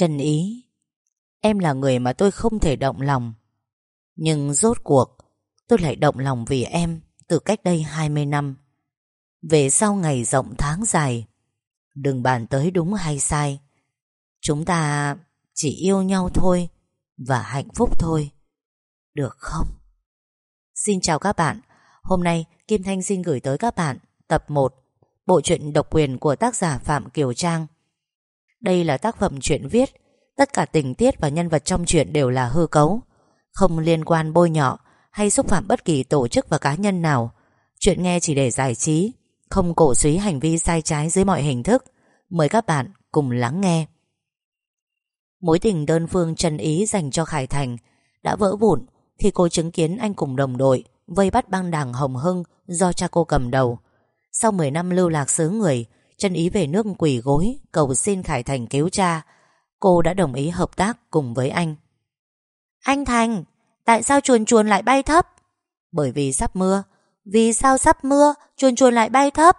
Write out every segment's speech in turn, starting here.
Trần Ý. Em là người mà tôi không thể động lòng. Nhưng rốt cuộc, Tôi lại động lòng vì em Từ cách đây 20 năm. Về sau ngày rộng tháng dài, Đừng bàn tới đúng hay sai. Chúng ta chỉ yêu nhau thôi Và hạnh phúc thôi. Được không? Xin chào các bạn. Hôm nay, Kim Thanh xin gửi tới các bạn Tập 1 Bộ truyện độc quyền của tác giả Phạm Kiều Trang. Đây là tác phẩm truyện viết. Tất cả tình tiết và nhân vật trong truyện đều là hư cấu. Không liên quan bôi nhọ Hay xúc phạm bất kỳ tổ chức và cá nhân nào. Chuyện nghe chỉ để giải trí, Không cổ suý hành vi sai trái dưới mọi hình thức. Mời các bạn cùng lắng nghe. Mối tình đơn phương trần ý dành cho Khải Thành Đã vỡ vụn Khi cô chứng kiến anh cùng đồng đội Vây bắt băng đảng Hồng Hưng Do cha cô cầm đầu. Sau 10 năm lưu lạc xứ người Trần ý về nước quỷ gối Cầu xin Khải Thành cứu cha. Cô đã đồng ý hợp tác cùng với anh. Anh Thành Tại sao chuồn chuồn lại bay thấp? Bởi vì sắp mưa. Vì sao sắp mưa chuồn chuồn lại bay thấp?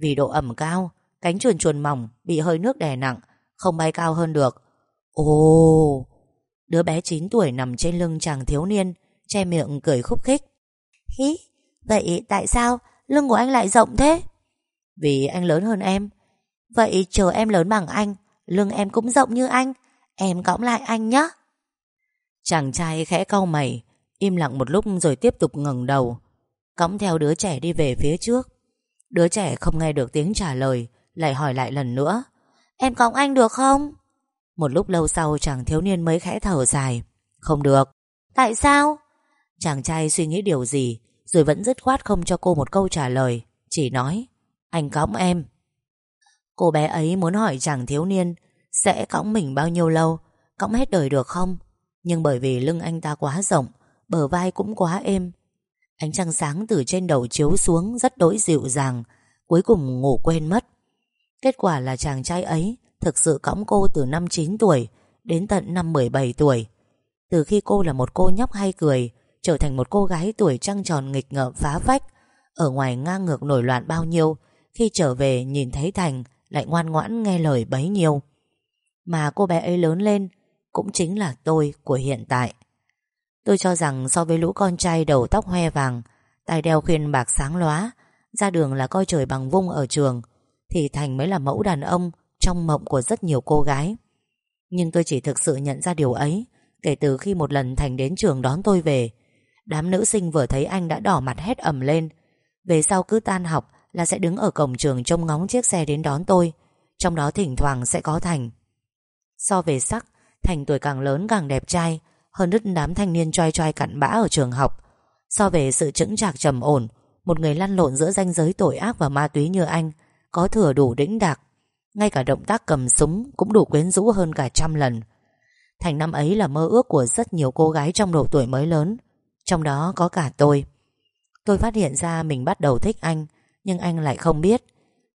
Vì độ ẩm cao Cánh chuồn chuồn mỏng Bị hơi nước đè nặng Không bay cao hơn được. Ồ! Đứa bé 9 tuổi nằm trên lưng chàng thiếu niên Che miệng cười khúc khích. Hí Vậy tại sao lưng của anh lại rộng thế vì anh lớn hơn em. Vậy chờ em lớn bằng anh, Lưng em cũng rộng như anh, Em cõng lại anh nhé Chàng trai khẽ cau mày, Im lặng một lúc rồi tiếp tục ngẩng đầu, Cõng theo đứa trẻ đi về phía trước. Đứa trẻ không nghe được tiếng trả lời, Lại hỏi lại lần nữa, Em cõng anh được không? Một lúc lâu sau chàng thiếu niên mới khẽ thở dài, Không được. Tại sao? Chàng trai suy nghĩ điều gì, Rồi vẫn dứt khoát không cho cô một câu trả lời, Chỉ nói anh cõng em. Cô bé ấy muốn hỏi chàng thiếu niên, Sẽ cõng mình bao nhiêu lâu? Cõng hết đời được không? Nhưng bởi vì lưng anh ta quá rộng, Bờ vai cũng quá êm. Ánh trăng sáng từ trên đầu chiếu xuống Rất đỗi dịu dàng, Cuối cùng ngủ quên mất. Kết quả là chàng trai ấy Thực sự cõng cô từ năm 9 tuổi Đến tận năm 17 tuổi. Từ khi cô là một cô nhóc hay cười, Trở thành một cô gái tuổi trăng tròn nghịch ngợm phá vách Ở ngoài ngang ngược nổi loạn bao nhiêu khi trở về nhìn thấy Thành lại ngoan ngoãn nghe lời bấy nhiêu. Mà cô bé ấy lớn lên cũng chính là tôi của hiện tại. Tôi cho rằng so với lũ con trai đầu tóc hoe vàng, tai đeo khuyên bạc sáng lóa, ra đường là coi trời bằng vung ở trường, thì Thành mới là mẫu đàn ông trong mộng của rất nhiều cô gái. Nhưng tôi chỉ thực sự nhận ra điều ấy kể từ khi một lần Thành đến trường đón tôi về. Đám nữ sinh vừa thấy anh đã đỏ mặt hét ẩm lên. Về sau cứ tan học là sẽ đứng ở cổng trường trông ngóng chiếc xe đến đón tôi. Trong đó thỉnh thoảng sẽ có Thành. So về sắc, Thành tuổi càng lớn càng đẹp trai, Hơn đứt đám thanh niên choi choi cặn bã ở trường học. So về sự chững chạc trầm ổn, Một người lăn lộn giữa ranh giới tội ác và ma túy như anh, Có thừa đủ đĩnh đạc. Ngay cả động tác cầm súng Cũng đủ quyến rũ hơn cả trăm lần. Thành năm ấy là mơ ước của rất nhiều cô gái Trong độ tuổi mới lớn, Trong đó có cả tôi. Tôi phát hiện ra mình bắt đầu thích anh nhưng anh lại không biết.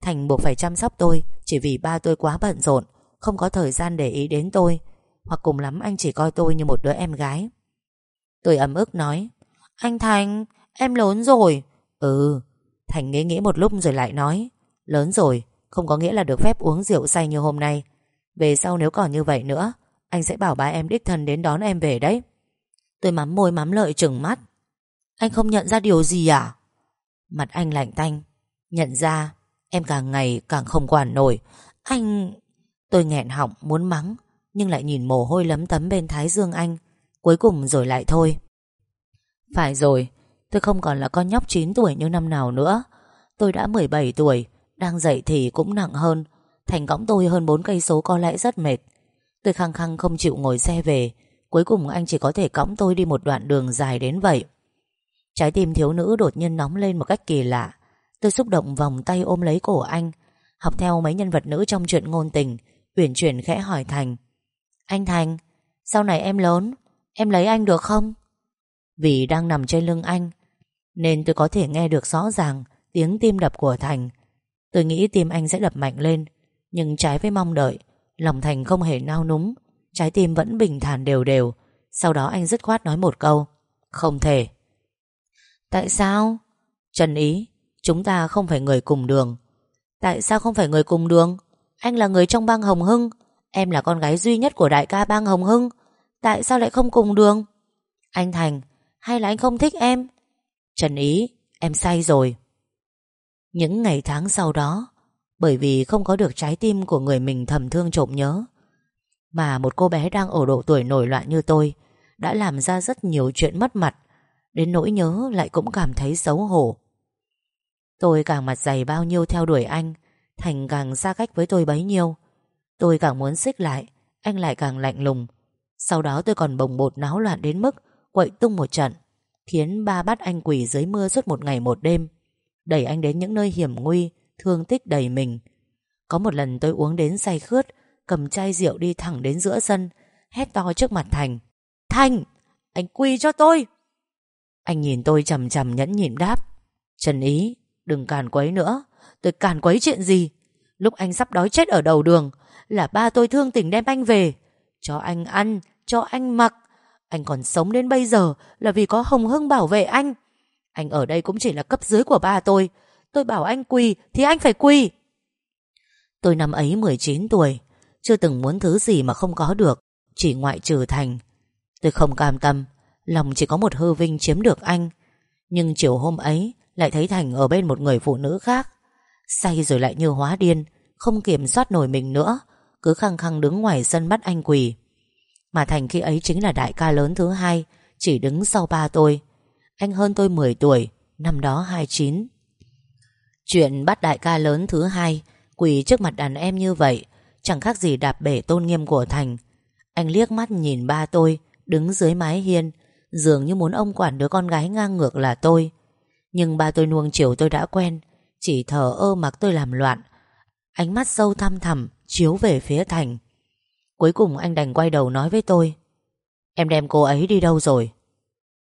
Thành buộc phải chăm sóc tôi, Chỉ vì ba tôi quá bận rộn, Không có thời gian để ý đến tôi. Hoặc cùng lắm anh chỉ coi tôi như một đứa em gái. Tôi ấm ức nói, Anh Thành, Em lớn rồi. Ừ. Thành nghĩ nghĩ một lúc rồi lại nói, Lớn rồi, Không có nghĩa là được phép uống rượu say như hôm nay. Về sau nếu còn như vậy nữa, Anh sẽ bảo ba em đích thân đến đón em về đấy. Tôi mắm môi mắm lợi chừng mắt. Anh không nhận ra điều gì à? Mặt anh lạnh tanh. Nhận ra, Em càng ngày càng không quản nổi. Anh... Tôi nghẹn họng, muốn mắng, Nhưng lại nhìn mồ hôi lấm tấm bên thái dương anh. Cuối cùng rồi lại thôi. Phải rồi, Tôi không còn là con nhóc 9 tuổi như năm nào nữa. Tôi đã 17 tuổi, Đang dậy thì cũng nặng hơn. Thành cõng tôi hơn 4 cây số có lẽ rất mệt. Tôi khăng khăng không chịu ngồi xe về. Cuối cùng anh chỉ có thể cõng tôi đi một đoạn đường dài đến vậy. Trái tim thiếu nữ đột nhiên nóng lên một cách kỳ lạ. Tôi xúc động vòng tay ôm lấy cổ anh, Học theo mấy nhân vật nữ trong chuyện ngôn tình, Uyển chuyển khẽ hỏi Thành. Anh Thành, Sau này em lớn, Em lấy anh được không? Vì đang nằm trên lưng anh, Nên tôi có thể nghe được rõ ràng Tiếng tim đập của Thành. Tôi nghĩ tim anh sẽ đập mạnh lên, Nhưng trái với mong đợi, Lòng Thành không hề nao núng, Trái tim vẫn bình thản đều đều. Sau đó anh dứt khoát nói một câu, Không thể. Tại sao? Trần Ý Chúng ta không phải người cùng đường. Tại sao không phải người cùng đường? Anh là người trong bang Hồng Hưng. Em là con gái duy nhất của đại ca bang Hồng Hưng. Tại sao lại không cùng đường? Anh Thành, Hay là anh không thích em? Trần Ý, Em say rồi. Những ngày tháng sau đó, Bởi vì không có được trái tim của người mình thầm thương trộm nhớ, Mà một cô bé đang ở độ tuổi nổi loạn như tôi Đã làm ra rất nhiều chuyện mất mặt, Đến nỗi nhớ lại cũng cảm thấy xấu hổ. Tôi càng mặt dày bao nhiêu theo đuổi anh Thành càng xa cách với tôi bấy nhiêu. Tôi càng muốn xích lại Anh lại càng lạnh lùng. Sau đó tôi còn bồng bột náo loạn đến mức Quậy tung một trận Khiến ba bắt anh quỷ dưới mưa suốt một ngày một đêm Đẩy anh đến những nơi hiểm nguy Thương tích đầy mình. Có một lần tôi uống đến say khướt Cầm chai rượu đi thẳng đến giữa sân Hét to trước mặt Thành. Thành, anh quỳ cho tôi! Anh nhìn tôi chầm chầm nhẫn nhịn đáp. Trần Ý, đừng càn quấy nữa. Tôi càn quấy chuyện gì? Lúc anh sắp đói chết ở đầu đường Là ba tôi thương tình đem anh về. Cho anh ăn, cho anh mặc. Anh còn sống đến bây giờ Là vì có Hồng Hưng bảo vệ anh. Anh ở đây cũng chỉ là cấp dưới của ba tôi. Tôi bảo anh quỳ Thì anh phải quỳ. Tôi năm ấy 19 tuổi Chưa từng muốn thứ gì mà không có được Chỉ ngoại trừ Thành. Tôi không cam tâm Lòng chỉ có một hư vinh chiếm được anh. Nhưng chiều hôm ấy lại thấy Thành ở bên một người phụ nữ khác. Say rồi lại như hóa điên, Không kiểm soát nổi mình nữa, Cứ khăng khăng đứng ngoài sân bắt anh quỳ. Mà Thành khi ấy chính là đại ca lớn thứ hai, Chỉ đứng sau ba tôi. Anh hơn tôi 10 tuổi, Năm đó 29 Chuyện bắt đại ca lớn thứ hai, Quỳ trước mặt đàn em như vậy, Chẳng khác gì đạp bể tôn nghiêm của Thành. Anh liếc mắt nhìn ba tôi, Đứng dưới mái hiên, Dường như muốn ông quản đứa con gái ngang ngược là tôi. Nhưng ba tôi nuông chiều tôi đã quen, chỉ thờ ơ mặc tôi làm loạn. Ánh mắt sâu thăm thẳm Chiếu về phía Thành. Cuối cùng anh đành quay đầu nói với tôi, Em đem cô ấy đi đâu rồi?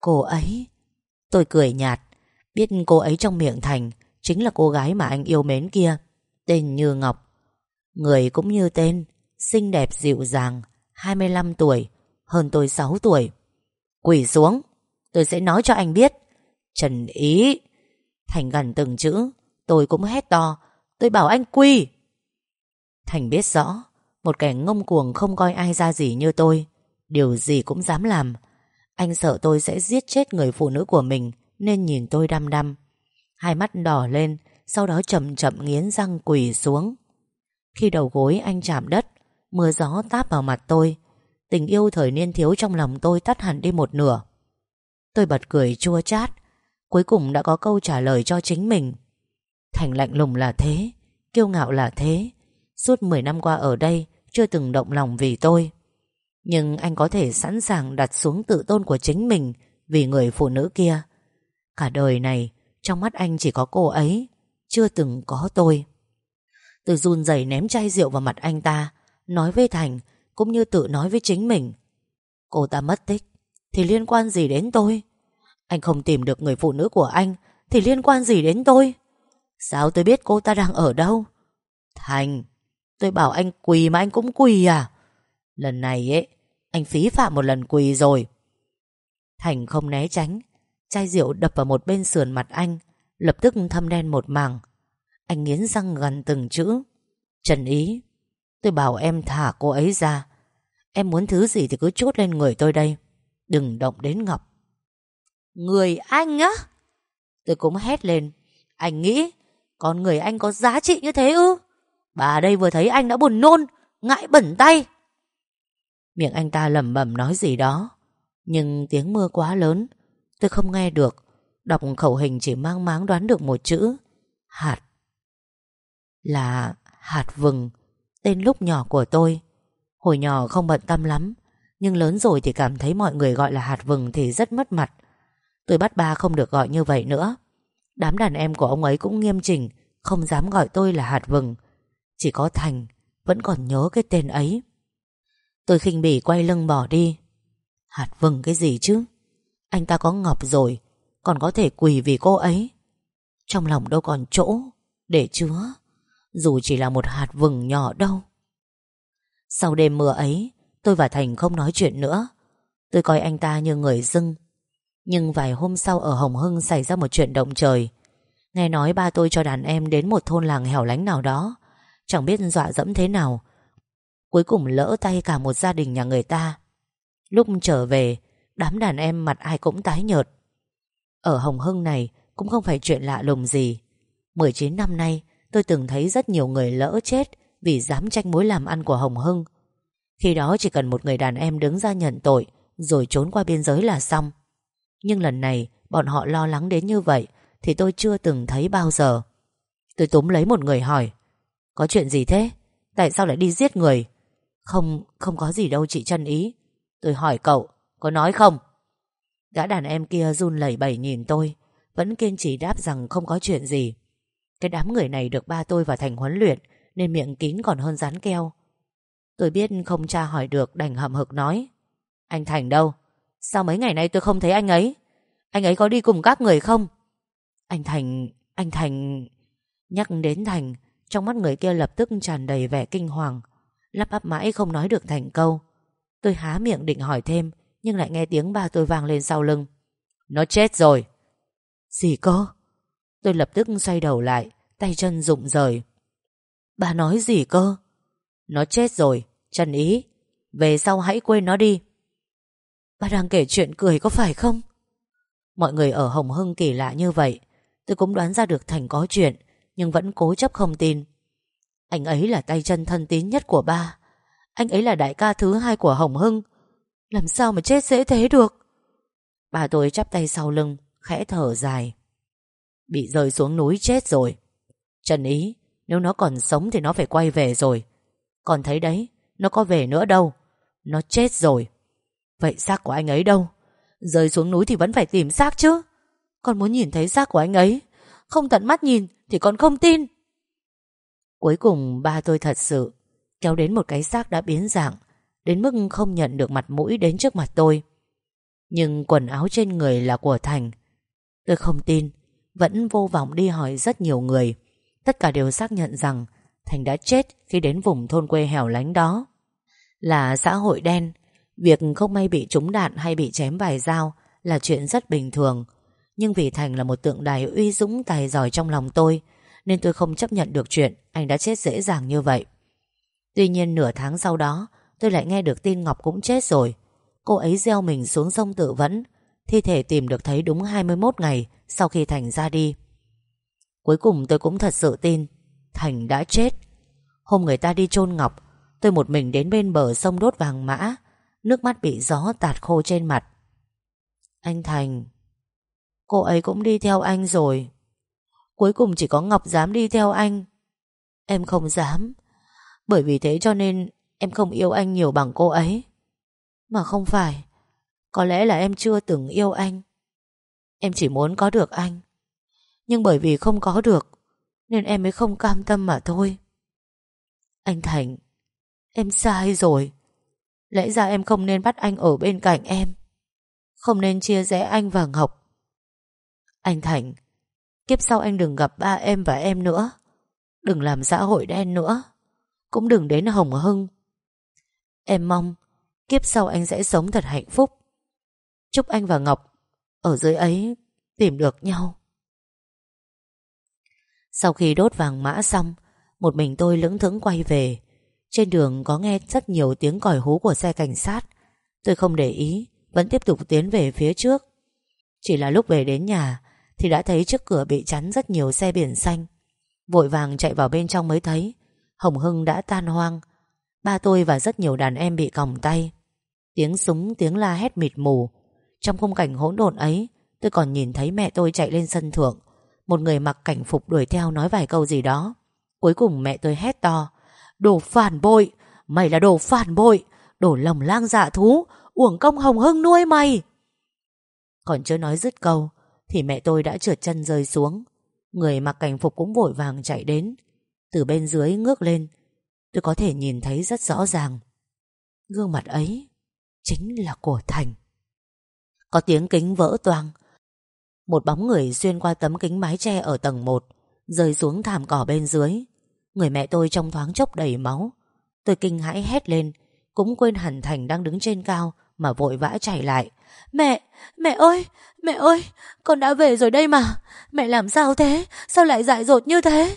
Cô ấy? Tôi cười nhạt, Biết cô ấy trong miệng Thành Chính là cô gái mà anh yêu mến kia, Tên Như Ngọc. Người cũng như tên, Xinh đẹp dịu dàng 25 tuổi, Hơn tôi 6 tuổi. Quỷ xuống, Tôi sẽ nói cho anh biết. Trần Ý. Thành gần từng chữ, Tôi cũng hét to, Tôi bảo anh quy. Thành biết rõ, Một kẻ ngông cuồng không coi ai ra gì như tôi, Điều gì cũng dám làm. Anh sợ tôi sẽ giết chết người phụ nữ của mình, Nên nhìn tôi đăm đăm. Hai mắt đỏ lên, Sau đó chậm chậm nghiến răng quỳ xuống. Khi đầu gối anh chạm đất, Mưa gió táp vào mặt tôi, Tình yêu thời niên thiếu trong lòng tôi tắt hẳn đi một nửa. Tôi bật cười chua chát Cuối cùng đã có câu trả lời cho chính mình. Thành lạnh lùng là thế, Kiêu ngạo là thế. Suốt 10 năm qua ở đây, Chưa từng động lòng vì tôi. Nhưng anh có thể sẵn sàng đặt xuống tự tôn của chính mình Vì người phụ nữ kia. Cả đời này, Trong mắt anh chỉ có cô ấy, Chưa từng có tôi. Từ run rẩy ném chai rượu vào mặt anh ta, Nói với Thành, Cũng như tự nói với chính mình. Cô ta mất tích, Thì liên quan gì đến tôi? Anh không tìm được người phụ nữ của anh Thì liên quan gì đến tôi Sao tôi biết cô ta đang ở đâu? Thành, tôi bảo anh quỳ mà anh cũng quỳ à? Lần này ấy, anh phí phạm một lần quỳ rồi. Thành không né tránh, chai rượu đập vào một bên sườn mặt anh, lập tức thâm đen một mảng. Anh nghiến răng gần từng chữ. Trần ý, tôi bảo em thả cô ấy ra. Em muốn thứ gì thì cứ chốt lên người tôi đây. Đừng động đến Ngọc. Người anh á? Tôi cũng hét lên. Anh nghĩ con người anh có giá trị như thế ư? Bà đây vừa thấy anh đã buồn nôn, ngại bẩn tay. Miệng anh ta lẩm bẩm nói gì đó, nhưng tiếng mưa quá lớn, tôi không nghe được. Đọc khẩu hình chỉ mang máng đoán được một chữ, hạt. Là hạt vừng, tên lúc nhỏ của tôi. Hồi nhỏ không bận tâm lắm, nhưng lớn rồi thì cảm thấy mọi người gọi là hạt vừng thì rất mất mặt. Tôi bắt ba không được gọi như vậy nữa. Đám đàn em của ông ấy cũng nghiêm chỉnh, Không dám gọi tôi là hạt vừng. Chỉ có Thành Vẫn còn nhớ cái tên ấy. Tôi khinh bỉ quay lưng bỏ đi. Hạt vừng cái gì chứ? Anh ta có ngọc rồi, Còn có thể quỳ vì cô ấy. Trong lòng đâu còn chỗ Để chứa, Dù chỉ là một hạt vừng nhỏ đâu. Sau đêm mưa ấy, Tôi và Thành không nói chuyện nữa. Tôi coi anh ta như người dưng nhưng vài hôm sau ở Hồng Hưng xảy ra một chuyện động trời. Nghe nói ba tôi cho đàn em đến một thôn làng hẻo lánh nào đó. Chẳng biết dọa dẫm thế nào. Cuối cùng lỡ tay cả một gia đình nhà người ta. Lúc trở về, Đám đàn em mặt ai cũng tái nhợt. Ở Hồng Hưng này Cũng không phải chuyện lạ lùng gì. 19 năm nay, tôi từng thấy rất nhiều người lỡ chết Vì dám tranh mối làm ăn của Hồng Hưng. Khi đó chỉ cần một người đàn em đứng ra nhận tội, Rồi trốn qua biên giới là xong. Nhưng lần này Bọn họ lo lắng đến như vậy Thì tôi chưa từng thấy bao giờ. Tôi túm lấy một người hỏi Có chuyện gì thế? Tại sao lại đi giết người? Không, không có gì đâu chị chân ý. Tôi hỏi cậu, có nói không? Gã đàn em kia run lẩy bẩy nhìn tôi Vẫn kiên trì đáp rằng không có chuyện gì. Cái đám người này được ba tôi vào thành huấn luyện Nên miệng kín còn hơn rán keo. Tôi biết không tra hỏi được Đành hậm hực nói Anh Thành đâu? Sao mấy ngày nay tôi không thấy anh ấy? Anh ấy có đi cùng các người không? Anh Thành Anh Thành. Nhắc đến Thành Trong mắt người kia lập tức tràn đầy vẻ kinh hoàng. Lắp bắp mãi không nói được thành câu. Tôi há miệng định hỏi thêm Nhưng lại nghe tiếng ba tôi vang lên sau lưng. Nó chết rồi. Gì cơ? Tôi lập tức xoay đầu lại Tay chân rụng rời. Bà nói gì cơ? Nó chết rồi Trần ý. Về sau hãy quên nó đi Bà đang kể chuyện cười có phải không? Mọi người ở Hồng Hưng kỳ lạ như vậy. Tôi cũng đoán ra được Thành có chuyện, Nhưng vẫn cố chấp không tin. Anh ấy là tay chân thân tín nhất của ba. Anh ấy là đại ca thứ hai của Hồng Hưng. Làm sao mà chết dễ thế được? Bà tôi chắp tay sau lưng, Khẽ thở dài. Bị rơi xuống núi chết rồi. Trần ý, Nếu nó còn sống thì nó phải quay về rồi. Còn thấy đấy, Nó có về nữa đâu. Nó chết rồi. Vậy xác của anh ấy đâu? Rơi xuống núi thì vẫn phải tìm xác chứ. Con muốn nhìn thấy xác của anh ấy. Không tận mắt nhìn thì con không tin. Cuối cùng ba tôi thật sự Kéo đến một cái xác đã biến dạng, Đến mức không nhận được mặt mũi đến trước mặt tôi. Nhưng quần áo trên người là của Thành. Tôi không tin, Vẫn vô vọng đi hỏi rất nhiều người. Tất cả đều xác nhận rằng Thành đã chết khi đến vùng thôn quê hẻo lánh đó. Là xã hội đen Việc không may bị trúng đạn hay bị chém vài dao Là chuyện rất bình thường. Nhưng vì Thành là một tượng đài uy dũng, tài giỏi trong lòng tôi, Nên tôi không chấp nhận được chuyện Anh đã chết dễ dàng như vậy. Tuy nhiên nửa tháng sau đó, Tôi lại nghe được tin Ngọc cũng chết rồi. Cô ấy gieo mình xuống sông tự vẫn, Thi thể tìm được thấy đúng 21 ngày Sau khi Thành ra đi. Cuối cùng tôi cũng thật sự tin, Thành đã chết. Hôm người ta đi chôn Ngọc, Tôi một mình đến bên bờ sông đốt vàng mã Nước mắt bị gió tạt khô trên mặt. Anh Thành, Cô ấy cũng đi theo anh rồi. Cuối cùng chỉ có Ngọc dám đi theo anh. Em không dám. Bởi vì thế cho nên Em không yêu anh nhiều bằng cô ấy. Mà không phải, Có lẽ là em chưa từng yêu anh. Em chỉ muốn có được anh. Nhưng bởi vì không có được, Nên em mới không cam tâm mà thôi. Anh Thành, Em sai rồi. Lẽ ra em không nên bắt anh ở bên cạnh em. Không nên chia rẽ anh và Ngọc. Anh Thành, Kiếp sau anh đừng gặp ba em và em nữa. Đừng làm xã hội đen nữa. Cũng đừng đến Hồng Hưng. Em mong Kiếp sau anh sẽ sống thật hạnh phúc. Chúc anh và Ngọc Ở dưới ấy tìm được nhau. Sau khi đốt vàng mã xong, Một mình tôi lững thững quay về trên đường có nghe rất nhiều tiếng còi hú của xe cảnh sát. Tôi không để ý, Vẫn tiếp tục tiến về phía trước. Chỉ là lúc về đến nhà, Thì đã thấy trước cửa bị chắn rất nhiều xe biển xanh. Vội vàng chạy vào bên trong mới thấy, Hồng Hưng đã tan hoang. Ba tôi và rất nhiều đàn em bị còng tay. Tiếng súng, tiếng la hét mịt mù. Trong khung cảnh hỗn độn ấy, Tôi còn nhìn thấy mẹ tôi chạy lên sân thượng. Một người mặc cảnh phục đuổi theo nói vài câu gì đó. Cuối cùng mẹ tôi hét to. Đồ phản bội. Mày là đồ phản bội. Đồ lồng lang dạ thú. Uổng công hồng hưng nuôi mày. Còn chưa nói dứt câu, Thì mẹ tôi đã trượt chân rơi xuống. Người mặc cảnh phục cũng vội vàng chạy đến. Từ bên dưới ngước lên, Tôi có thể nhìn thấy rất rõ ràng. Gương mặt ấy Chính là của Thành. Có tiếng kính vỡ toang. Một bóng người xuyên qua tấm kính mái tre ở tầng 1 Rơi xuống thảm cỏ bên dưới. Người mẹ tôi trong thoáng chốc đầy máu Tôi kinh hãi hét lên Cũng quên hẳn Thành đang đứng trên cao Mà vội vã chạy lại Mẹ, mẹ ơi, mẹ ơi Con đã về rồi đây mà Mẹ làm sao thế, sao lại dại dột như thế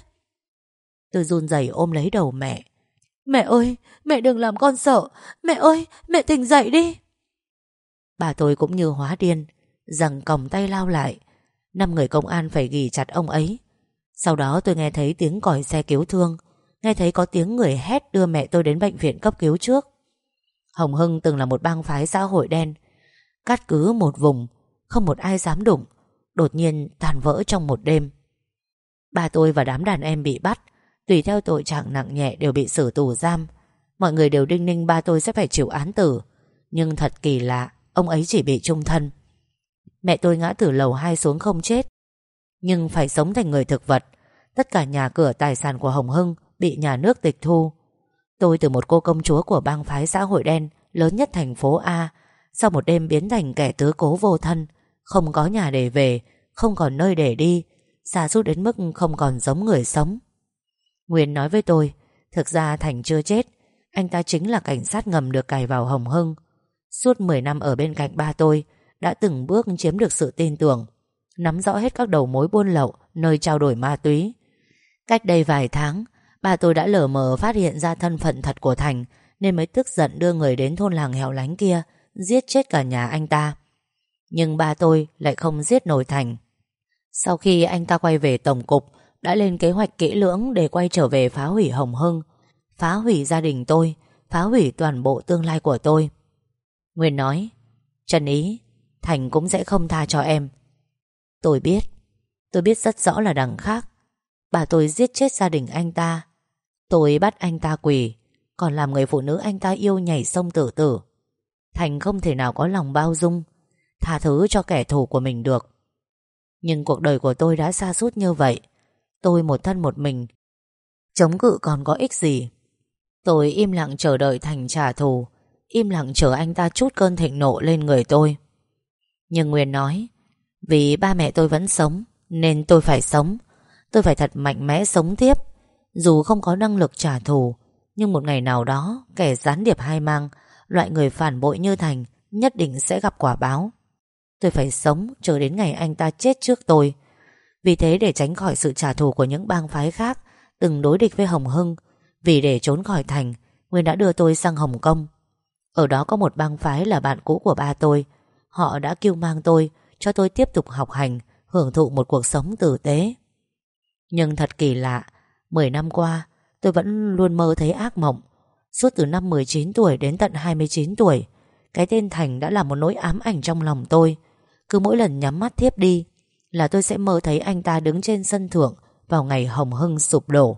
Tôi run rẩy ôm lấy đầu mẹ Mẹ ơi, mẹ đừng làm con sợ. Mẹ ơi, mẹ tỉnh dậy đi. Bà tôi cũng như hóa điên, rằng còng tay lao lại. Năm người công an phải ghi chặt ông ấy. Sau đó tôi nghe thấy tiếng còi xe cứu thương, nghe thấy có tiếng người hét đưa mẹ tôi đến bệnh viện cấp cứu trước. Hồng Hưng từng là một bang phái xã hội đen, cắt cứ một vùng, không một ai dám đụng, đột nhiên tàn vỡ trong một đêm. Ba tôi và đám đàn em bị bắt, tùy theo tội trạng nặng nhẹ đều bị xử tù giam. Mọi người đều đinh ninh ba tôi sẽ phải chịu án tử, nhưng thật kỳ lạ, ông ấy chỉ bị trung thân. Mẹ tôi ngã từ lầu hai xuống không chết, nhưng phải sống thành người thực vật. Tất cả nhà cửa tài sản của Hồng Hưng bị nhà nước tịch thu. Tôi từ một cô công chúa của bang phái xã hội đen lớn nhất thành phố A, sau một đêm biến thành kẻ tứ cố vô thân, không có nhà để về, không còn nơi để đi, xa sút đến mức không còn giống người sống. Nguyên nói với tôi, thực ra Thành chưa chết, anh ta chính là cảnh sát ngầm được cài vào Hồng Hưng. Suốt 10 năm ở bên cạnh ba tôi, đã từng bước chiếm được sự tin tưởng, nắm rõ hết các đầu mối buôn lậu, nơi trao đổi ma túy. Cách đây vài tháng, ba tôi đã lờ mờ phát hiện ra thân phận thật của Thành, nên mới tức giận đưa người đến thôn làng hẻo lánh kia, giết chết cả nhà anh ta. Nhưng ba tôi lại không giết nổi Thành. Sau khi anh ta quay về Tổng cục, đã lên kế hoạch kỹ lưỡng để quay trở về phá hủy Hồng Hưng, phá hủy gia đình tôi, phá hủy toàn bộ tương lai của tôi. Nguyên nói, Trần Ý, Thành cũng sẽ không tha cho em. Tôi biết, tôi biết rất rõ là đằng khác. Bà tôi giết chết gia đình anh ta. Tôi bắt anh ta quỳ, còn làm người phụ nữ anh ta yêu nhảy sông tử tử. Thành không thể nào có lòng bao dung, tha thứ cho kẻ thù của mình được. Nhưng cuộc đời của tôi đã xa suốt như vậy. Tôi một thân một mình, chống cự còn có ích gì. Tôi im lặng chờ đợi Thành trả thù, im lặng chờ anh ta chút cơn thịnh nộ lên người tôi. Nhưng Nguyên nói, vì ba mẹ tôi vẫn sống, nên tôi phải sống. Tôi phải thật mạnh mẽ sống tiếp. Dù không có năng lực trả thù, nhưng một ngày nào đó, kẻ gián điệp hai mang, loại người phản bội như Thành, nhất định sẽ gặp quả báo. Tôi phải sống chờ đến ngày anh ta chết trước tôi. Vì thế để tránh khỏi sự trả thù của những bang phái khác, từng đối địch với Hồng Hưng, vì để trốn khỏi Thành, Nguyên đã đưa tôi sang Hồng Kông. Ở đó có một bang phái là bạn cũ của ba tôi. Họ đã kêu mang tôi, cho tôi tiếp tục học hành, hưởng thụ một cuộc sống tử tế. Nhưng thật kỳ lạ, 10 năm qua, tôi vẫn luôn mơ thấy ác mộng. Suốt từ năm 19 tuổi đến tận 29 tuổi, cái tên Thành đã là một nỗi ám ảnh trong lòng tôi. Cứ mỗi lần nhắm mắt thiếp đi, là tôi sẽ mơ thấy anh ta đứng trên sân thượng vào ngày hồng hưng sụp đổ.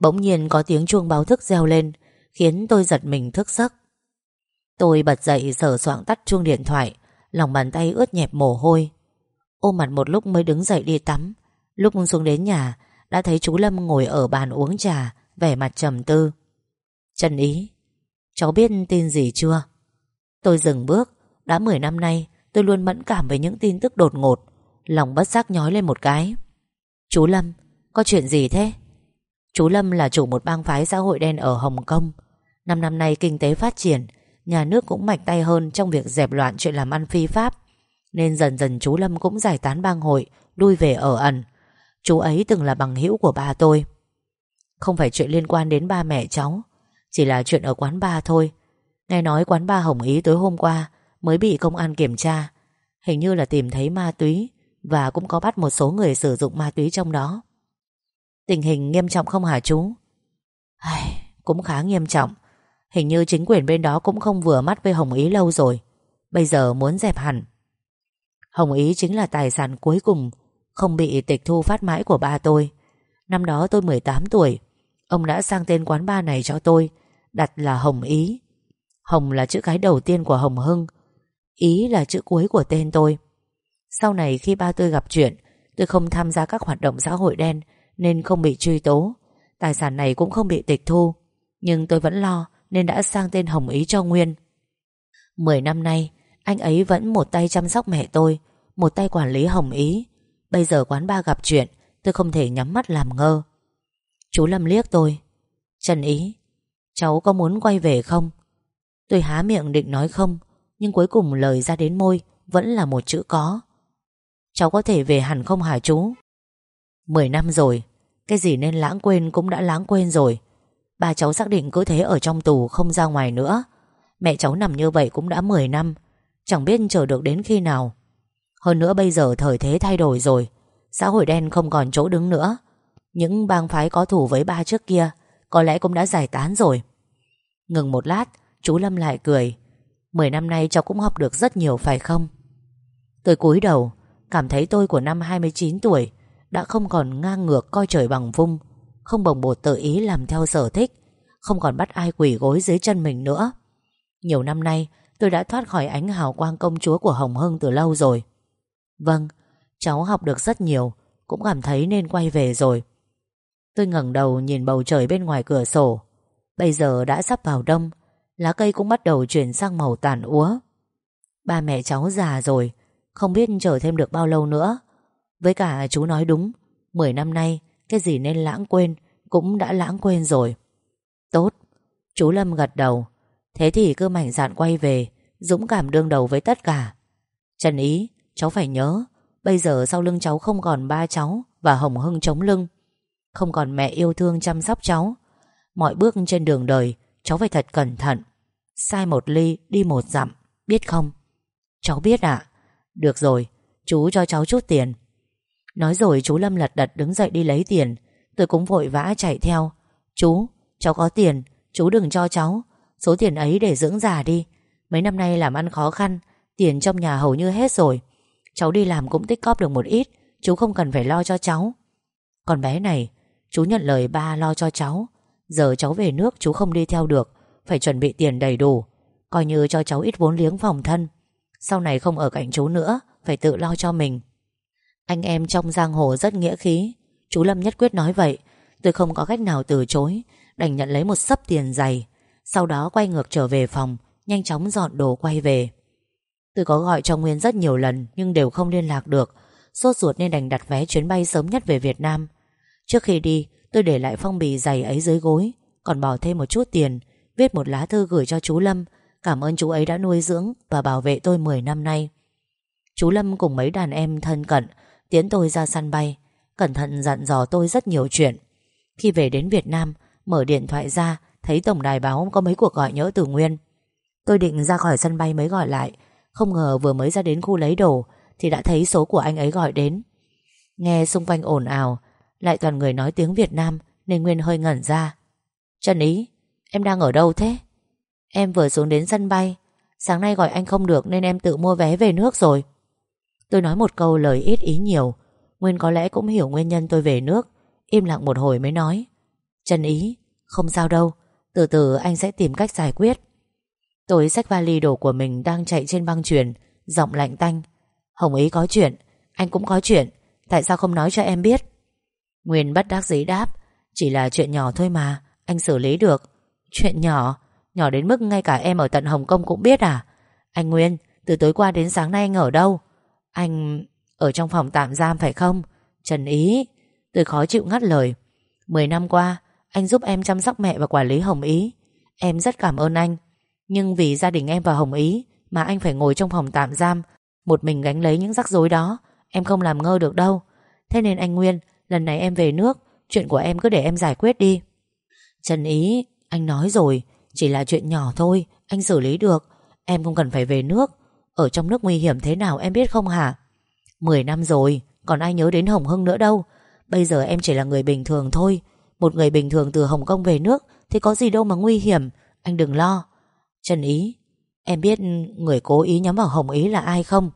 Bỗng nhiên có tiếng chuông báo thức reo lên, khiến tôi giật mình thức giấc. Tôi bật dậy sờ soạng tắt chuông điện thoại, lòng bàn tay ướt nhẹp mồ hôi. Ôm mặt một lúc mới đứng dậy đi tắm. Lúc xuống đến nhà, đã thấy chú Lâm ngồi ở bàn uống trà, vẻ mặt trầm tư. Trần Ý, cháu biết tin gì chưa? Tôi dừng bước, đã 10 năm nay tôi luôn mẫn cảm với những tin tức đột ngột, lòng bất giác nhói lên một cái. Chú Lâm, có chuyện gì thế? Chú Lâm là chủ một bang phái xã hội đen ở Hồng Kông. Năm năm nay kinh tế phát triển, nhà nước cũng mạnh tay hơn trong việc dẹp loạn chuyện làm ăn phi pháp. Nên dần dần chú Lâm cũng giải tán bang hội, lui về ở ẩn. Chú ấy từng là bằng hữu của ba tôi. Không phải chuyện liên quan đến ba mẹ cháu, chỉ là chuyện ở quán ba thôi. Nghe nói quán ba Hồng Ý tối hôm qua mới bị công an kiểm tra. Hình như là tìm thấy ma túy và cũng có bắt một số người sử dụng ma túy trong đó. Tình hình nghiêm trọng không hả chú? Ai, cũng khá nghiêm trọng. Hình như chính quyền bên đó cũng không vừa mắt với Hồng Ý lâu rồi. Bây giờ muốn dẹp hẳn. Hồng Ý chính là tài sản cuối cùng không bị tịch thu phát mãi của ba tôi. Năm đó tôi 18 tuổi. Ông đã sang tên quán ba này cho tôi, đặt là Hồng Ý. Hồng là chữ cái đầu tiên của Hồng Hưng. Ý là chữ cuối của tên tôi. Sau này khi ba tôi gặp chuyện, tôi không tham gia các hoạt động xã hội đen nên không bị truy tố. Tài sản này cũng không bị tịch thu. Nhưng tôi vẫn lo nên đã sang tên Hồng Ý cho Nguyên. Mười năm nay, anh ấy vẫn một tay chăm sóc mẹ tôi, một tay quản lý Hồng Ý. Bây giờ quán ba gặp chuyện, tôi không thể nhắm mắt làm ngơ. Chú Lâm liếc tôi. Trần Ý, cháu có muốn quay về không? Tôi há miệng định nói không, nhưng cuối cùng lời ra đến môi vẫn là một chữ có. Cháu có thể về hẳn không hả chú? Mười năm rồi, cái gì nên lãng quên cũng đã lãng quên rồi. Ba cháu xác định cứ thế ở trong tù, Không ra ngoài nữa. Mẹ cháu nằm như vậy cũng đã 10 năm, Chẳng biết chờ được đến khi nào. Hơn nữa bây giờ thời thế thay đổi rồi, Xã hội đen không còn chỗ đứng nữa. Những bang phái có thủ với ba trước kia, Có lẽ cũng đã giải tán rồi. Ngừng một lát, Chú Lâm lại cười. Mười năm nay cháu cũng học được rất nhiều, phải không? Tôi cúi đầu, Cảm thấy tôi của năm 29 tuổi Đã không còn ngang ngược coi trời bằng vung. Không bồng bột tự ý làm theo sở thích, Không còn bắt ai quỷ gối dưới chân mình nữa. Nhiều năm nay, Tôi đã thoát khỏi ánh hào quang công chúa của Hồng Hưng từ lâu rồi. Vâng Cháu học được rất nhiều, Cũng cảm thấy nên quay về rồi. Tôi ngẩng đầu nhìn bầu trời bên ngoài cửa sổ. Bây giờ đã sắp vào đông, Lá cây cũng bắt đầu chuyển sang màu tàn úa. Ba mẹ cháu già rồi, Không biết chờ thêm được bao lâu nữa. Với cả chú nói đúng, Mười năm nay cái gì nên lãng quên Cũng đã lãng quên rồi. Tốt. Chú Lâm gật đầu. Thế thì cứ mạnh dạn quay về, Dũng cảm đương đầu với tất cả. Trần Ý, Cháu phải nhớ, Bây giờ sau lưng cháu không còn ba cháu Và Hồng Hưng chống lưng. Không còn mẹ yêu thương chăm sóc cháu. Mọi bước trên đường đời, Cháu phải thật cẩn thận. Sai một ly, đi một dặm, Biết không? Cháu biết ạ. Được rồi, Chú cho cháu chút tiền. Nói rồi chú Lâm lật đật đứng dậy đi lấy tiền. Tôi cũng vội vã chạy theo. Chú, Cháu có tiền, Chú đừng cho cháu. Số tiền ấy để dưỡng già đi. Mấy năm nay làm ăn khó khăn, Tiền trong nhà hầu như hết rồi. Cháu đi làm cũng tích cóp được một ít, Chú không cần phải lo cho cháu. Còn bé này, Chú nhận lời ba lo cho cháu. Giờ cháu về nước chú không đi theo được, Phải chuẩn bị tiền đầy đủ. Coi như cho cháu ít vốn liếng phòng thân. Sau này không ở cạnh chú nữa, Phải tự lo cho mình. Anh em trong giang hồ rất nghĩa khí. Chú Lâm nhất quyết nói vậy. Tôi không có cách nào từ chối. Đành nhận lấy một sấp tiền dày. Sau đó quay ngược trở về phòng, Nhanh chóng dọn đồ quay về. Tôi có gọi cho Nguyên rất nhiều lần, Nhưng đều không liên lạc được. Sốt ruột nên đành đặt vé chuyến bay sớm nhất về Việt Nam. Trước khi đi, Tôi để lại phong bì giày ấy dưới gối. Còn bỏ thêm một chút tiền, Viết một lá thư gửi cho chú Lâm. Cảm ơn chú ấy đã nuôi dưỡng Và bảo vệ tôi 10 năm nay. Chú Lâm cùng mấy đàn em thân cận Tiến tôi ra sân bay. Cẩn thận dặn dò tôi rất nhiều chuyện. Khi về đến Việt Nam, Mở điện thoại ra, Thấy tổng đài báo có mấy cuộc gọi nhớ từ Nguyên. Tôi định ra khỏi sân bay mới gọi lại. Không ngờ vừa mới ra đến khu lấy đồ, Thì đã thấy số của anh ấy gọi đến. Nghe xung quanh ồn ào, lại toàn người nói tiếng Việt Nam, Nên Nguyên hơi ngẩn ra. Trần Ý, Em đang ở đâu thế? Em vừa xuống đến sân bay. Sáng nay gọi anh không được nên em tự mua vé về nước rồi. Tôi nói một câu lời ít ý nhiều. Nguyên có lẽ cũng hiểu nguyên nhân tôi về nước. Im lặng một hồi mới nói. Trần Ý, Không sao đâu. Từ từ anh sẽ tìm cách giải quyết. Tôi xách vali đồ của mình đang chạy trên băng truyền, Giọng lạnh tanh. Hồng Ý có chuyện. Anh cũng có chuyện. Tại sao không nói cho em biết? Nguyên bất đắc dĩ đáp. Chỉ là chuyện nhỏ thôi mà. Anh xử lý được. Chuyện nhỏ? Nhỏ đến mức ngay cả em ở tận Hồng Kông cũng biết à? Anh Nguyên, Từ tối qua đến sáng nay anh ở đâu? Anh... Ở trong phòng tạm giam phải không? Trần Ý, Tôi khó chịu ngắt lời. Mười năm qua, Anh giúp em chăm sóc mẹ và quản lý Hồng Ý. Em rất cảm ơn anh. Nhưng vì gia đình em và Hồng Ý Mà anh phải ngồi trong phòng tạm giam, Một mình gánh lấy những rắc rối đó. Em không làm ngơ được đâu. Thế nên anh Nguyên, Lần này em về nước, Chuyện của em cứ để em giải quyết đi. Trần Ý, Anh nói rồi, Chỉ là chuyện nhỏ thôi, Anh xử lý được. Em không cần phải về nước. Ở trong nước nguy hiểm thế nào em biết không hả? Mười năm rồi Còn ai nhớ đến Hồng Hưng nữa đâu. Bây giờ em chỉ là người bình thường thôi. Một người bình thường từ Hồng Kông về nước Thì có gì đâu mà nguy hiểm. Anh đừng lo. Trần Ý Em biết người cố ý nhắm vào Hồng Ý là ai không?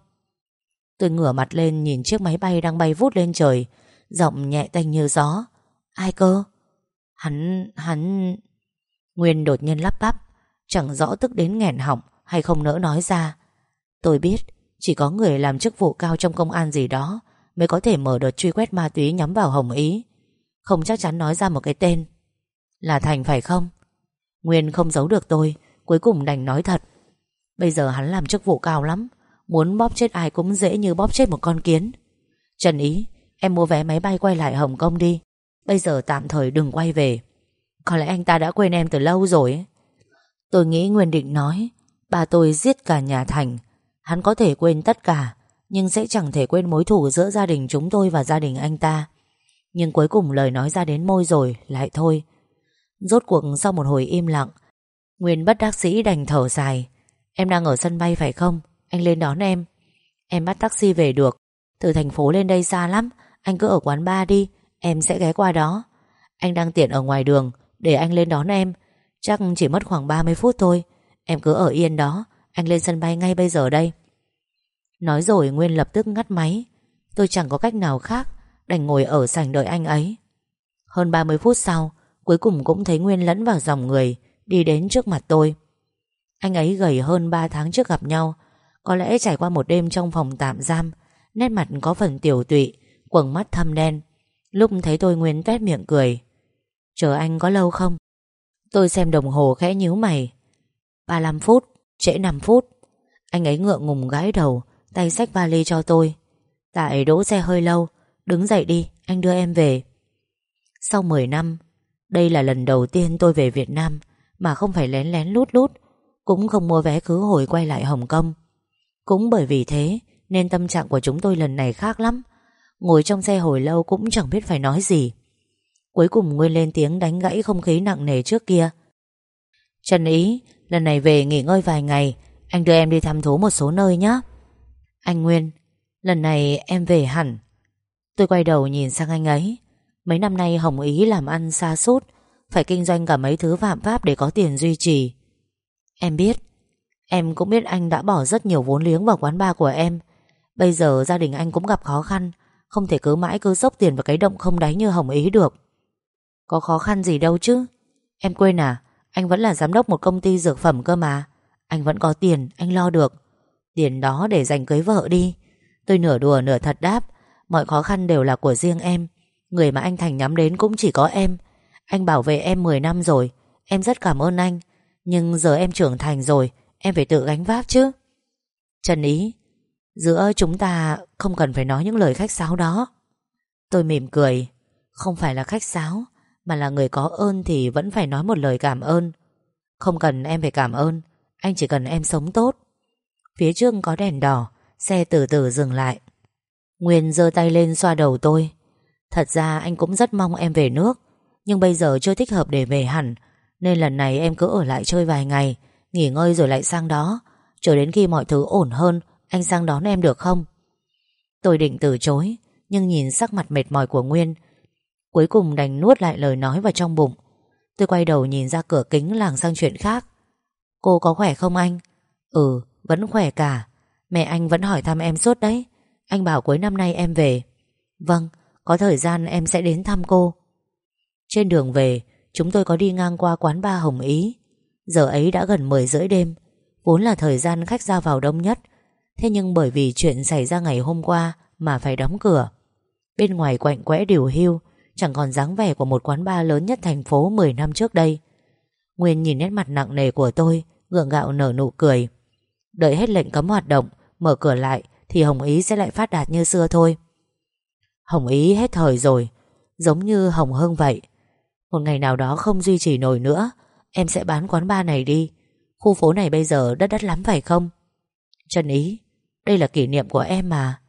Tôi ngửa mặt lên nhìn chiếc máy bay đang bay vút lên trời. Giọng nhẹ tênh như gió. Ai cơ? Hắn, hắn Nguyên đột nhiên lắp bắp. Chẳng rõ tức đến nghẹn họng Hay không nỡ nói ra. Tôi biết, Chỉ có người làm chức vụ cao trong công an gì đó Mới có thể mở đợt truy quét ma túy nhắm vào Hồng Ý. Không chắc chắn nói ra một cái tên. Là Thành phải không? Nguyên không giấu được tôi, Cuối cùng đành nói thật. Bây giờ hắn làm chức vụ cao lắm, Muốn bóp chết ai cũng dễ như bóp chết một con kiến. Trần Ý, Em mua vé máy bay quay lại Hồng Kông đi. Bây giờ tạm thời đừng quay về. Có lẽ anh ta đã quên em từ lâu rồi Tôi nghĩ Nguyên Định nói Bà tôi giết cả nhà Thành Hắn có thể quên tất cả, Nhưng sẽ chẳng thể quên mối thù giữa gia đình chúng tôi và gia đình anh ta. Nhưng cuối cùng lời nói ra đến môi rồi, Lại thôi. Rốt cuộc sau một hồi im lặng, Nguyên bất đắc sĩ đành thở dài. Em đang ở sân bay phải không? Anh lên đón em. Em bắt taxi về được. Từ thành phố lên đây xa lắm. Anh cứ ở quán bar đi. Em sẽ ghé qua đó. Anh đang tiện ở ngoài đường, Để anh lên đón em. Chắc chỉ mất khoảng 30 phút thôi. Em cứ ở yên đó. Anh lên sân bay ngay bây giờ đây. Nói rồi Nguyên lập tức ngắt máy. Tôi chẳng có cách nào khác Đành ngồi ở sảnh đợi anh ấy. Hơn 30 phút sau Cuối cùng cũng thấy Nguyên lẫn vào dòng người Đi đến trước mặt tôi. Anh ấy gầy hơn 3 tháng trước gặp nhau. Có lẽ trải qua một đêm trong phòng tạm giam Nét mặt có phần tiểu tụy Quầng mắt thâm đen. Lúc thấy tôi Nguyên tét miệng cười. Chờ anh có lâu không? Tôi xem đồng hồ khẽ nhíu mày. 35 phút, trễ 5 phút. Anh ấy ngượng ngùng gãi đầu Tay xách vali cho tôi. Tại đỗ xe hơi lâu Đứng dậy đi, anh đưa em về. Sau 10 năm Đây là lần đầu tiên tôi về Việt Nam Mà không phải lén lén lút lút Cũng không mua vé khứ hồi quay lại Hồng Kông. Cũng bởi vì thế Nên tâm trạng của chúng tôi lần này khác lắm. Ngồi trong xe hồi lâu cũng chẳng biết phải nói gì. Cuối cùng Nguyên lên tiếng đánh gãy không khí nặng nề trước kia. Trần Ý Lần này về nghỉ ngơi vài ngày, Anh đưa em đi thăm thú một số nơi nhé Anh Nguyên, Lần này em về hẳn. Tôi quay đầu nhìn sang anh ấy. Mấy năm nay Hồng Ý làm ăn xa sút Phải kinh doanh cả mấy thứ phạm pháp Để có tiền duy trì. Em biết, Em cũng biết anh đã bỏ rất nhiều vốn liếng vào quán bar của em. Bây giờ gia đình anh cũng gặp khó khăn, Không thể cứ mãi cứ dốc tiền vào cái động không đáy như Hồng Ý được. Có khó khăn gì đâu chứ? Em quên à? Anh vẫn là giám đốc một công ty dược phẩm cơ mà. Anh vẫn có tiền, anh lo được. Tiền đó để dành cưới vợ đi. Tôi nửa đùa nửa thật đáp Mọi khó khăn đều là của riêng em. Người mà anh Thành nhắm đến cũng chỉ có em. Anh bảo vệ em 10 năm rồi Em rất cảm ơn anh. Nhưng giờ em trưởng thành rồi Em phải tự gánh vác chứ. Trần Ý Giữa chúng ta không cần phải nói những lời khách sáo đó. Tôi mỉm cười Không phải là khách sáo. Mà là người có ơn thì vẫn phải nói một lời cảm ơn. Không cần em phải cảm ơn, Anh chỉ cần em sống tốt. Phía trước có đèn đỏ, Xe từ từ dừng lại. Nguyên giơ tay lên xoa đầu tôi. Thật ra anh cũng rất mong em về nước, Nhưng bây giờ chưa thích hợp để về hẳn, Nên lần này em cứ ở lại chơi vài ngày, Nghỉ ngơi rồi lại sang đó. Chờ đến khi mọi thứ ổn hơn, Anh sang đón em được không? Tôi định từ chối, Nhưng nhìn sắc mặt mệt mỏi của Nguyên Cuối cùng đành nuốt lại lời nói vào trong bụng. Tôi quay đầu nhìn ra cửa kính làng sang chuyện khác. Cô có khỏe không anh? Ừ vẫn khỏe cả. Mẹ anh vẫn hỏi thăm em suốt đấy. Anh bảo cuối năm nay em về. Vâng, có thời gian em sẽ đến thăm cô. Trên đường về Chúng tôi có đi ngang qua quán ba Hồng Ý. Giờ ấy đã gần 10 rưỡi đêm. Vốn là thời gian khách ra vào đông nhất. Thế nhưng bởi vì chuyện xảy ra ngày hôm qua Mà phải đóng cửa. Bên ngoài quạnh quẽ điều hưu Chẳng còn dáng vẻ của một quán bar lớn nhất thành phố 10 năm trước đây. Nguyên nhìn nét mặt nặng nề của tôi, Gượng gạo nở nụ cười. Đợi hết lệnh cấm hoạt động, Mở cửa lại, Thì Hồng Ý sẽ lại phát đạt như xưa thôi. Hồng Ý hết thời rồi, Giống như Hồng hưng vậy. Một ngày nào đó không duy trì nổi nữa, Em sẽ bán quán bar này đi. Khu phố này bây giờ đất đắt lắm phải không? Trần Ý, Đây là kỷ niệm của em mà.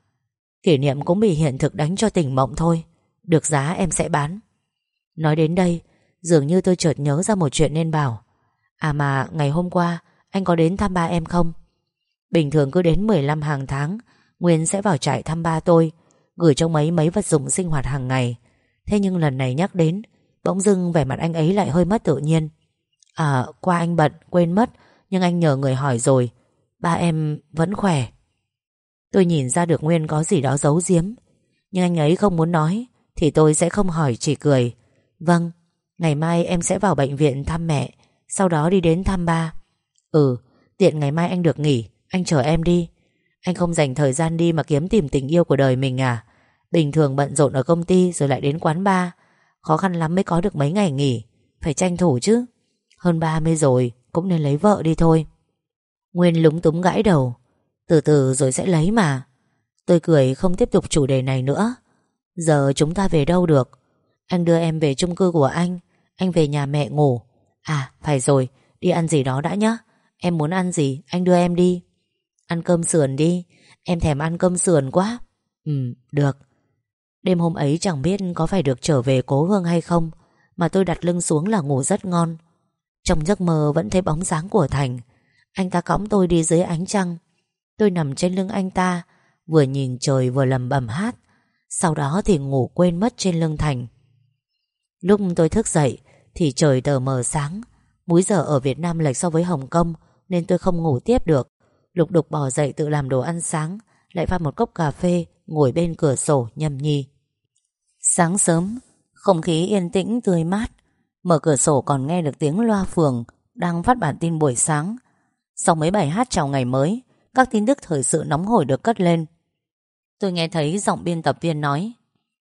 Kỷ niệm cũng bị hiện thực đánh cho tỉnh mộng thôi. Được giá em sẽ bán. Nói đến đây, Dường như tôi chợt nhớ ra một chuyện nên bảo À mà, ngày hôm qua, Anh có đến thăm ba em không? Bình thường cứ đến 15 hàng tháng, Nguyên sẽ vào trại thăm ba tôi, Gửi cho mấy mấy vật dụng sinh hoạt hàng ngày. Thế nhưng lần này nhắc đến, Bỗng dưng vẻ mặt anh ấy lại hơi mất tự nhiên. À qua anh bận, quên mất, Nhưng anh nhờ người hỏi rồi, Ba em vẫn khỏe. Tôi nhìn ra được Nguyên có gì đó giấu giếm, Nhưng anh ấy không muốn nói thì tôi sẽ không hỏi chỉ cười. Vâng Ngày mai em sẽ vào bệnh viện thăm mẹ, Sau đó đi đến thăm ba. Ừ Tiện ngày mai anh được nghỉ, Anh chờ em đi. Anh không dành thời gian đi mà kiếm tìm tình yêu của đời mình à? Bình thường bận rộn ở công ty Rồi lại đến quán bar. Khó khăn lắm mới có được mấy ngày nghỉ. Phải tranh thủ chứ. Hơn 30 rồi, Cũng nên lấy vợ đi thôi. Nguyên lúng túng gãi đầu. Từ từ rồi sẽ lấy mà. Tôi cười không tiếp tục chủ đề này nữa. Giờ chúng ta về đâu được? Anh đưa em về chung cư của anh. Anh về nhà mẹ ngủ. À phải rồi. Đi ăn gì đó đã nhá. Em muốn ăn gì, anh đưa em đi. Ăn cơm sườn đi. Em thèm ăn cơm sườn quá. Ừ được. Đêm hôm ấy chẳng biết có phải được trở về cố hương hay không, Mà tôi đặt lưng xuống là ngủ rất ngon. Trong giấc mơ vẫn thấy bóng dáng của Thành. Anh ta cõng tôi đi dưới ánh trăng. Tôi nằm trên lưng anh ta, Vừa nhìn trời vừa lầm bầm hát. Sau đó thì ngủ quên mất trên lưng Thành. Lúc tôi thức dậy Thì trời tờ mờ sáng. Múi giờ ở Việt Nam lệch so với Hồng Kông, Nên tôi không ngủ tiếp được. Lục đục bỏ dậy tự làm đồ ăn sáng, Lại pha một cốc cà phê, Ngồi bên cửa sổ nhâm nhi. Sáng sớm, Không khí yên tĩnh tươi mát. Mở cửa sổ còn nghe được tiếng loa phường Đang phát bản tin buổi sáng. Sau mấy bài hát chào ngày mới, Các tin tức thời sự nóng hổi được cất lên. Tôi nghe thấy giọng biên tập viên nói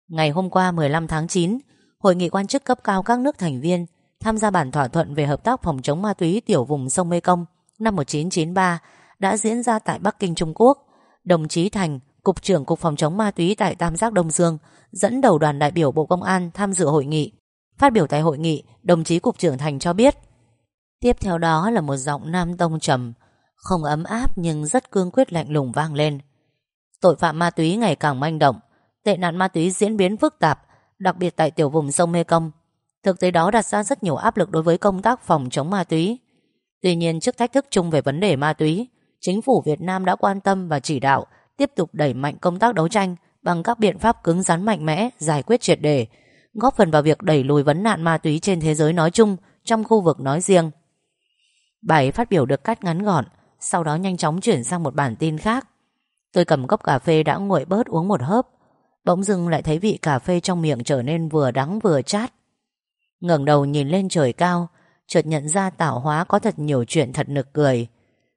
Ngày hôm qua 15 tháng 9 Hội nghị quan chức cấp cao các nước thành viên tham gia bản thỏa thuận về hợp tác phòng chống ma túy tiểu vùng sông Mekong năm 1993 đã diễn ra tại Bắc Kinh, Trung Quốc. Đồng chí Thành, Cục trưởng Cục Phòng chống ma túy tại Tam Giác Đông Dương, dẫn đầu đoàn đại biểu Bộ Công an tham dự hội nghị. Phát biểu tại hội nghị, đồng chí Cục trưởng Thành cho biết. Tiếp theo đó là một giọng nam tông trầm, không ấm áp nhưng rất cương quyết lạnh lùng vang lên. Tội phạm ma túy ngày càng manh động, tệ nạn ma túy diễn biến phức tạp, đặc biệt tại tiểu vùng sông Mekong. Thực tế đó đặt ra rất nhiều áp lực đối với công tác phòng chống ma túy. Tuy nhiên trước thách thức chung về vấn đề ma túy, chính phủ Việt Nam đã quan tâm và chỉ đạo tiếp tục đẩy mạnh công tác đấu tranh bằng các biện pháp cứng rắn mạnh mẽ, giải quyết triệt đề, góp phần vào việc đẩy lùi vấn nạn ma túy trên thế giới nói chung, trong khu vực nói riêng. Bài phát biểu được cắt ngắn gọn, sau đó nhanh chóng chuyển sang một bản tin khác. Tôi cầm cốc cà phê đã nguội bớt uống một hớp, bỗng dưng lại thấy vị cà phê trong miệng trở nên vừa đắng vừa chát. Ngẩng đầu nhìn lên trời cao Chợt nhận ra tạo hóa có thật nhiều chuyện thật nực cười.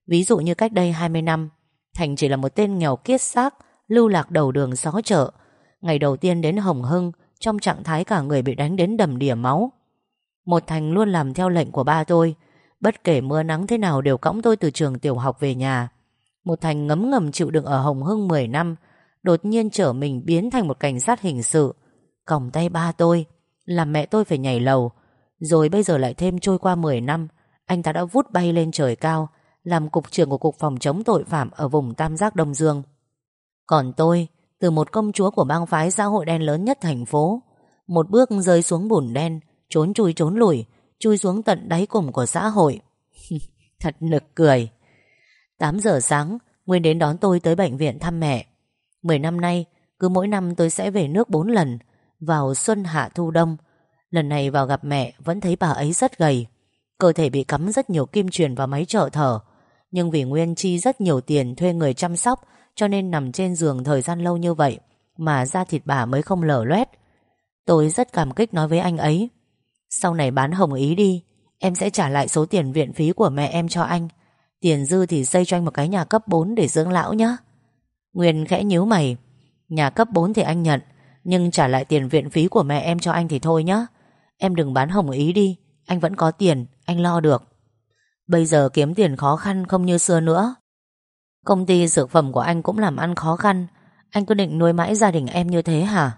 Ví dụ như cách đây 20 năm Thành chỉ là một tên nghèo kiết xác Lưu lạc đầu đường xó chợ. Ngày đầu tiên đến Hồng Hưng Trong trạng thái cả người bị đánh đến đầm đìa máu. Một Thành luôn làm theo lệnh của ba tôi Bất kể mưa nắng thế nào Đều cõng tôi từ trường tiểu học về nhà. Một Thành ngấm ngầm chịu đựng ở Hồng Hưng 10 năm, Đột nhiên trở mình biến thành một cảnh sát hình sự. Còng tay ba tôi, làm mẹ tôi phải nhảy lầu. Rồi bây giờ lại thêm trôi qua 10 năm, Anh ta đã vút bay lên trời cao, Làm cục trưởng của Cục Phòng chống tội phạm Ở vùng Tam Giác Đông Dương. Còn tôi, Từ một công chúa của bang phái xã hội đen lớn nhất thành phố, Một bước rơi xuống bùn đen, Trốn chui trốn lùi Chui xuống tận đáy cùng của xã hội. Thật nực cười. 8 giờ sáng Nguyên đến đón tôi tới bệnh viện thăm mẹ 10 năm nay Cứ mỗi năm tôi sẽ về nước 4 lần vào xuân hạ thu đông. Lần này vào gặp mẹ vẫn thấy bà ấy rất gầy. Cơ thể bị cắm rất nhiều kim truyền vào máy trợ thở. Nhưng vì Nguyên chi rất nhiều tiền thuê người chăm sóc cho nên nằm trên giường thời gian lâu như vậy mà da thịt bà mới không lở loét. Tôi rất cảm kích nói với anh ấy. Sau này bán hồng ý đi, em sẽ trả lại số tiền viện phí của mẹ em cho anh. Tiền dư thì xây cho anh một cái nhà cấp 4 để dưỡng lão nhé. Nguyên khẽ nhíu mày. Nhà cấp 4 thì anh nhận, nhưng trả lại tiền viện phí của mẹ em cho anh thì thôi nhá. Em đừng bán hồng ý đi Anh vẫn có tiền, anh lo được. Bây giờ kiếm tiền khó khăn không như xưa nữa. Công ty dược phẩm của anh cũng làm ăn khó khăn. Anh cứ định nuôi mãi gia đình em như thế hả?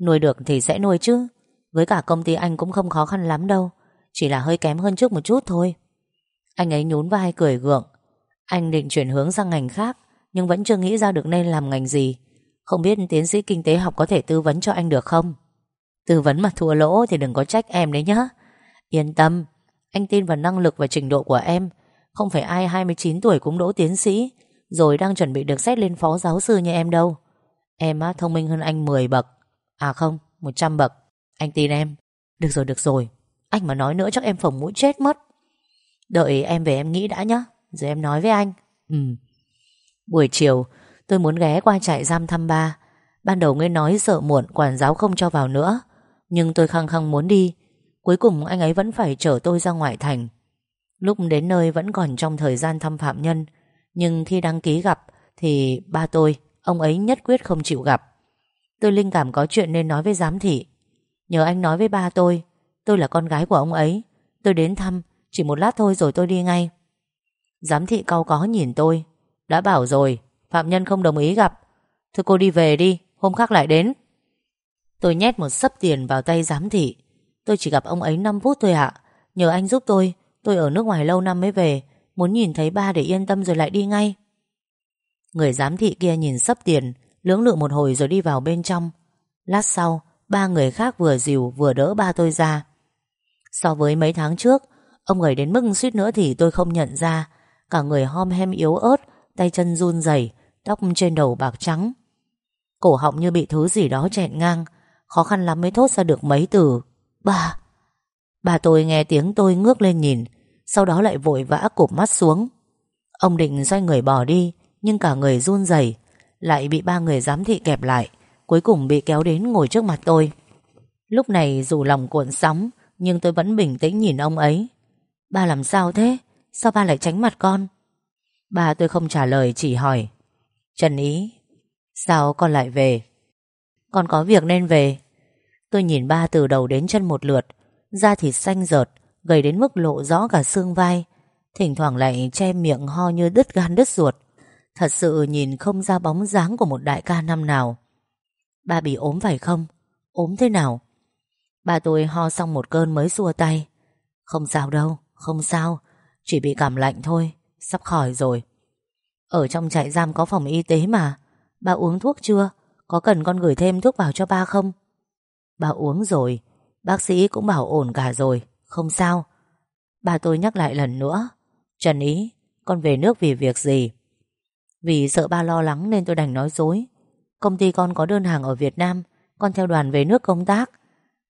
Nuôi được thì sẽ nuôi chứ. Với cả công ty anh cũng không khó khăn lắm đâu. Chỉ là hơi kém hơn trước một chút thôi. Anh ấy nhún vai cười gượng Anh định chuyển hướng sang ngành khác Nhưng vẫn chưa nghĩ ra được nên làm ngành gì không biết tiến sĩ kinh tế học có thể tư vấn cho anh được không? Tư vấn mà thua lỗ thì đừng có trách em đấy nhá. Yên tâm, anh tin vào năng lực và trình độ của em. Không phải ai 29 tuổi cũng đỗ tiến sĩ, rồi đang chuẩn bị được xét lên phó giáo sư như em đâu. Em á, thông minh hơn anh 10 bậc. À không, 100 bậc. Anh tin em. Được rồi, được rồi. Anh mà nói nữa chắc em phồng mũi chết mất. Đợi em về em nghĩ đã nhá. Rồi em nói với anh. Ừ. Buổi chiều, Tôi muốn ghé qua trại giam thăm ba. Ban đầu Nguyên nói sợ muộn Quản giáo không cho vào nữa. Nhưng tôi khăng khăng muốn đi. Cuối cùng anh ấy vẫn phải chở tôi ra ngoại thành. Lúc đến nơi vẫn còn trong thời gian thăm phạm nhân. Nhưng khi đăng ký gặp Thì ba tôi Ông ấy nhất quyết không chịu gặp. Tôi linh cảm có chuyện nên nói với giám thị. Nhờ anh nói với ba tôi Tôi là con gái của ông ấy. Tôi đến thăm chỉ một lát thôi rồi tôi đi ngay. Giám thị cau có nhìn tôi, Đã bảo rồi, Phạm nhân không đồng ý gặp. Thôi cô đi về đi, Hôm khác lại đến. Tôi nhét một sấp tiền vào tay giám thị. Tôi chỉ gặp ông ấy 5 phút thôi ạ. Nhờ anh giúp tôi Tôi ở nước ngoài lâu năm mới về, Muốn nhìn thấy ba để yên tâm rồi lại đi ngay. Người giám thị kia nhìn sấp tiền, Lưỡng lự một hồi rồi đi vào bên trong. Lát sau, Ba người khác vừa dìu vừa đỡ ba tôi ra. So với mấy tháng trước Ông người đến mức suýt nữa thì tôi không nhận ra. Cả người hom hem yếu ớt, Tay chân run rẩy, Tóc trên đầu bạc trắng. Cổ họng như bị thứ gì đó chẹn ngang, Khó khăn lắm mới thốt ra được mấy từ. Bà Bà tôi nghe tiếng tôi ngước lên nhìn, Sau đó lại vội vã cụp mắt xuống. Ông định xoay người bỏ đi, Nhưng cả người run rẩy, Lại bị ba người giám thị kẹp lại, Cuối cùng bị kéo đến ngồi trước mặt tôi. Lúc này dù lòng cuộn sóng, Nhưng tôi vẫn bình tĩnh nhìn ông ấy. Ba làm sao thế? Sao ba lại tránh mặt con? Ba tôi không trả lời, chỉ hỏi. Trần Ý, Sao con lại về? Con có việc nên về. Tôi nhìn ba từ đầu đến chân một lượt, Da thịt xanh rợt, Gầy đến mức lộ rõ cả xương vai. Thỉnh thoảng lại che miệng ho như đứt gan đứt ruột. Thật sự nhìn không ra bóng dáng của một đại ca năm nào. Ba bị ốm phải không? Ốm thế nào? Ba tôi ho xong một cơn mới xua tay. Không sao đâu. Không sao, Chỉ bị cảm lạnh thôi, Sắp khỏi rồi. Ở trong trại giam có phòng y tế mà Ba uống thuốc chưa? Có cần con gửi thêm thuốc vào cho ba không? Ba uống rồi, Bác sĩ cũng bảo ổn cả rồi, Không sao. Ba tôi nhắc lại lần nữa, Trần Ý, Con về nước vì việc gì? Vì sợ ba lo lắng nên tôi đành nói dối. Công ty con có đơn hàng ở Việt Nam, Con theo đoàn về nước công tác.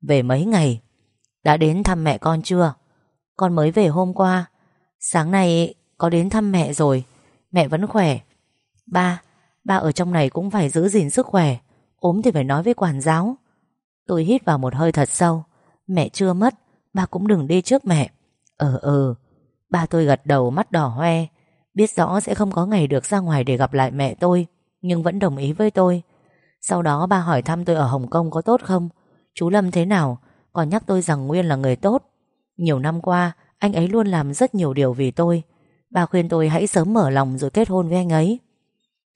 Về mấy ngày? Đã đến thăm mẹ con chưa? Con mới về hôm qua. Sáng nay có đến thăm mẹ rồi. Mẹ vẫn khỏe. Ba, ba ở trong này cũng phải giữ gìn sức khỏe. Ốm thì phải nói với quản giáo. Tôi hít vào một hơi thật sâu. Mẹ chưa mất Ba cũng đừng đi trước mẹ. Ờ ờ. Ba tôi gật đầu mắt đỏ hoe. Biết rõ sẽ không có ngày được ra ngoài để gặp lại mẹ tôi Nhưng vẫn đồng ý với tôi. Sau đó ba hỏi thăm tôi ở Hồng Kông có tốt không? Chú Lâm thế nào? Còn nhắc tôi rằng Nguyên là người tốt. Nhiều năm qua, Anh ấy luôn làm rất nhiều điều vì tôi. Ba khuyên tôi hãy sớm mở lòng rồi kết hôn với anh ấy.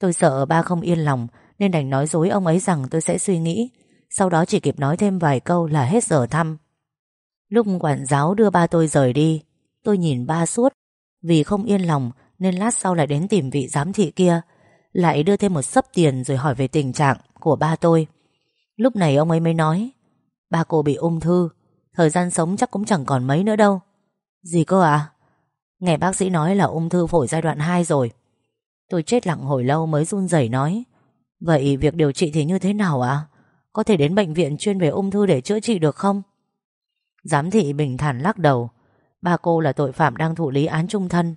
Tôi sợ ba không yên lòng, Nên đành nói dối ông ấy rằng tôi sẽ suy nghĩ. Sau đó chỉ kịp nói thêm vài câu là hết giờ thăm. Lúc quản giáo đưa ba tôi rời đi, Tôi nhìn ba suốt. Vì không yên lòng, Nên lát sau lại đến tìm vị giám thị kia, Lại đưa thêm một sấp tiền rồi hỏi về tình trạng Của ba tôi. Lúc này ông ấy mới nói, Ba cô bị ung thư Thời gian sống chắc cũng chẳng còn mấy nữa đâu. Gì cơ à Nghe bác sĩ nói là ung thư phổi giai đoạn 2 rồi. Tôi chết lặng hồi lâu mới run rẩy nói. Vậy việc điều trị thì như thế nào ạ? Có thể đến bệnh viện chuyên về ung thư để chữa trị được không? Giám thị bình thản lắc đầu. Ba cô là tội phạm đang thụ lý án trung thân.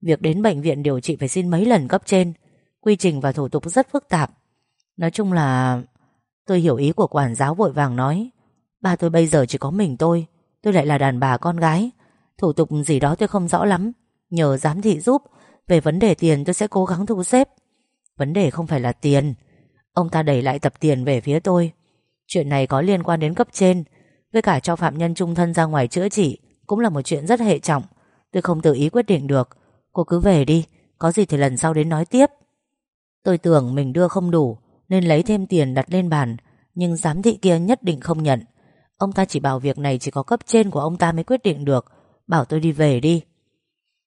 Việc đến bệnh viện điều trị phải xin mấy lần cấp trên. Quy trình và thủ tục rất phức tạp. Nói chung là, Tôi hiểu ý của quản giáo vội vàng nói. Ba tôi bây giờ chỉ có mình tôi Tôi lại là đàn bà con gái. Thủ tục gì đó tôi không rõ lắm, Nhờ giám thị giúp. Về vấn đề tiền tôi sẽ cố gắng thu xếp. Vấn đề không phải là tiền, Ông ta đẩy lại tập tiền về phía tôi. Chuyện này có liên quan đến cấp trên, Với cả cho phạm nhân trung thân ra ngoài chữa trị Cũng là một chuyện rất hệ trọng. Tôi không tự ý quyết định được. Cô cứ về đi, Có gì thì lần sau đến nói tiếp. Tôi tưởng mình đưa không đủ, Nên lấy thêm tiền đặt lên bàn, Nhưng giám thị kia nhất định không nhận. Ông ta chỉ bảo việc này chỉ có cấp trên của ông ta mới quyết định được. Bảo tôi đi về đi.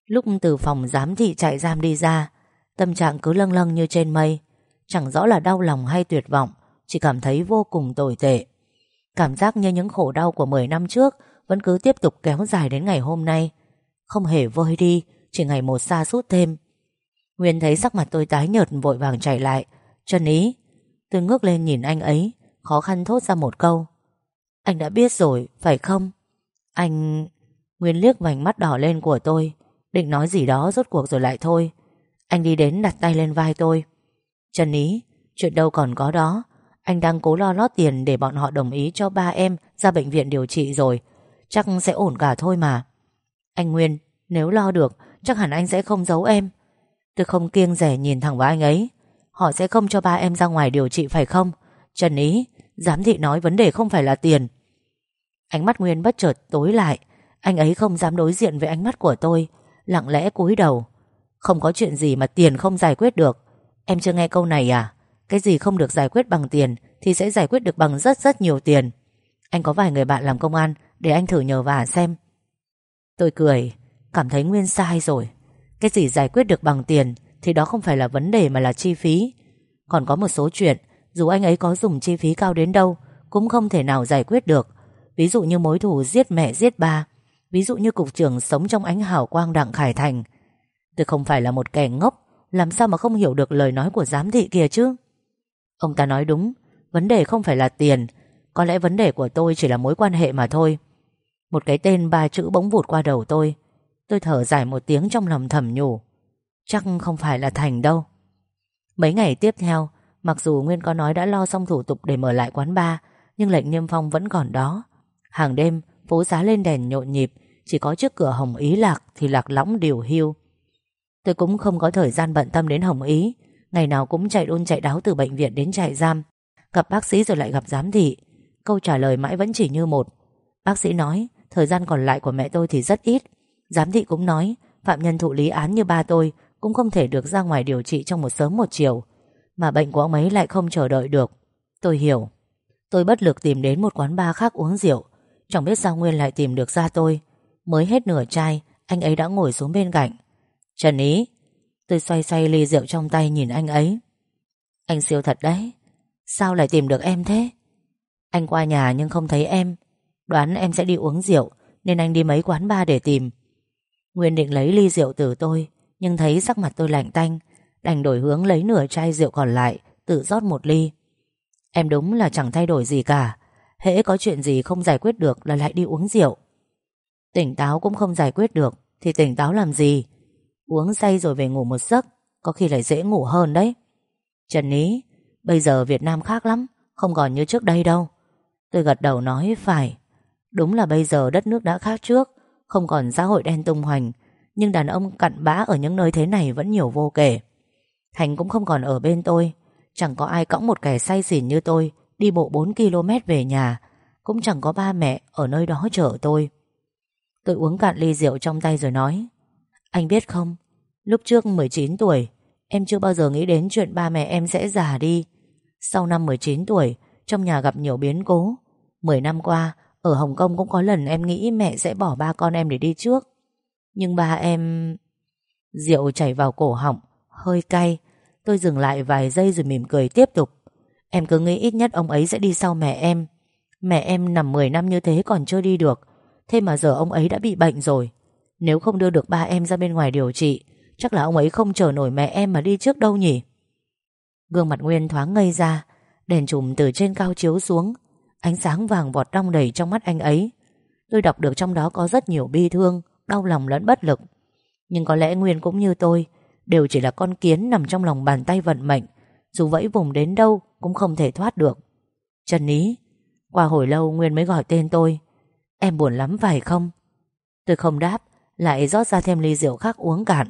Lúc từ phòng giám thị chạy giam đi ra, Tâm trạng cứ lâng lâng như trên mây. Chẳng rõ là đau lòng hay tuyệt vọng, Chỉ cảm thấy vô cùng tồi tệ. Cảm giác như những khổ đau của 10 năm trước Vẫn cứ tiếp tục kéo dài đến ngày hôm nay. Không hề vơi đi, Chỉ ngày một xa suốt thêm. Nguyên thấy sắc mặt tôi tái nhợt vội vàng chạy lại. Trần ý, Tôi ngước lên nhìn anh ấy, Khó khăn thốt ra một câu. Anh đã biết rồi, phải không? Anh... Nguyên liếc vành mắt đỏ lên của tôi Định nói gì đó rốt cuộc rồi lại thôi. Anh đi đến đặt tay lên vai tôi. Trần Ý Chuyện đâu còn có đó. Anh đang cố lo lót tiền để bọn họ đồng ý cho ba em Ra bệnh viện điều trị rồi. Chắc sẽ ổn cả thôi mà. Anh Nguyên Nếu lo được Chắc hẳn anh sẽ không giấu em. Tôi không kiêng rẻ nhìn thẳng vào anh ấy. Họ sẽ không cho ba em ra ngoài điều trị phải không? Trần Ý Giám thị nói vấn đề không phải là tiền. Ánh mắt Nguyên bất chợt tối lại. Anh ấy không dám đối diện với ánh mắt của tôi, Lặng lẽ cúi đầu. Không có chuyện gì mà tiền không giải quyết được. Em chưa nghe câu này à? Cái gì không được giải quyết bằng tiền Thì sẽ giải quyết được bằng rất rất nhiều tiền. Anh có vài người bạn làm công an, Để anh thử nhờ vả xem. Tôi cười. Cảm thấy Nguyên sai rồi. Cái gì giải quyết được bằng tiền Thì đó không phải là vấn đề mà là chi phí. Còn có một số chuyện dù anh ấy có dùng chi phí cao đến đâu, Cũng không thể nào giải quyết được. Ví dụ như mối thù giết mẹ, giết ba. Ví dụ như cục trưởng sống trong ánh hào quang đặng Khải Thành. Tôi không phải là một kẻ ngốc, Làm sao mà không hiểu được lời nói của giám thị kia chứ? Ông ta nói đúng, Vấn đề không phải là tiền. Có lẽ vấn đề của tôi chỉ là mối quan hệ mà thôi. Một cái tên ba chữ bỗng vụt qua đầu tôi. Tôi thở dài một tiếng trong lòng thầm nhủ. Chắc không phải là Thành đâu. Mấy ngày tiếp theo Mặc dù Nguyên có nói đã lo xong thủ tục để mở lại quán bar, Nhưng lệnh niêm phong vẫn còn đó. Hàng đêm, phố giá lên đèn nhộn nhịp, Chỉ có trước cửa Hồng Ý Lạc Thì Lạc lõng điều hưu. Tôi cũng không có thời gian bận tâm đến Hồng Ý, Ngày nào cũng chạy đôn chạy đáo từ bệnh viện đến trại giam. Gặp bác sĩ rồi lại gặp giám thị, Câu trả lời mãi vẫn chỉ như một. Bác sĩ nói, Thời gian còn lại của mẹ tôi thì rất ít. Giám thị cũng nói, Phạm nhân thụ lý án như ba tôi Cũng không thể được ra ngoài điều trị trong một sớm một chiều. Mà bệnh của ông ấy lại không chờ đợi được. Tôi hiểu. Tôi bất lực tìm đến một quán bar khác uống rượu. Chẳng biết sao Nguyên lại tìm được ra tôi. Mới hết nửa chai, Anh ấy đã ngồi xuống bên cạnh. Trần Ý, Tôi xoay xoay ly rượu trong tay nhìn anh ấy. Anh siêu thật đấy. Sao lại tìm được em thế? Anh qua nhà nhưng không thấy em. Đoán em sẽ đi uống rượu, Nên anh đi mấy quán bar để tìm. Nguyên định lấy ly rượu từ tôi, Nhưng thấy sắc mặt tôi lạnh tanh. Đành đổi hướng lấy nửa chai rượu còn lại, Tự rót một ly. Em đúng là chẳng thay đổi gì cả. Hễ có chuyện gì không giải quyết được là lại đi uống rượu. Tỉnh táo cũng không giải quyết được, Thì tỉnh táo làm gì? Uống say rồi về ngủ một giấc, Có khi lại dễ ngủ hơn đấy. Trần Ní, Bây giờ Việt Nam khác lắm, Không còn như trước đây đâu. Tôi gật đầu nói, phải. Đúng là bây giờ đất nước đã khác trước, Không còn xã hội đen tung hoành, Nhưng đàn ông cặn bã ở những nơi thế này Vẫn nhiều vô kể. Thành cũng không còn ở bên tôi. Chẳng có ai cõng một kẻ say xỉn như tôi, Đi bộ 4 km về nhà. Cũng chẳng có ba mẹ ở nơi đó chở tôi. Tôi uống cạn ly rượu trong tay rồi nói, Anh biết không, Lúc trước 19 tuổi, Em chưa bao giờ nghĩ đến chuyện ba mẹ em sẽ già đi. Sau năm 19 tuổi, Trong nhà gặp nhiều biến cố. 10 năm qua, Ở Hồng Kông cũng có lần em nghĩ mẹ sẽ bỏ ba con em để đi trước. Nhưng ba em... Rượu chảy vào cổ họng. Hơi cay. Tôi dừng lại vài giây rồi mỉm cười tiếp tục. Em cứ nghĩ ít nhất ông ấy sẽ đi sau mẹ em. Mẹ em nằm 10 năm như thế còn chưa đi được. Thế mà giờ ông ấy đã bị bệnh rồi. Nếu không đưa được ba em ra bên ngoài điều trị, Chắc là ông ấy không chờ nổi mẹ em mà đi trước đâu nhỉ? Gương mặt Nguyên thoáng ngây ra, Đèn chùm từ trên cao chiếu xuống. Ánh sáng vàng vọt đong đầy trong mắt anh ấy. Tôi đọc được trong đó có rất nhiều bi thương, Đau lòng lẫn bất lực. Nhưng có lẽ Nguyên cũng như tôi Đều chỉ là con kiến nằm trong lòng bàn tay vận mệnh, Dù vẫy vùng đến đâu Cũng không thể thoát được. Trần Ý, Qua hồi lâu Nguyên mới gọi tên tôi. Em buồn lắm phải không? Tôi không đáp, Lại rót ra thêm ly rượu khác uống cạn.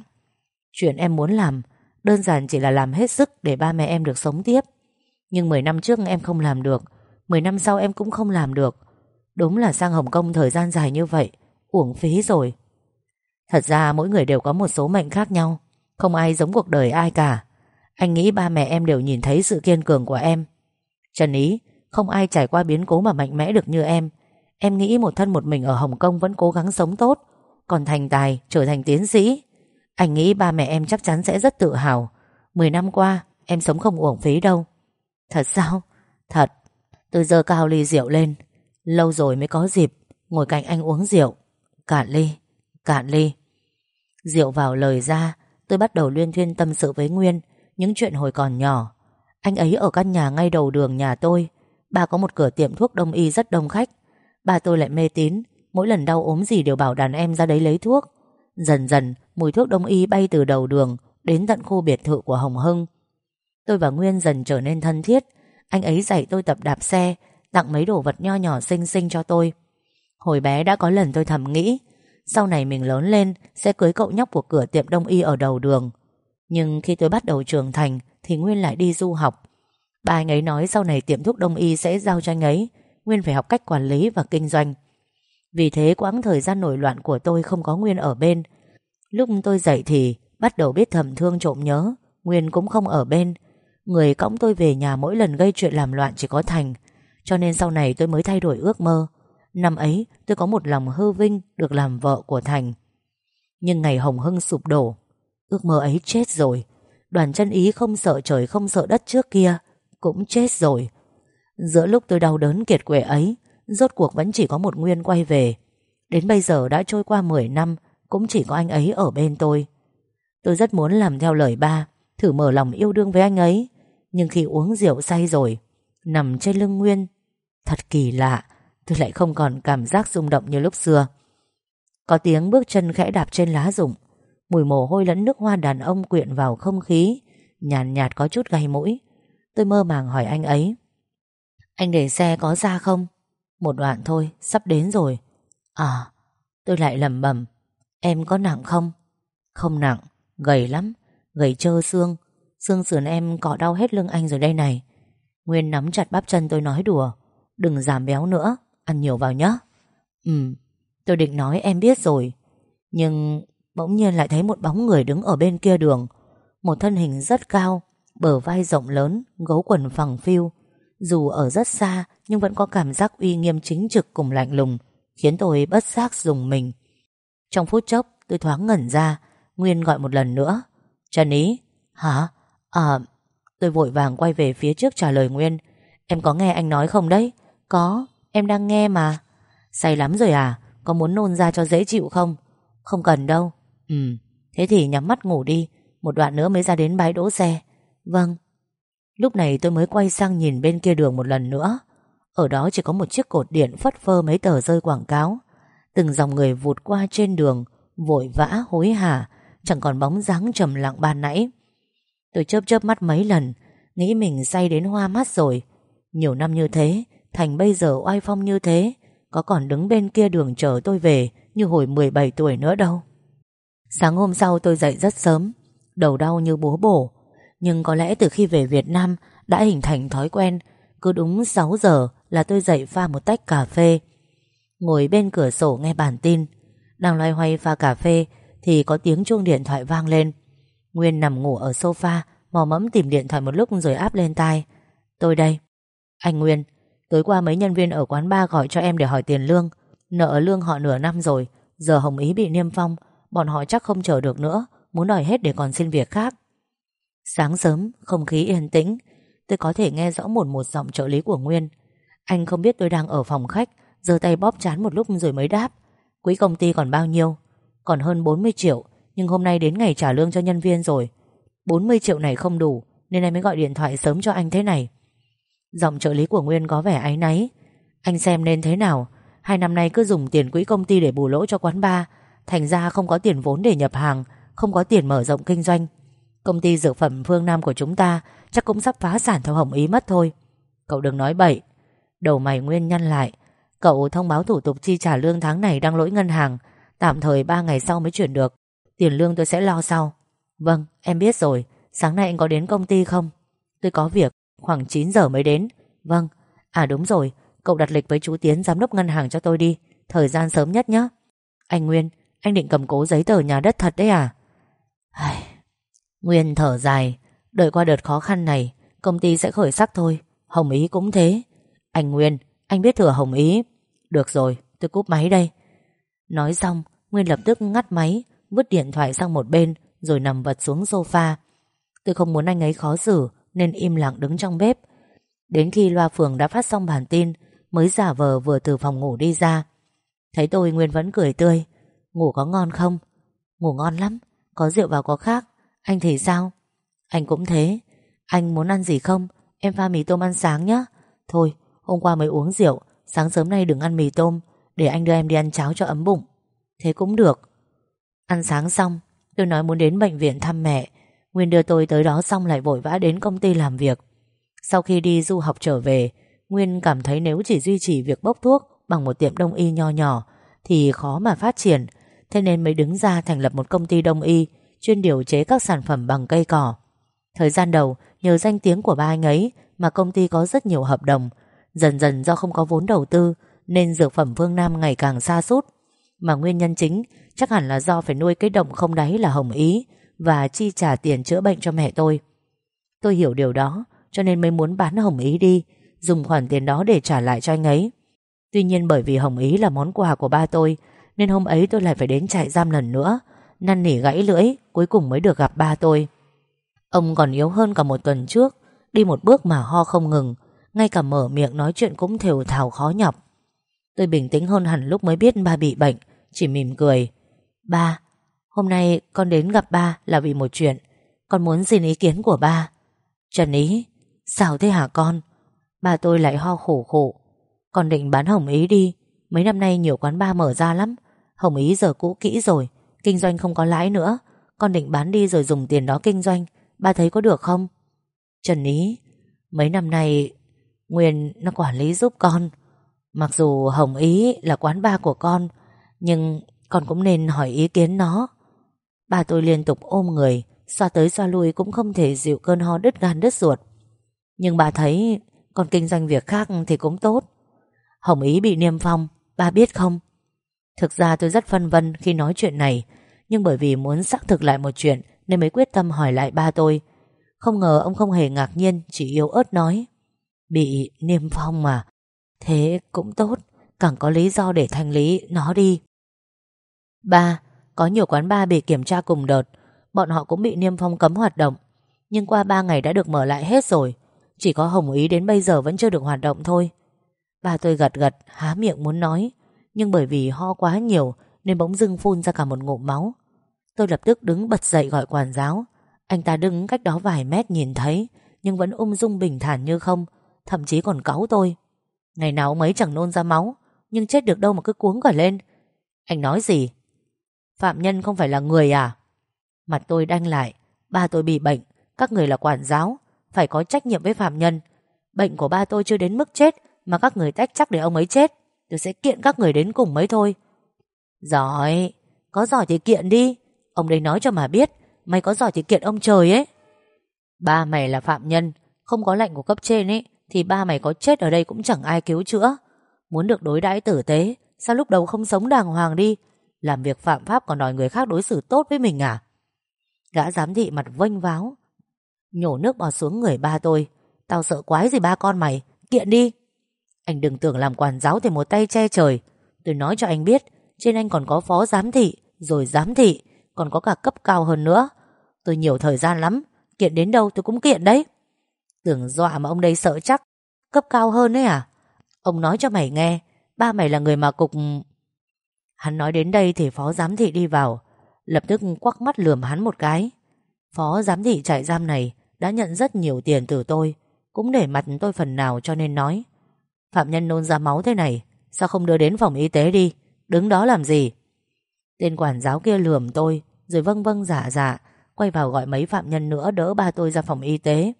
Chuyện em muốn làm Đơn giản chỉ là làm hết sức để ba mẹ em được sống tiếp. Nhưng 10 năm trước em không làm được 10 năm sau em cũng không làm được. Đúng là sang Hồng Kông thời gian dài như vậy, Uổng phí rồi. Thật ra mỗi người đều có một số mệnh khác nhau. Không ai giống cuộc đời ai cả. Anh nghĩ ba mẹ em đều nhìn thấy sự kiên cường của em. Trần Ý Không ai trải qua biến cố mà mạnh mẽ được như em. Em nghĩ một thân một mình ở Hồng Kông Vẫn cố gắng sống tốt Còn thành tài trở thành tiến sĩ. Anh nghĩ ba mẹ em chắc chắn sẽ rất tự hào. Mười năm qua em sống không uổng phí đâu. Thật sao? Thật. Tôi giờ cao ly rượu lên. Lâu rồi mới có dịp Ngồi cạnh anh uống rượu. Cạn ly, cạn ly. Rượu vào lời ra Tôi bắt đầu luyên thuyên tâm sự với Nguyên Những chuyện hồi còn nhỏ Anh ấy ở căn nhà ngay đầu đường nhà tôi bà có một cửa tiệm thuốc đông y rất đông khách bà tôi lại mê tín Mỗi lần đau ốm gì đều bảo đàn em ra đấy lấy thuốc Dần dần mùi thuốc đông y bay từ đầu đường đến tận khu biệt thự của Hồng Hưng. Tôi và Nguyên dần trở nên thân thiết. Anh ấy dạy tôi tập đạp xe, tặng mấy đồ vật nho nhỏ xinh xinh cho tôi. Hồi bé đã có lần tôi thầm nghĩ, sau này mình lớn lên sẽ cưới cậu nhóc của cửa tiệm đông y ở đầu đường. Nhưng khi tôi bắt đầu trưởng thành thì Nguyên lại đi du học. Ba anh ấy nói sau này tiệm thuốc đông y sẽ giao cho anh ấy, Nguyên phải học cách quản lý và kinh doanh. Vì thế quãng thời gian nổi loạn của tôi không có Nguyên ở bên. Lúc tôi dậy thì bắt đầu biết thầm thương trộm nhớ, Nguyên cũng không ở bên. Người cõng tôi về nhà mỗi lần gây chuyện làm loạn chỉ có Thành. Cho nên sau này tôi mới thay đổi ước mơ. Năm ấy tôi có một lòng hư vinh được làm vợ của Thành. Nhưng ngày Hồng Hưng sụp đổ, ước mơ ấy chết rồi. Đoàn chân ý không sợ trời không sợ đất trước kia, cũng chết rồi. Giữa lúc tôi đau đớn kiệt quệ ấy, Rốt cuộc vẫn chỉ có một Nguyên quay về Đến bây giờ đã trôi qua 10 năm Cũng chỉ có anh ấy ở bên tôi Tôi rất muốn làm theo lời ba Thử mở lòng yêu đương với anh ấy Nhưng khi uống rượu say rồi Nằm trên lưng Nguyên Thật kỳ lạ Tôi lại không còn cảm giác rung động như lúc xưa. Có tiếng bước chân khẽ đạp trên lá rụng. Mùi mồ hôi lẫn nước hoa đàn ông quyện vào không khí. Nhàn nhạt, nhạt có chút gây mũi. Tôi mơ màng hỏi anh ấy. Anh để xe có ra không? Một đoạn thôi, sắp đến rồi. À, tôi lại lầm bầm Em có nặng không? Không nặng, gầy lắm Gầy trơ xương. Xương sườn em cọ đau hết lưng anh rồi đây này. Nguyên nắm chặt bắp chân tôi nói đùa. Đừng giảm béo nữa. Ăn nhiều vào nhé Ừ, tôi định nói em biết rồi Nhưng bỗng nhiên lại thấy một bóng người đứng ở bên kia đường. Một thân hình rất cao Bờ vai rộng lớn Gấu quần phẳng phiu. Dù ở rất xa Nhưng vẫn có cảm giác uy nghiêm chính trực cùng lạnh lùng Khiến tôi bất giác dùng mình. Trong phút chốc tôi thoáng ngẩn ra Nguyên gọi một lần nữa. Trần Ý Hả? À Tôi vội vàng quay về phía trước trả lời Nguyên. Em có nghe anh nói không đấy? Có, em đang nghe mà. Say lắm rồi à? Có muốn nôn ra cho dễ chịu không? Không cần đâu. Ừ, thế thì nhắm mắt ngủ đi. Một đoạn nữa mới ra đến bãi đỗ xe. Vâng. Lúc này tôi mới quay sang nhìn bên kia đường một lần nữa. Ở đó chỉ có một chiếc cột điện phất phơ mấy tờ rơi quảng cáo. Từng dòng người vụt qua trên đường Vội vã hối hả Chẳng còn bóng dáng trầm lặng ban nãy. Tôi chớp chớp mắt mấy lần Nghĩ mình say đến hoa mắt rồi. Nhiều năm như thế Thành bây giờ oai phong như thế, Có còn đứng bên kia đường chờ tôi về Như hồi 17 tuổi nữa đâu. Sáng hôm sau tôi dậy rất sớm, Đầu đau như búa bổ. Nhưng có lẽ từ khi về Việt Nam Đã hình thành thói quen, Cứ đúng 6 giờ là tôi dậy pha một tách cà phê. Ngồi bên cửa sổ nghe bản tin. Đang loay hoay pha cà phê Thì có tiếng chuông điện thoại vang lên. Nguyên nằm ngủ ở sofa, Mò mẫm tìm điện thoại một lúc rồi áp lên tai. Tôi đây. Anh Nguyên Tối qua mấy nhân viên ở quán bar gọi cho em để hỏi tiền lương. Nợ lương họ nửa năm rồi, Giờ Hồng Ý bị niêm phong, Bọn họ chắc không chờ được nữa, Muốn đòi hết để còn xin việc khác. Sáng sớm, không khí yên tĩnh. Tôi có thể nghe rõ một một giọng trợ lý của Nguyên. Anh không biết tôi đang ở phòng khách, giơ tay bóp chán một lúc rồi mới đáp. Quỹ công ty còn bao nhiêu? Còn hơn 40 triệu, Nhưng hôm nay đến ngày trả lương cho nhân viên rồi. 40 triệu này không đủ, Nên em mới gọi điện thoại sớm cho anh thế này. Giọng trợ lý của Nguyên có vẻ áy náy. Anh xem nên thế nào? Hai năm nay cứ dùng tiền quỹ công ty để bù lỗ cho quán bar. Thành ra không có tiền vốn để nhập hàng, Không có tiền mở rộng kinh doanh. Công ty dược phẩm phương Nam của chúng ta Chắc cũng sắp phá sản theo hồng ý mất thôi. Cậu đừng nói bậy. Đầu mày Nguyên nhăn lại. Cậu thông báo thủ tục chi trả lương tháng này đang lỗi ngân hàng. Tạm thời 3 ngày sau mới chuyển được. Tiền lương tôi sẽ lo sau. Vâng em biết rồi. Sáng nay anh có đến công ty không? Tôi có việc. Khoảng 9 giờ mới đến. Vâng. À đúng rồi. Cậu đặt lịch với chú Tiến, giám đốc ngân hàng cho tôi đi. Thời gian sớm nhất nhé Anh Nguyên, Anh định cầm cố giấy tờ nhà đất thật đấy à? Ai... Nguyên thở dài. Đợi qua đợt khó khăn này, Công ty sẽ khởi sắc thôi. Hồng Ý cũng thế. Anh Nguyên, Anh biết thừa Hồng Ý. Được rồi, tôi cúp máy đây. Nói xong, Nguyên lập tức ngắt máy, Vứt điện thoại sang một bên, Rồi nằm vật xuống sofa. Tôi không muốn anh ấy khó xử nên im lặng đứng trong bếp. Đến khi loa phường đã phát xong bản tin, Mới giả vờ vừa từ phòng ngủ đi ra. Thấy tôi Nguyên vẫn cười tươi. Ngủ có ngon không? Ngủ ngon lắm. Có rượu vào có khác. Anh thì sao? Anh cũng thế. Anh muốn ăn gì không? Em pha mì tôm ăn sáng nhé Thôi, hôm qua mới uống rượu. Sáng sớm nay đừng ăn mì tôm. Để anh đưa em đi ăn cháo cho ấm bụng. Thế cũng được. Ăn sáng xong, Tôi nói muốn đến bệnh viện thăm mẹ. Nguyên đưa tôi tới đó xong lại vội vã đến công ty làm việc. Sau khi đi du học trở về, Nguyên cảm thấy nếu chỉ duy trì việc bốc thuốc Bằng một tiệm đông y nho nhỏ Thì khó mà phát triển. Thế nên mới đứng ra thành lập một công ty đông y, Chuyên điều chế các sản phẩm bằng cây cỏ. Thời gian đầu, Nhờ danh tiếng của ba anh ấy Mà công ty có rất nhiều hợp đồng. Dần dần do không có vốn đầu tư, Nên dược phẩm Phương Nam ngày càng xa sút. Mà nguyên nhân chính Chắc hẳn là do phải nuôi cái động không đáy là Hồng Ý. Và chi trả tiền chữa bệnh cho mẹ tôi. Tôi hiểu điều đó Cho nên mới muốn bán Hồng Ý đi Dùng khoản tiền đó để trả lại cho anh ấy. Tuy nhiên bởi vì Hồng Ý là món quà của ba tôi Nên hôm ấy tôi lại phải đến trại giam lần nữa Năn nỉ gãy lưỡi Cuối cùng mới được gặp ba tôi. Ông còn yếu hơn cả một tuần trước Đi một bước mà ho không ngừng Ngay cả mở miệng nói chuyện cũng thều thào khó nhọc. Tôi bình tĩnh hơn hẳn lúc mới biết ba bị bệnh Chỉ mỉm cười. Ba, hôm nay con đến gặp ba là vì một chuyện. Con muốn xin ý kiến của ba. Trần Ý, Sao thế hả con? Ba tôi lại ho khổ khổ. Con định bán hồng ý đi. Mấy năm nay nhiều quán bar mở ra lắm. Hồng ý giờ cũ kỹ rồi, Kinh doanh không có lãi nữa. Con định bán đi rồi dùng tiền đó kinh doanh. Ba thấy có được không? Trần Ý, Mấy năm nay Nguyên nó quản lý giúp con. Mặc dù Hồng Ý là quán bar của con, Nhưng con cũng nên hỏi ý kiến nó. Ba tôi liên tục ôm người Xoa tới xoa lui cũng không thể dịu cơn ho đứt gan đứt ruột. Nhưng bà thấy, Con kinh doanh việc khác thì cũng tốt. Hồng Ý bị niêm phong Ba biết không? Thực ra tôi rất phân vân khi nói chuyện này, Nhưng bởi vì muốn xác thực lại một chuyện Nên mới quyết tâm hỏi lại ba tôi. Không ngờ ông không hề ngạc nhiên, Chỉ yếu ớt nói. Bị niêm phong mà. Thế cũng tốt, Càng có lý do để thanh lý nó đi. Ba có nhiều quán bar bị kiểm tra cùng đợt, Bọn họ cũng bị niêm phong cấm hoạt động. Nhưng qua ba ngày đã được mở lại hết rồi, Chỉ có Hồng Ý đến bây giờ vẫn chưa được hoạt động thôi. Ba tôi gật gật, Há miệng muốn nói, Nhưng bởi vì ho quá nhiều Nên bỗng dưng phun ra cả một ngụm máu. Tôi lập tức đứng bật dậy gọi quản giáo. Anh ta đứng cách đó vài mét nhìn thấy, Nhưng vẫn ung dung bình thản như không, Thậm chí còn cáu tôi. Ngày nào mấy chẳng nôn ra máu, Nhưng chết được đâu mà cứ cuống cả lên. Anh nói gì? Phạm nhân không phải là người à? Mặt tôi đanh lại, Ba tôi bị bệnh, Các người là quản giáo, Phải có trách nhiệm với phạm nhân. Bệnh của ba tôi chưa đến mức chết, Mà các người tách chắc để ông ấy chết. Tôi sẽ kiện các người đến cùng mấy thôi. Giỏi, Có giỏi thì kiện đi. Ông đây nói cho mà biết, Mày có giỏi thì kiện ông trời ấy. Ba mày là phạm nhân, Không có lệnh của cấp trên ấy, Thì ba mày có chết ở đây cũng chẳng ai cứu chữa. Muốn được đối đãi tử tế, Sao lúc đầu không sống đàng hoàng đi? Làm việc phạm pháp còn đòi người khác đối xử tốt với mình à? Gã giám thị mặt vênh váo. Nhổ nước bọt xuống người ba tôi. Tao sợ quái gì ba con mày? Kiện đi. Anh đừng tưởng làm quản giáo thì một tay che trời. Tôi nói cho anh biết, Trên anh còn có phó giám thị, Rồi giám thị, Còn có cả cấp cao hơn nữa. Tôi nhiều thời gian lắm, Kiện đến đâu tôi cũng kiện đấy. Tưởng dọa mà ông đây sợ chắc, Cấp cao hơn đấy à? Ông nói cho mày nghe, Ba mày là người mà cục Hắn nói đến đây thì phó giám thị đi vào. Lập tức quắc mắt lườm hắn một cái. Phó giám thị trại giam này Đã nhận rất nhiều tiền từ tôi, Cũng để mặt tôi phần nào cho nên nói. Phạm nhân nôn ra máu thế này, Sao không đưa đến phòng y tế đi? Đứng đó làm gì? Tên quản giáo kia lườm tôi, Rồi vâng vâng giả dạ Quay vào gọi mấy phạm nhân nữa đỡ ba tôi ra phòng y tế.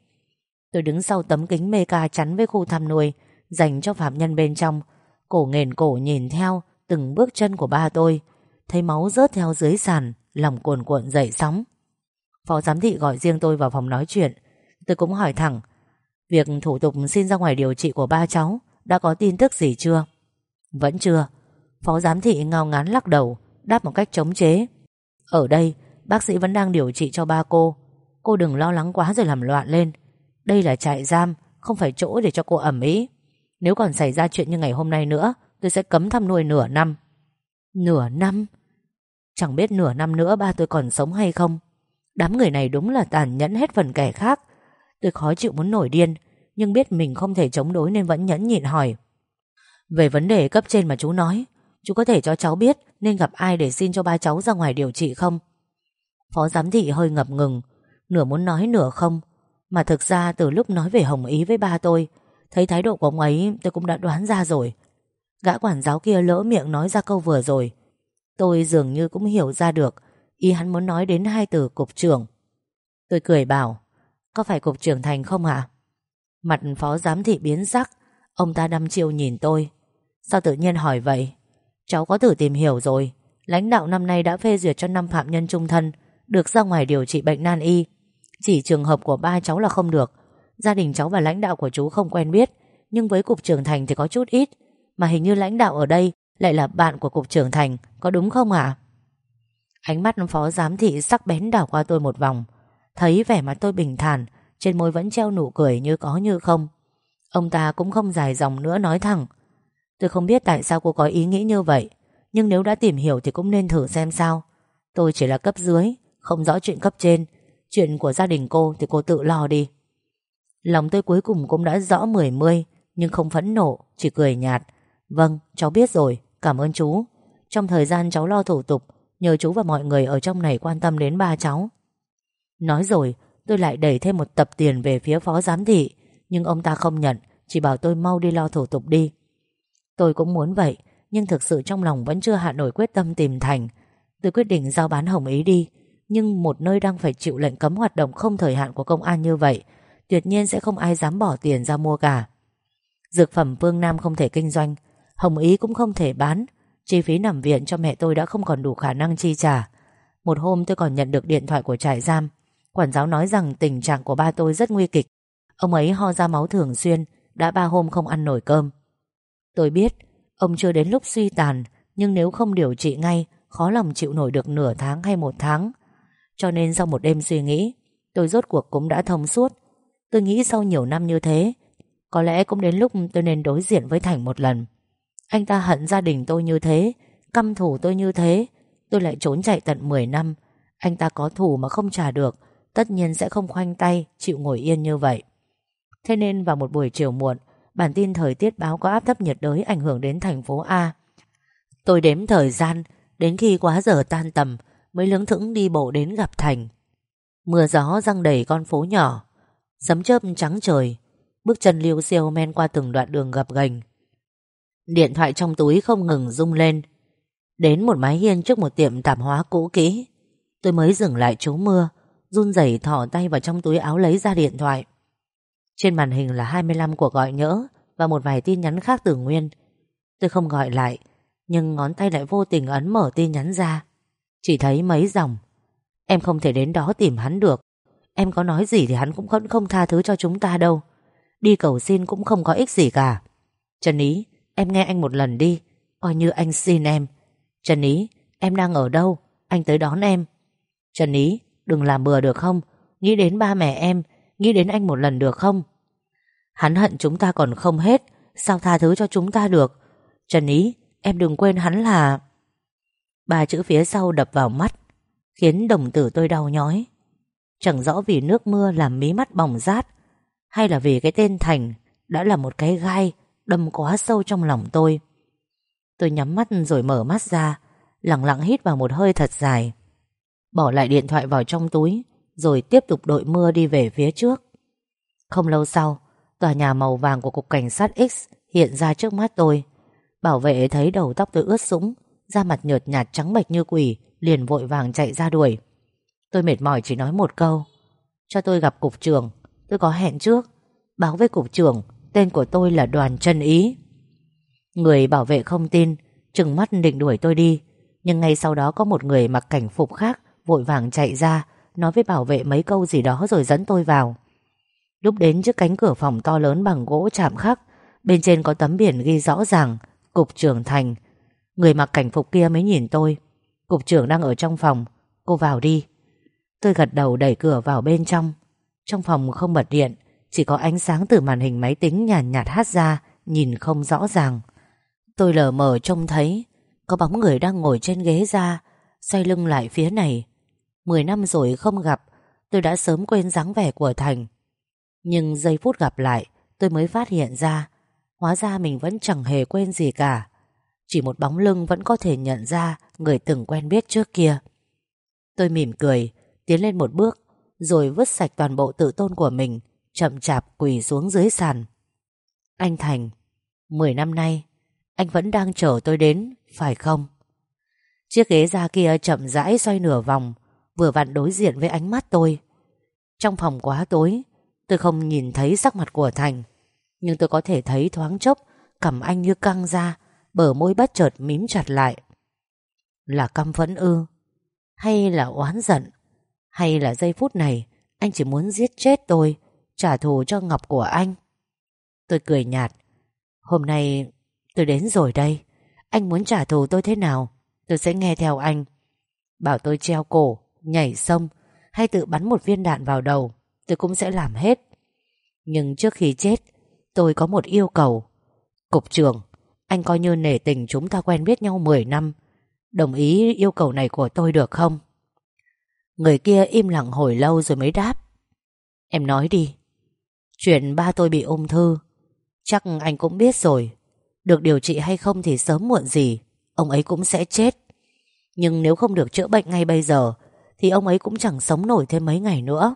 Tôi đứng sau tấm kính mê ca chắn với khu thăm nuôi, Dành cho phạm nhân bên trong. Cổ nghền cổ nhìn theo Từng bước chân của ba tôi. Thấy máu rớt theo dưới sàn, Lòng cuồn cuộn dậy sóng. Phó giám thị gọi riêng tôi vào phòng nói chuyện. Tôi cũng hỏi thẳng, Việc thủ tục xin ra ngoài điều trị của ba cháu, Đã có tin tức gì chưa? Vẫn chưa. Phó giám thị ngao ngán lắc đầu, Đáp một cách chống chế. Ở đây, bác sĩ vẫn đang điều trị cho ba cô. Cô đừng lo lắng quá rồi làm loạn lên. Đây là trại giam, Không phải chỗ để cho cô ẩm ý. Nếu còn xảy ra chuyện như ngày hôm nay nữa Tôi sẽ cấm thăm nuôi nửa năm. Nửa năm? Chẳng biết nửa năm nữa ba tôi còn sống hay không. Đám người này đúng là tàn nhẫn hết phần kẻ khác. Tôi khó chịu muốn nổi điên Nhưng biết mình không thể chống đối nên vẫn nhẫn nhịn hỏi. Về vấn đề cấp trên mà chú nói Chú có thể cho cháu biết Nên gặp ai để xin cho ba cháu ra ngoài điều trị không? Phó giám thị hơi ngập ngừng Nửa muốn nói nửa không. Mà thực ra từ lúc nói về Hồng Ý với ba tôi Thấy thái độ của ông ấy tôi cũng đã đoán ra rồi Gã quản giáo kia lỡ miệng nói ra câu vừa rồi. Tôi dường như cũng hiểu ra được, Ý hắn muốn nói đến hai từ cục trưởng. Tôi cười bảo, Có phải cục trưởng thành không hả Mặt phó giám thị biến sắc, Ông ta đăm chiêu nhìn tôi. Sao tự nhiên hỏi vậy? Cháu có thử tìm hiểu rồi. Lãnh đạo năm nay đã phê duyệt cho năm phạm nhân trung thân, Được ra ngoài điều trị bệnh nan y. Chỉ trường hợp của ba cháu là không được. Gia đình cháu và lãnh đạo của chú không quen biết, Nhưng với cục trưởng thành thì có chút ít. Mà hình như lãnh đạo ở đây Lại là bạn của cục trưởng thành, Có đúng không ạ? Ánh mắt phó giám thị sắc bén đảo qua tôi một vòng, Thấy vẻ mặt tôi bình thản, Trên môi vẫn treo nụ cười như có như không. Ông ta cũng không dài dòng nữa nói thẳng. Tôi không biết tại sao cô có ý nghĩ như vậy, Nhưng nếu đã tìm hiểu thì cũng nên thử xem sao. Tôi chỉ là cấp dưới, Không rõ chuyện cấp trên. Chuyện của gia đình cô thì cô tự lo đi. Lòng tôi cuối cùng cũng đã rõ mười mươi, Nhưng không phẫn nộ, Chỉ cười nhạt. Vâng, cháu biết rồi, cảm ơn chú. Trong thời gian cháu lo thủ tục, nhờ chú và mọi người ở trong này quan tâm đến ba cháu. Nói rồi, tôi lại đẩy thêm một tập tiền về phía phó giám thị, nhưng ông ta không nhận, chỉ bảo tôi mau đi lo thủ tục đi. Tôi cũng muốn vậy, nhưng thực sự trong lòng vẫn chưa hạ nổi quyết tâm tìm Thành. Tôi quyết định giao bán Hồng Ý đi, nhưng một nơi đang phải chịu lệnh cấm hoạt động không thời hạn của công an như vậy, tuyệt nhiên sẽ không ai dám bỏ tiền ra mua cả. Dược phẩm Phương Nam không thể kinh doanh, Hồng Ý cũng không thể bán, chi phí nằm viện cho mẹ tôi đã không còn đủ khả năng chi trả. Một hôm tôi còn nhận được điện thoại của trại giam, quản giáo nói rằng tình trạng của ba tôi rất nguy kịch. Ông ấy ho ra máu thường xuyên, đã ba hôm không ăn nổi cơm. Tôi biết, ông chưa đến lúc suy tàn, nhưng nếu không điều trị ngay, khó lòng chịu nổi được nửa tháng hay một tháng. Cho nên sau một đêm suy nghĩ, tôi rốt cuộc cũng đã thông suốt. Tôi nghĩ sau nhiều năm như thế, có lẽ cũng đến lúc tôi nên đối diện với Thành một lần. Anh ta hận gia đình tôi như thế, căm thù tôi như thế, tôi lại trốn chạy tận 10 năm. Anh ta có thù mà không trả được, tất nhiên sẽ không khoanh tay, chịu ngồi yên như vậy. Thế nên vào một buổi chiều muộn, bản tin thời tiết báo có áp thấp nhiệt đới ảnh hưởng đến thành phố A. Tôi đếm thời gian, đến khi quá giờ tan tầm, mới lưỡng thững đi bộ đến gặp Thành. Mưa gió răng đầy con phố nhỏ, sấm chớp trắng trời, bước chân liêu siêu men qua từng đoạn đường gập ghềnh. Điện thoại trong túi không ngừng rung lên. Đến một mái hiên trước một tiệm tạp hóa cũ kỹ, tôi mới dừng lại trú mưa, run rẩy thỏ tay vào trong túi áo lấy ra điện thoại. Trên màn hình là 25 cuộc gọi nhỡ và một vài tin nhắn khác từ Nguyên. Tôi không gọi lại, nhưng ngón tay lại vô tình ấn mở tin nhắn ra. Chỉ thấy mấy dòng. Em không thể đến đó tìm hắn được. Em có nói gì thì hắn cũng không, không tha thứ cho chúng ta đâu. Đi cầu xin cũng không có ích gì cả. Trần Ý, em nghe anh một lần đi. Coi như anh xin em. Trần Ý, em đang ở đâu? Anh tới đón em. Trần Ý, đừng làm bừa được không? Nghĩ đến ba mẹ em, nghĩ đến anh một lần được không? Hắn hận chúng ta còn không hết, sao tha thứ cho chúng ta được? Trần Ý, em đừng quên hắn là... Ba chữ phía sau đập vào mắt, khiến đồng tử tôi đau nhói. Chẳng rõ vì nước mưa làm mí mắt bỏng rát, hay là vì cái tên Thành đã là một cái gai đâm quá sâu trong lòng tôi. Tôi nhắm mắt rồi mở mắt ra, lặng lặng hít vào một hơi thật dài. Bỏ lại điện thoại vào trong túi, rồi tiếp tục đội mưa đi về phía trước. Không lâu sau, tòa nhà màu vàng của Cục Cảnh sát X hiện ra trước mắt tôi. Bảo vệ thấy đầu tóc tôi ướt sũng, da mặt nhợt nhạt trắng bệch như quỷ, liền vội vàng chạy ra đuổi. Tôi mệt mỏi chỉ nói một câu. Cho tôi gặp cục trưởng, tôi có hẹn trước. Báo với cục trưởng, tên của tôi là Đoàn Trân Ý. Người bảo vệ không tin, trừng mắt định đuổi tôi đi. Nhưng ngay sau đó có một người mặc cảnh phục khác vội vàng chạy ra, nói với bảo vệ mấy câu gì đó rồi dẫn tôi vào. Lúc đến trước cánh cửa phòng to lớn bằng gỗ chạm khắc, bên trên có tấm biển ghi rõ ràng Cục trưởng Thành. Người mặc cảnh phục kia mới nhìn tôi. Cục trưởng đang ở trong phòng, cô vào đi. Tôi gật đầu đẩy cửa vào bên trong. Trong phòng không bật điện, chỉ có ánh sáng từ màn hình máy tính nhàn nhạt, nhạt hát ra, nhìn không rõ ràng. Tôi lờ mờ trông thấy có bóng người đang ngồi trên ghế ra, xoay lưng lại phía này. Mười năm rồi không gặp, tôi đã sớm quên dáng vẻ của Thành. Nhưng giây phút gặp lại, tôi mới phát hiện ra, hóa ra mình vẫn chẳng hề quên gì cả. Chỉ một bóng lưng vẫn có thể nhận ra người từng quen biết trước kia. Tôi mỉm cười, tiến lên một bước, rồi vứt sạch toàn bộ tự tôn của mình, chậm chạp quỳ xuống dưới sàn. Anh Thành, 10 năm nay, anh vẫn đang chờ tôi đến, phải không? Chiếc ghế da kia chậm rãi xoay nửa vòng, vừa vặn đối diện với ánh mắt tôi. Trong phòng quá tối, tôi không nhìn thấy sắc mặt của Thành, nhưng tôi có thể thấy thoáng chốc cầm anh như căng ra, bờ môi bất chợt mím chặt lại. Là căm phẫn ư? Hay là oán giận? Hay là giây phút này anh chỉ muốn giết chết tôi, trả thù cho Ngọc của anh? Tôi cười nhạt. Hôm nay tôi đến rồi đây. Anh muốn trả thù tôi thế nào? Tôi sẽ nghe theo anh. Bảo tôi treo cổ, nhảy sông hay tự bắn một viên đạn vào đầu, tôi cũng sẽ làm hết. Nhưng trước khi chết, tôi có một yêu cầu. Cục trưởng, anh coi như nể tình chúng ta quen biết nhau 10 năm. Đồng ý yêu cầu này của tôi được không? Người kia im lặng hồi lâu rồi mới đáp. Em nói đi. Chuyện ba tôi bị ung thư, chắc anh cũng biết rồi. Được điều trị hay không thì sớm muộn gì Ông ấy cũng sẽ chết. Nhưng nếu không được chữa bệnh ngay bây giờ Thì ông ấy cũng chẳng sống nổi thêm mấy ngày nữa.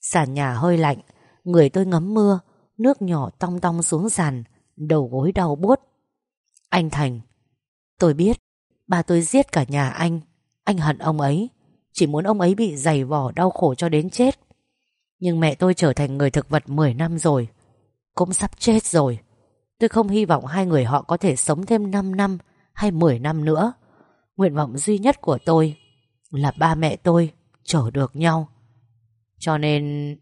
Sàn nhà hơi lạnh Người tôi ngấm mưa Nước nhỏ tong tong xuống sàn Đầu gối đau buốt. Anh Thành Tôi biết Ba tôi giết cả nhà anh. Anh hận ông ấy Chỉ muốn ông ấy bị dày vò đau khổ cho đến chết. Nhưng mẹ tôi trở thành người thực vật 10 năm rồi, Cũng sắp chết rồi Tôi không hy vọng hai người họ có thể sống thêm 5 năm hay 10 năm nữa. Nguyện vọng duy nhất của tôi là ba mẹ tôi trở được nhau. Cho nên...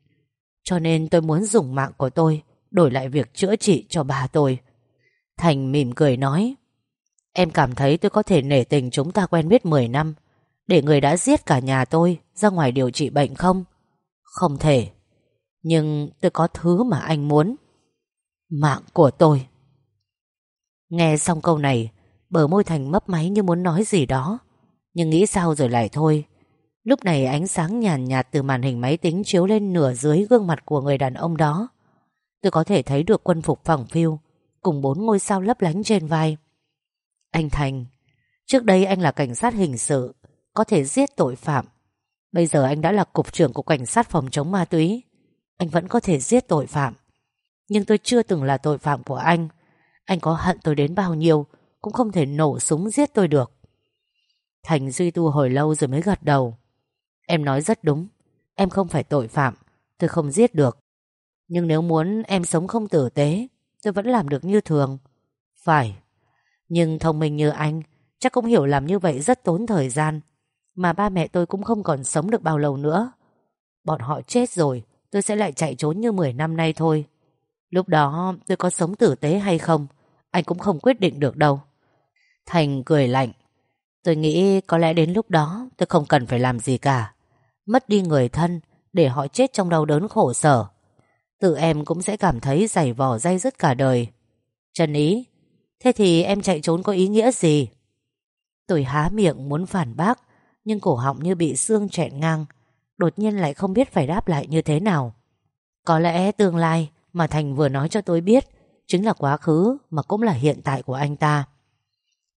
Cho nên tôi muốn dùng mạng của tôi đổi lại việc chữa trị cho bà tôi. Thành mỉm cười nói, Em cảm thấy tôi có thể nể tình chúng ta quen biết 10 năm, để người đã giết cả nhà tôi ra ngoài điều trị bệnh không? Không thể. Nhưng tôi có thứ mà anh muốn. Mạng của tôi. Nghe xong câu này, bờ môi Thành mấp máy như muốn nói gì đó. Nhưng nghĩ sao rồi lại thôi. Lúc này ánh sáng nhàn nhạt, từ màn hình máy tính chiếu lên nửa dưới gương mặt của người đàn ông đó. Tôi có thể thấy được quân phục phẳng phiu cùng bốn ngôi sao lấp lánh trên vai. Anh Thành, trước đây anh là cảnh sát hình sự, có thể giết tội phạm. Bây giờ anh đã là cục trưởng của cảnh sát phòng chống ma túy. Anh vẫn có thể giết tội phạm. Nhưng tôi chưa từng là tội phạm của anh. Anh có hận tôi đến bao nhiêu, Cũng không thể nổ súng giết tôi được. Thành duy tu hồi lâu rồi mới gật đầu. Em nói rất đúng. Em không phải tội phạm. Tôi không giết được. Nhưng nếu muốn em sống không tử tế, Tôi vẫn làm được như thường. Phải. Nhưng thông minh như anh, Chắc cũng hiểu làm như vậy rất tốn thời gian. Mà ba mẹ tôi cũng không còn sống được bao lâu nữa. Bọn họ chết rồi, Tôi sẽ lại chạy trốn như 10 năm nay thôi. Lúc đó, tôi có sống tử tế hay không, anh cũng không quyết định được đâu. Thành cười lạnh. Tôi nghĩ có lẽ đến lúc đó, Tôi không cần phải làm gì cả. Mất đi người thân, Để họ chết trong đau đớn khổ sở. Tự em cũng sẽ cảm thấy dày vò dây dứt cả đời. Trần ý, Thế thì em chạy trốn có ý nghĩa gì? Tôi há miệng muốn phản bác. Nhưng cổ họng như bị xương chẹn ngang, Đột nhiên lại không biết phải đáp lại như thế nào. Có lẽ tương lai Mà Thành vừa nói cho tôi biết Chính là quá khứ mà cũng là hiện tại của anh ta.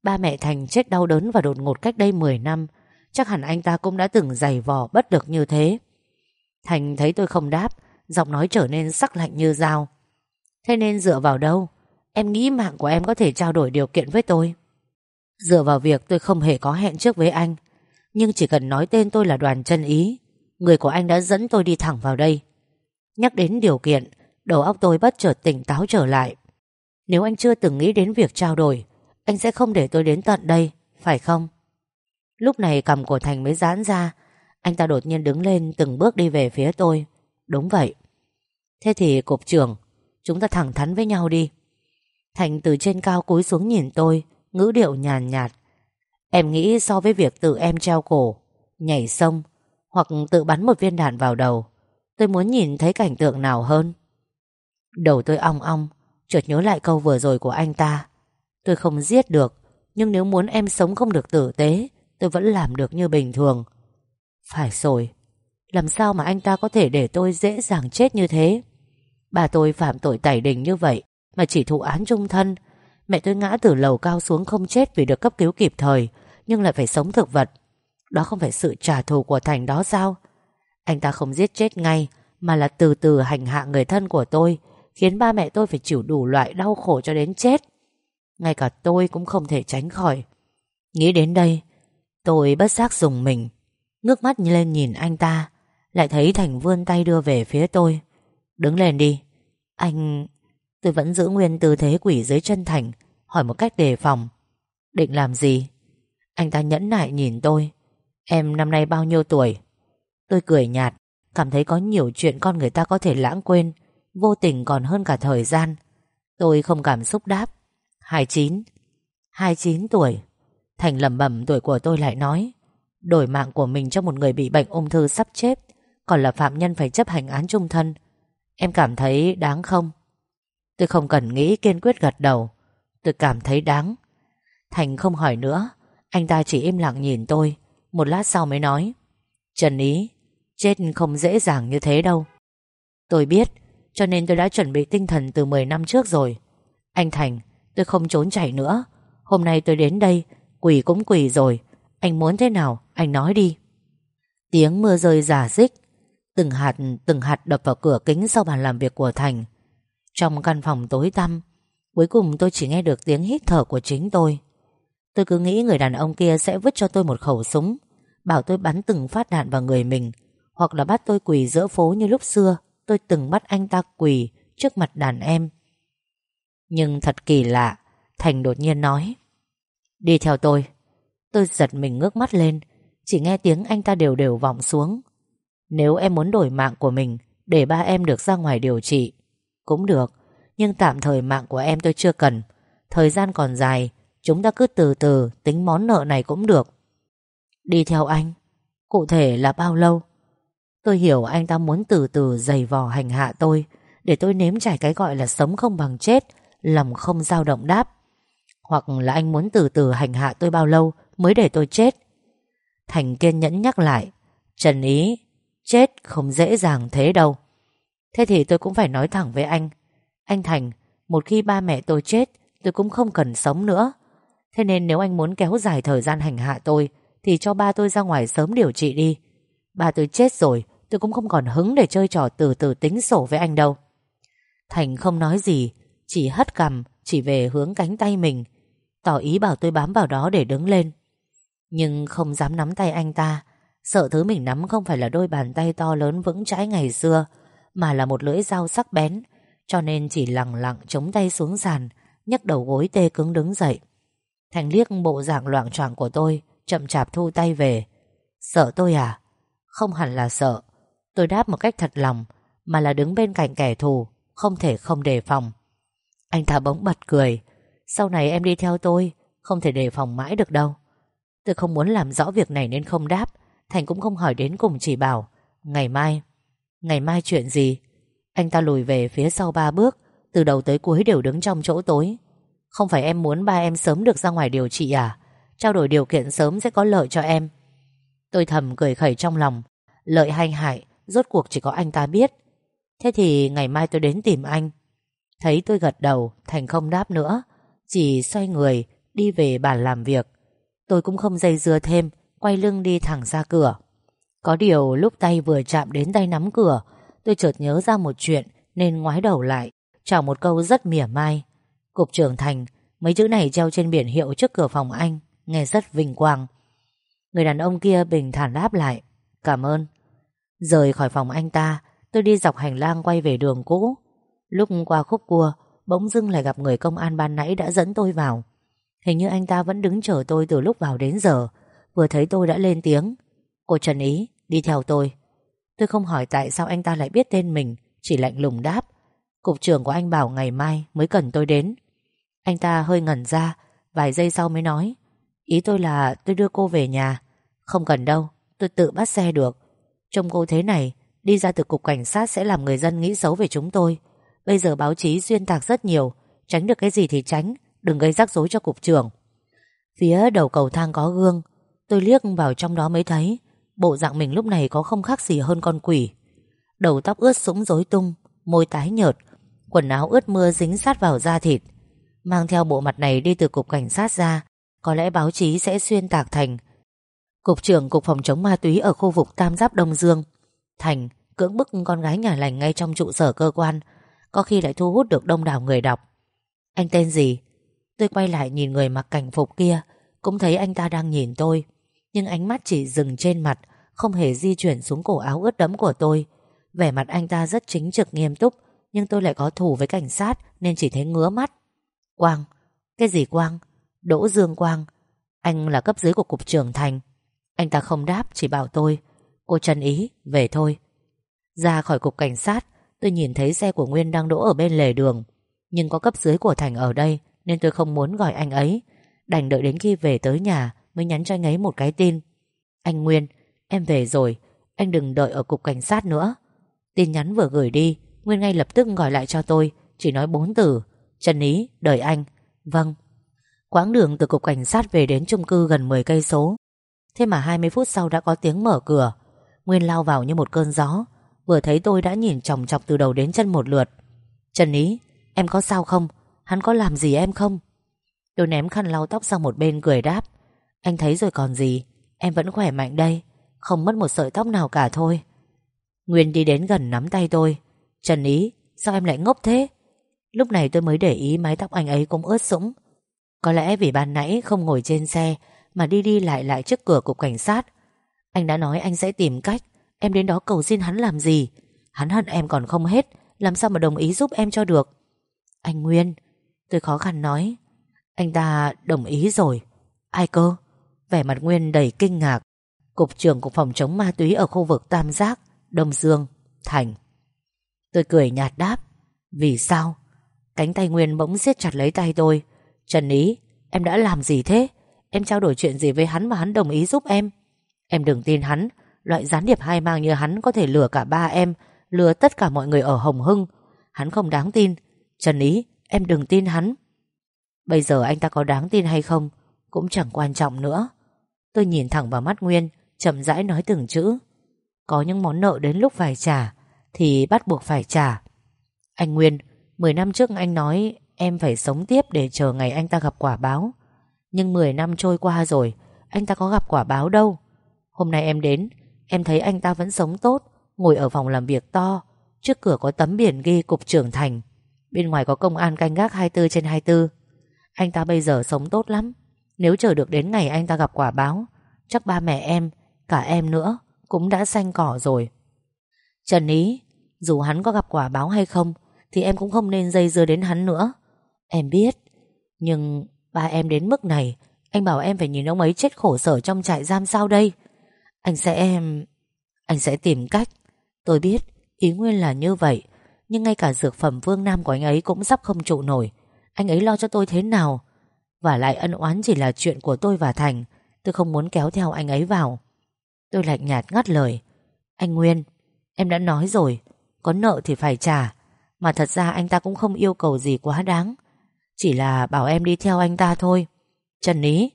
Ba mẹ Thành chết đau đớn và đột ngột cách đây 10 năm, Chắc hẳn anh ta cũng đã từng giày vò bất được như thế. Thành thấy tôi không đáp, Giọng nói trở nên sắc lạnh như dao. Thế nên dựa vào đâu? Em nghĩ mạng của em có thể trao đổi điều kiện với tôi. Dựa vào việc tôi không hề có hẹn trước với anh nhưng chỉ cần nói tên tôi là đoàn chân ý, Người của anh đã dẫn tôi đi thẳng vào đây. Nhắc đến điều kiện, Đầu óc tôi bất chợt tỉnh táo trở lại. Nếu anh chưa từng nghĩ đến việc trao đổi, Anh sẽ không để tôi đến tận đây, Phải không? Lúc này cầm của Thành mới giãn ra, Anh ta đột nhiên đứng lên từng bước đi về phía tôi. Đúng vậy. Thế thì, cục trưởng, Chúng ta thẳng thắn với nhau đi. Thành từ trên cao cúi xuống nhìn tôi, Ngữ điệu nhàn nhạt. Em nghĩ so với việc tự em treo cổ, Nhảy sông Hoặc tự bắn một viên đạn vào đầu, Tôi muốn nhìn thấy cảnh tượng nào hơn. Đầu tôi ong ong, Chợt nhớ lại câu vừa rồi của anh ta. Tôi không giết được, Nhưng nếu muốn em sống không được tử tế, Tôi vẫn làm được như bình thường. Phải rồi, Làm sao mà anh ta có thể để tôi dễ dàng chết như thế? Bà tôi phạm tội tẩy đình như vậy Mà chỉ thụ án trung thân. Mẹ tôi ngã từ lầu cao xuống không chết Vì được cấp cứu kịp thời. Nhưng lại phải sống thực vật Đó không phải sự trả thù của Thành đó sao Anh ta không giết chết ngay Mà là từ từ hành hạ người thân của tôi khiến ba mẹ tôi phải chịu đủ loại đau khổ cho đến chết. Ngay cả tôi cũng không thể tránh khỏi. Nghĩ đến đây, tôi bất giác dùng mình, ngước mắt lên nhìn anh ta, lại thấy Thành vươn tay đưa về phía tôi. Đứng lên đi. Anh... Tôi vẫn giữ nguyên tư thế quỷ dưới chân Thành, hỏi một cách đề phòng. Định làm gì? Anh ta nhẫn nại nhìn tôi. Em năm nay bao nhiêu tuổi? Tôi cười nhạt, cảm thấy có nhiều chuyện con người ta có thể lãng quên Vô tình còn hơn cả thời gian. Tôi không cảm xúc đáp. 29 29 tuổi. Thành lẩm bẩm tuổi của tôi lại nói Đổi mạng của mình cho một người bị bệnh ung thư sắp chết Còn là phạm nhân phải chấp hành án trung thân. Em cảm thấy đáng không? Tôi không cần nghĩ kiên quyết gật đầu. Tôi cảm thấy đáng. Thành không hỏi nữa anh ta chỉ im lặng nhìn tôi, Một lát sau mới nói. Trần Ý, Chết không dễ dàng như thế đâu. Tôi biết, cho nên tôi đã chuẩn bị tinh thần từ 10 năm trước rồi. Anh Thành, Tôi không trốn chạy nữa. Hôm nay tôi đến đây Quỷ cũng quỷ rồi. Anh muốn thế nào, anh nói đi. Tiếng mưa rơi giả dích Từng hạt từng hạt đập vào cửa kính Sau bàn làm việc của Thành. Trong căn phòng tối tăm, Cuối cùng tôi chỉ nghe được tiếng hít thở của chính tôi. Tôi cứ nghĩ người đàn ông kia sẽ vứt cho tôi một khẩu súng, Bảo tôi bắn từng phát đạn vào người mình, Hoặc là bắt tôi quỳ giữa phố như lúc xưa, Tôi từng bắt anh ta quỳ Trước mặt đàn em. Nhưng thật kỳ lạ, Thành đột nhiên nói, Đi theo tôi. Tôi giật mình ngước mắt lên, Chỉ nghe tiếng anh ta đều đều vọng xuống. Nếu em muốn đổi mạng của mình, Để ba em được ra ngoài điều trị, Cũng được, Nhưng tạm thời mạng của em tôi chưa cần, Thời gian còn dài Chúng ta cứ từ từ, tính món nợ này cũng được. Đi theo anh. Cụ thể là bao lâu? Tôi hiểu anh ta muốn từ từ giày vò hành hạ tôi. Để tôi nếm trải cái gọi là sống không bằng chết, Lòng không dao động đáp. Hoặc là anh muốn từ từ hành hạ tôi bao lâu Mới để tôi chết? Thành kiên nhẫn nhắc lại. Trần ý, Chết không dễ dàng thế đâu. Thế thì tôi cũng phải nói thẳng với anh. Anh Thành, Một khi ba mẹ tôi chết, Tôi cũng không cần sống nữa. Thế nên nếu anh muốn kéo dài thời gian hành hạ tôi, Thì cho ba tôi ra ngoài sớm điều trị đi. Ba tôi chết rồi, Tôi cũng không còn hứng để chơi trò từ từ tính sổ với anh đâu. Thành không nói gì, Chỉ hất cằm, Chỉ về hướng cánh tay mình. Tỏ ý bảo tôi bám vào đó để đứng lên. Nhưng không dám nắm tay anh ta. Sợ thứ mình nắm không phải là đôi bàn tay to lớn vững chãi ngày xưa, Mà là một lưỡi dao sắc bén. Cho nên chỉ lặng lặng chống tay xuống sàn, nhấc đầu gối tê cứng đứng dậy. Thành liếc bộ dạng loạn choạng của tôi, Chậm chạp thu tay về. Sợ tôi à? Không hẳn là sợ. Tôi đáp một cách thật lòng, Mà là đứng bên cạnh kẻ thù, Không thể không đề phòng. Anh ta bỗng bật cười. Sau này em đi theo tôi, Không thể đề phòng mãi được đâu. Tôi không muốn làm rõ việc này nên không đáp. Thành cũng không hỏi đến cùng chỉ bảo, Ngày mai Ngày mai chuyện gì? Anh ta lùi về phía sau ba bước, Từ đầu tới cuối đều đứng trong chỗ tối. Không phải em muốn ba em sớm được ra ngoài điều trị à? Trao đổi điều kiện sớm sẽ có lợi cho em. Tôi thầm cười khẩy trong lòng. Lợi hay hại, Rốt cuộc chỉ có anh ta biết. Thế thì ngày mai tôi đến tìm anh. Thấy tôi gật đầu, Thành không đáp nữa. Chỉ xoay người, đi về bàn làm việc. Tôi cũng không dây dưa thêm, Quay lưng đi thẳng ra cửa. Có điều lúc tay vừa chạm đến tay nắm cửa, Tôi chợt nhớ ra một chuyện Nên ngoái đầu lại, Chào một câu rất mỉa mai. Cục trưởng Thành, Mấy chữ này treo trên biển hiệu trước cửa phòng anh, Nghe rất vinh quang. Người đàn ông kia bình thản đáp lại, Cảm ơn. Rời khỏi phòng anh ta, Tôi đi dọc hành lang quay về đường cũ. Lúc qua khúc cua, Bỗng dưng lại gặp người công an ban nãy đã dẫn tôi vào. Hình như anh ta vẫn đứng chờ tôi từ lúc vào đến giờ, Vừa thấy tôi đã lên tiếng. Cô Trần Ý, đi theo tôi. Tôi không hỏi tại sao anh ta lại biết tên mình, Chỉ lạnh lùng đáp, Cục trưởng của anh bảo ngày mai mới cần tôi đến. Anh ta hơi ngẩn ra, Vài giây sau mới nói, Ý tôi là tôi đưa cô về nhà. Không cần đâu, Tôi tự bắt xe được. Trông cô thế này, Đi ra từ cục cảnh sát sẽ làm người dân nghĩ xấu về chúng tôi. Bây giờ báo chí xuyên tạc rất nhiều, Tránh được cái gì thì tránh, Đừng gây rắc rối cho cục trưởng. Phía đầu cầu thang có gương, Tôi liếc vào trong đó mới thấy, Bộ dạng mình lúc này có không khác gì hơn con quỷ. Đầu tóc ướt sũng rối tung, Môi tái nhợt, Quần áo ướt mưa dính sát vào da thịt. Mang theo bộ mặt này đi từ cục cảnh sát ra, Có lẽ báo chí sẽ xuyên tạc thành. Cục trưởng Cục Phòng chống ma túy ở khu vực Tam Giáp Đông Dương. Thành, cưỡng bức con gái nhà lành ngay trong trụ sở cơ quan, Có khi lại thu hút được đông đảo người đọc. Anh tên gì? Tôi quay lại nhìn người mặc cảnh phục kia, Cũng thấy anh ta đang nhìn tôi, Nhưng ánh mắt chỉ dừng trên mặt, Không hề di chuyển xuống cổ áo ướt đẫm của tôi. Vẻ mặt anh ta rất chính trực, nghiêm túc, Nhưng tôi lại có thù với cảnh sát, Nên chỉ thấy ngứa mắt. Quang. Cái gì Quang? Đỗ Dương Quang. Anh là cấp dưới của cục trưởng Thành. Anh ta không đáp chỉ bảo tôi. Cô Trần Ý về thôi. Ra khỏi cục cảnh sát Tôi nhìn thấy xe của Nguyên đang đỗ ở bên lề đường. Nhưng có cấp dưới của Thành ở đây Nên tôi không muốn gọi anh ấy. Đành đợi đến khi về tới nhà Mới nhắn cho anh ấy một cái tin. Anh Nguyên, em về rồi. Anh đừng đợi ở cục cảnh sát nữa. Tin nhắn vừa gửi đi Nguyên ngay lập tức gọi lại cho tôi Chỉ nói bốn từ. Trần Ý, đợi anh. Vâng. Quãng đường từ cục cảnh sát về đến chung cư gần 10 cây số. Thế mà 20 phút sau đã có tiếng mở cửa. Nguyên lao vào như một cơn gió. Vừa thấy tôi đã nhìn chòng chọc từ đầu đến chân một lượt. Trần Ý Em có sao không? Hắn có làm gì em không? Tôi ném khăn lau tóc sang một bên cười đáp. Anh thấy rồi còn gì? Em vẫn khỏe mạnh đây. Không mất một sợi tóc nào cả thôi. Nguyên đi đến gần nắm tay tôi. Trần Ý Sao em lại ngốc thế? Lúc này tôi mới để ý mái tóc anh ấy cũng ướt sũng. Có lẽ vì ban nãy không ngồi trên xe Mà đi đi lại lại trước cửa cục cảnh sát. Anh đã nói anh sẽ tìm cách. Em đến đó cầu xin hắn làm gì? Hắn hận em còn không hết. Làm sao mà đồng ý giúp em cho được? Anh Nguyên, Tôi khó khăn nói. Anh ta đồng ý rồi. Ai cơ? Vẻ mặt Nguyên đầy kinh ngạc. Cục trưởng Cục Phòng chống ma túy ở khu vực Tam Giác, Đông Dương, Thành. Tôi cười nhạt đáp. Vì sao? Cánh tay Nguyên bỗng siết chặt lấy tay tôi. Trần Ý, Em đã làm gì thế? Em trao đổi chuyện gì với hắn mà hắn đồng ý giúp em? Em đừng tin hắn. Loại gián điệp hai mang như hắn có thể lừa cả ba em, Lừa tất cả mọi người ở Hồng Hưng. Hắn không đáng tin. Trần Ý, em đừng tin hắn. Bây giờ anh ta có đáng tin hay không Cũng chẳng quan trọng nữa. Tôi nhìn thẳng vào mắt Nguyên, Chậm rãi nói từng chữ. Có những món nợ đến lúc phải trả Thì bắt buộc phải trả. Anh Nguyên 10 năm trước anh nói Em phải sống tiếp để chờ ngày anh ta gặp quả báo. Nhưng 10 năm trôi qua rồi, Anh ta có gặp quả báo đâu. Hôm nay em đến, Em thấy anh ta vẫn sống tốt, Ngồi ở phòng làm việc to. Trước cửa có tấm biển ghi cục trưởng thành, Bên ngoài có công an canh gác 24 trên 24 Anh ta bây giờ sống tốt lắm, Nếu chờ được đến ngày anh ta gặp quả báo, Chắc ba mẹ em, Cả em nữa Cũng đã xanh cỏ rồi. Trần Ý, Dù hắn có gặp quả báo hay không thì em cũng không nên dây dưa đến hắn nữa. Em biết, Nhưng ba em đến mức này, Anh bảo em phải nhìn ông ấy chết khổ sở trong trại giam sao đây? Anh sẽ em Anh sẽ tìm cách. Tôi biết, ý nguyên là như vậy, Nhưng ngay cả dược phẩm vương nam của anh ấy Cũng sắp không trụ nổi. Anh ấy lo cho tôi thế nào? Và lại ân oán chỉ là chuyện của tôi và Thành, Tôi không muốn kéo theo anh ấy vào. Tôi lạnh nhạt ngắt lời. Anh Nguyên, Em đã nói rồi, Có nợ thì phải trả. Mà thật ra anh ta cũng không yêu cầu gì quá đáng. Chỉ là bảo em đi theo anh ta thôi. Trần Ý,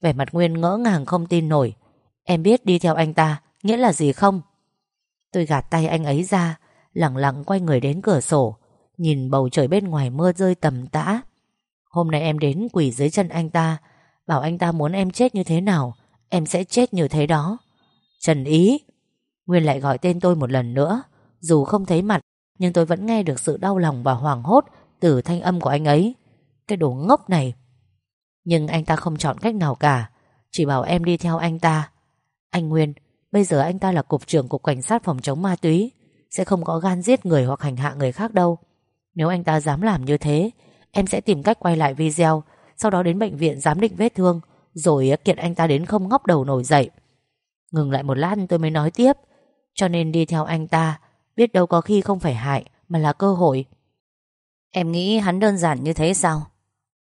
Vẻ mặt Nguyên ngỡ ngàng không tin nổi. Em biết đi theo anh ta Nghĩa là gì không? Tôi gạt tay anh ấy ra, Lặng lặng quay người đến cửa sổ, Nhìn bầu trời bên ngoài mưa rơi tầm tã. Hôm nay em đến quỳ dưới chân anh ta, Bảo anh ta muốn em chết như thế nào, Em sẽ chết như thế đó. Trần Ý, Nguyên lại gọi tên tôi một lần nữa, Dù không thấy mặt nhưng tôi vẫn nghe được sự đau lòng và hoảng hốt Từ thanh âm của anh ấy. Cái đồ ngốc này. Nhưng anh ta không chọn cách nào cả. Chỉ bảo em đi theo anh ta. Anh Nguyên, Bây giờ anh ta là cục trưởng cục cảnh sát phòng chống ma túy. Sẽ không có gan giết người hoặc hành hạ người khác đâu. Nếu anh ta dám làm như thế, Em sẽ tìm cách quay lại video, Sau đó đến bệnh viện giám định vết thương, Rồi kiện anh ta đến không ngóc đầu nổi dậy. Ngừng lại một lát tôi mới nói tiếp. Cho nên đi theo anh ta Biết đâu có khi không phải hại, Mà là cơ hội. Em nghĩ hắn đơn giản như thế sao?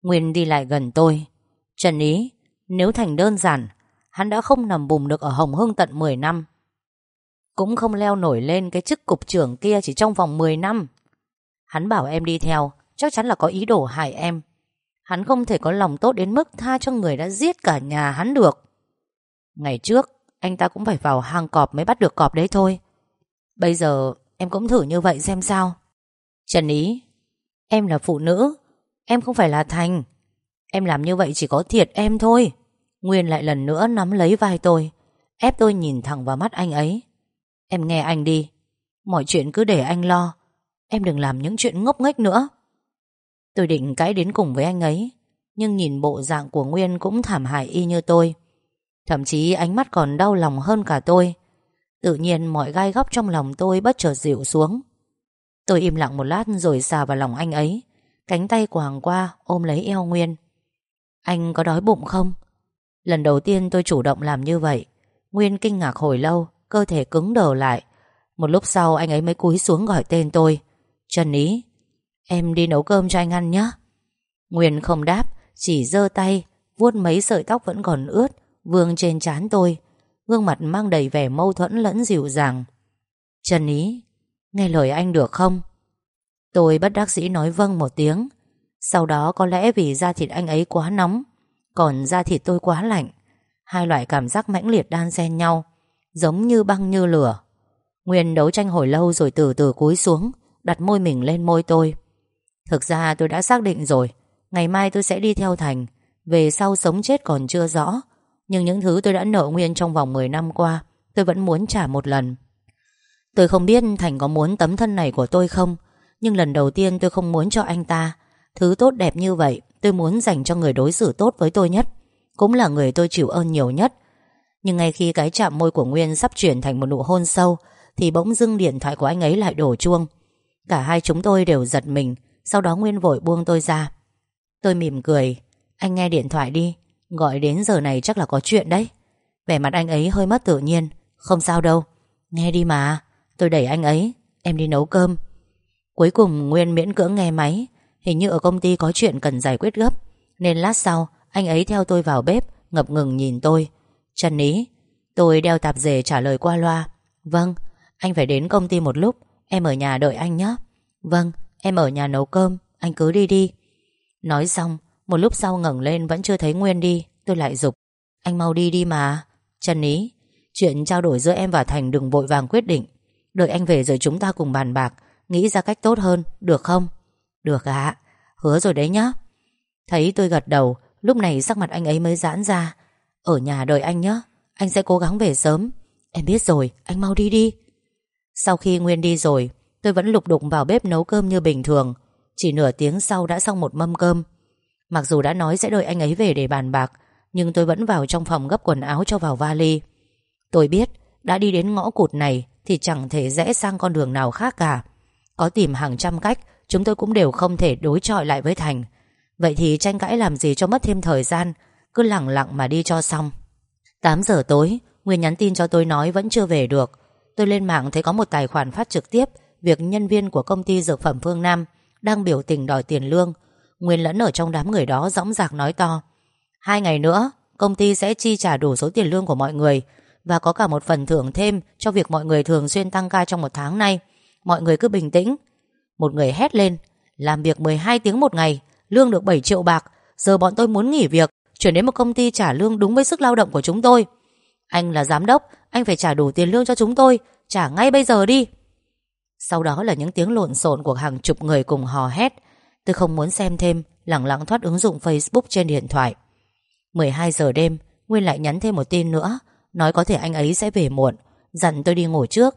Nguyên đi lại gần tôi. Trần ý, Nếu thành đơn giản, Hắn đã không nằm bùm được ở Hồng Hưng tận 10 năm. Cũng không leo nổi lên Cái chức cục trưởng kia chỉ trong vòng 10 năm. Hắn bảo em đi theo, Chắc chắn là có ý đồ hại em. Hắn không thể có lòng tốt đến mức Tha cho người đã giết cả nhà hắn được. Ngày trước, Anh ta cũng phải vào hang cọp mới bắt được cọp đấy thôi. Bây giờ em cũng thử như vậy xem sao. Trần Ý, Em là phụ nữ, Em không phải là Thành. Em làm như vậy chỉ có thiệt em thôi. Nguyên lại lần nữa nắm lấy vai tôi, Ép tôi nhìn thẳng vào mắt anh ấy. Em nghe anh đi, Mọi chuyện cứ để anh lo, Em đừng làm những chuyện ngốc nghếch nữa. Tôi định cãi đến cùng với anh ấy, Nhưng nhìn bộ dạng của Nguyên cũng thảm hại y như tôi. Thậm chí ánh mắt còn đau lòng hơn cả tôi. Tự nhiên mọi gai góc trong lòng tôi bất chợt dịu xuống. Tôi im lặng một lát rồi xà vào lòng anh ấy. Cánh tay quàng qua, ôm lấy eo Nguyên. Anh có đói bụng không? Lần đầu tiên tôi chủ động làm như vậy. Nguyên kinh ngạc hồi lâu, Cơ thể cứng đờ lại. Một lúc sau anh ấy mới cúi xuống gọi tên tôi. Trần Ý, Em đi nấu cơm cho anh ăn nhé. Nguyên không đáp, Chỉ giơ tay, vuốt mấy sợi tóc vẫn còn ướt, Vương trên trán tôi. Gương mặt mang đầy vẻ mâu thuẫn lẫn dịu dàng. Trần Ý, Nghe lời anh được không? Tôi bất đắc dĩ nói vâng một tiếng. Sau đó có lẽ vì da thịt anh ấy quá nóng, còn da thịt tôi quá lạnh, Hai loại cảm giác mãnh liệt đan xen nhau, Giống như băng như lửa. Nguyên đấu tranh hồi lâu rồi từ từ cúi xuống, Đặt môi mình lên môi tôi. Thực ra tôi đã xác định rồi, Ngày mai tôi sẽ đi theo Thành, Về sau sống chết còn chưa rõ. Nhưng những thứ tôi đã nợ Nguyên trong vòng 10 năm qua, Tôi vẫn muốn trả một lần. Tôi không biết Thành có muốn tấm thân này của tôi không, Nhưng lần đầu tiên tôi không muốn cho anh ta. Thứ tốt đẹp như vậy, Tôi muốn dành cho người đối xử tốt với tôi nhất, Cũng là người tôi chịu ơn nhiều nhất. Nhưng ngay khi cái chạm môi của Nguyên Sắp chuyển thành một nụ hôn sâu, Thì bỗng dưng điện thoại của anh ấy lại đổ chuông. Cả hai chúng tôi đều giật mình, Sau đó Nguyên vội buông tôi ra. Tôi mỉm cười, Anh nghe điện thoại đi. Gọi đến giờ này chắc là có chuyện đấy. Vẻ mặt anh ấy hơi mất tự nhiên. Không sao đâu. Nghe đi mà. Tôi đẩy anh ấy. Em đi nấu cơm. Cuối cùng Nguyên miễn cưỡng nghe máy. Hình như ở công ty có chuyện cần giải quyết gấp. Nên lát sau, Anh ấy theo tôi vào bếp, Ngập ngừng nhìn tôi. Trần ý Tôi đeo tạp dề trả lời qua loa. Vâng Anh phải đến công ty một lúc. Em ở nhà đợi anh nhé. Vâng Em ở nhà nấu cơm. Anh cứ đi đi. Nói xong một lúc sau ngẩng lên vẫn chưa thấy Nguyên đi Tôi lại dục Anh mau đi đi mà. Trần ý Chuyện trao đổi giữa em và Thành đừng vội vàng quyết định. Đợi anh về rồi chúng ta cùng bàn bạc Nghĩ ra cách tốt hơn, được không? Được ạ, hứa rồi đấy nhá. Thấy tôi gật đầu Lúc này sắc mặt anh ấy mới giãn ra. Ở nhà đợi anh nhé Anh sẽ cố gắng về sớm. Em biết rồi, anh mau đi đi. Sau khi Nguyên đi rồi Tôi vẫn lục đục vào bếp nấu cơm như bình thường. Chỉ nửa tiếng sau đã xong một mâm cơm. Mặc dù đã nói sẽ đợi anh ấy về để bàn bạc, Nhưng tôi vẫn vào trong phòng gấp quần áo cho vào vali. Tôi biết, Đã đi đến ngõ cụt này Thì chẳng thể rẽ sang con đường nào khác cả. Có tìm hàng trăm cách, Chúng tôi cũng đều không thể đối chọi lại với Thành. Vậy thì tranh cãi làm gì cho mất thêm thời gian, Cứ lặng lặng mà đi cho xong. 8 giờ tối, Nguyên nhắn tin cho tôi nói vẫn chưa về được. Tôi lên mạng thấy có một tài khoản phát trực tiếp, Việc nhân viên của công ty dược phẩm Phương Nam Đang biểu tình đòi tiền lương. Nguyên lẫn ở trong đám người đó dõng dạc nói to. Hai ngày nữa, Công ty sẽ chi trả đủ số tiền lương của mọi người Và có cả một phần thưởng thêm Cho việc mọi người thường xuyên tăng ca trong một tháng nay. Mọi người cứ bình tĩnh. Một người hét lên, Làm việc 12 tiếng một ngày, Lương được 7 triệu bạc, Giờ bọn tôi muốn nghỉ việc, Chuyển đến một công ty trả lương đúng với sức lao động của chúng tôi. Anh là giám đốc, Anh phải trả đủ tiền lương cho chúng tôi, Trả ngay bây giờ đi. Sau đó là những tiếng lộn xộn của hàng chục người cùng hò hét. Tôi không muốn xem thêm Lặng lặng thoát ứng dụng Facebook trên điện thoại. 12 giờ đêm, Nguyên lại nhắn thêm một tin nữa, Nói có thể anh ấy sẽ về muộn, Dặn tôi đi ngủ trước.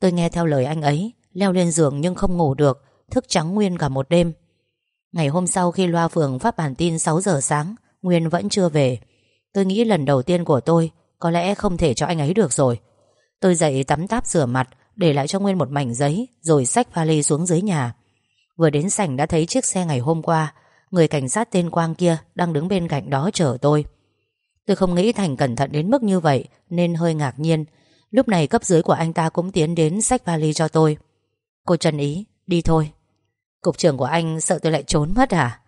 Tôi nghe theo lời anh ấy, Leo lên giường nhưng không ngủ được, Thức trắng Nguyên cả một đêm. Ngày hôm sau khi loa phường phát bản tin 6 giờ sáng, Nguyên vẫn chưa về. Tôi nghĩ lần đầu tiên của tôi, Có lẽ không thể cho anh ấy được rồi. Tôi dậy tắm táp rửa mặt, Để lại cho Nguyên một mảnh giấy, Rồi xách vali xuống dưới nhà. Vừa đến sảnh đã thấy chiếc xe ngày hôm qua. Người cảnh sát tên Quang kia Đang đứng bên cạnh đó chờ tôi. Tôi không nghĩ Thành cẩn thận đến mức như vậy, Nên hơi ngạc nhiên. Lúc này cấp dưới của anh ta cũng tiến đến xách vali cho tôi. Cô Trần Ý, Đi thôi. Cục trưởng của anh sợ tôi lại trốn mất à?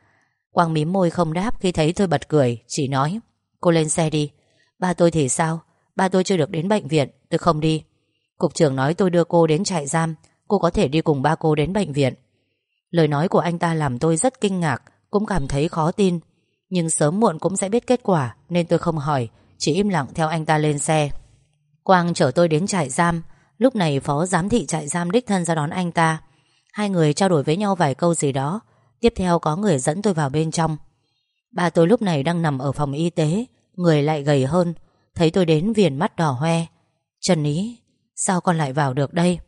Quang mím môi không đáp khi thấy tôi bật cười, Chỉ nói, Cô lên xe đi. Ba tôi thì sao? Ba tôi chưa được đến bệnh viện, Tôi không đi. Cục trưởng nói tôi đưa cô đến trại giam. Cô có thể đi cùng ba cô đến bệnh viện. Lời nói của anh ta làm tôi rất kinh ngạc, Cũng cảm thấy khó tin. Nhưng sớm muộn cũng sẽ biết kết quả, Nên tôi không hỏi, Chỉ im lặng theo anh ta lên xe. Quang chở tôi đến trại giam. Lúc này phó giám thị trại giam đích thân ra đón anh ta. Hai người trao đổi với nhau vài câu gì đó. Tiếp theo có người dẫn tôi vào bên trong. Ba tôi lúc này đang nằm ở phòng y tế, Người lại gầy hơn. Thấy tôi đến viền mắt đỏ hoe. Trần Ý, Sao con lại vào được đây?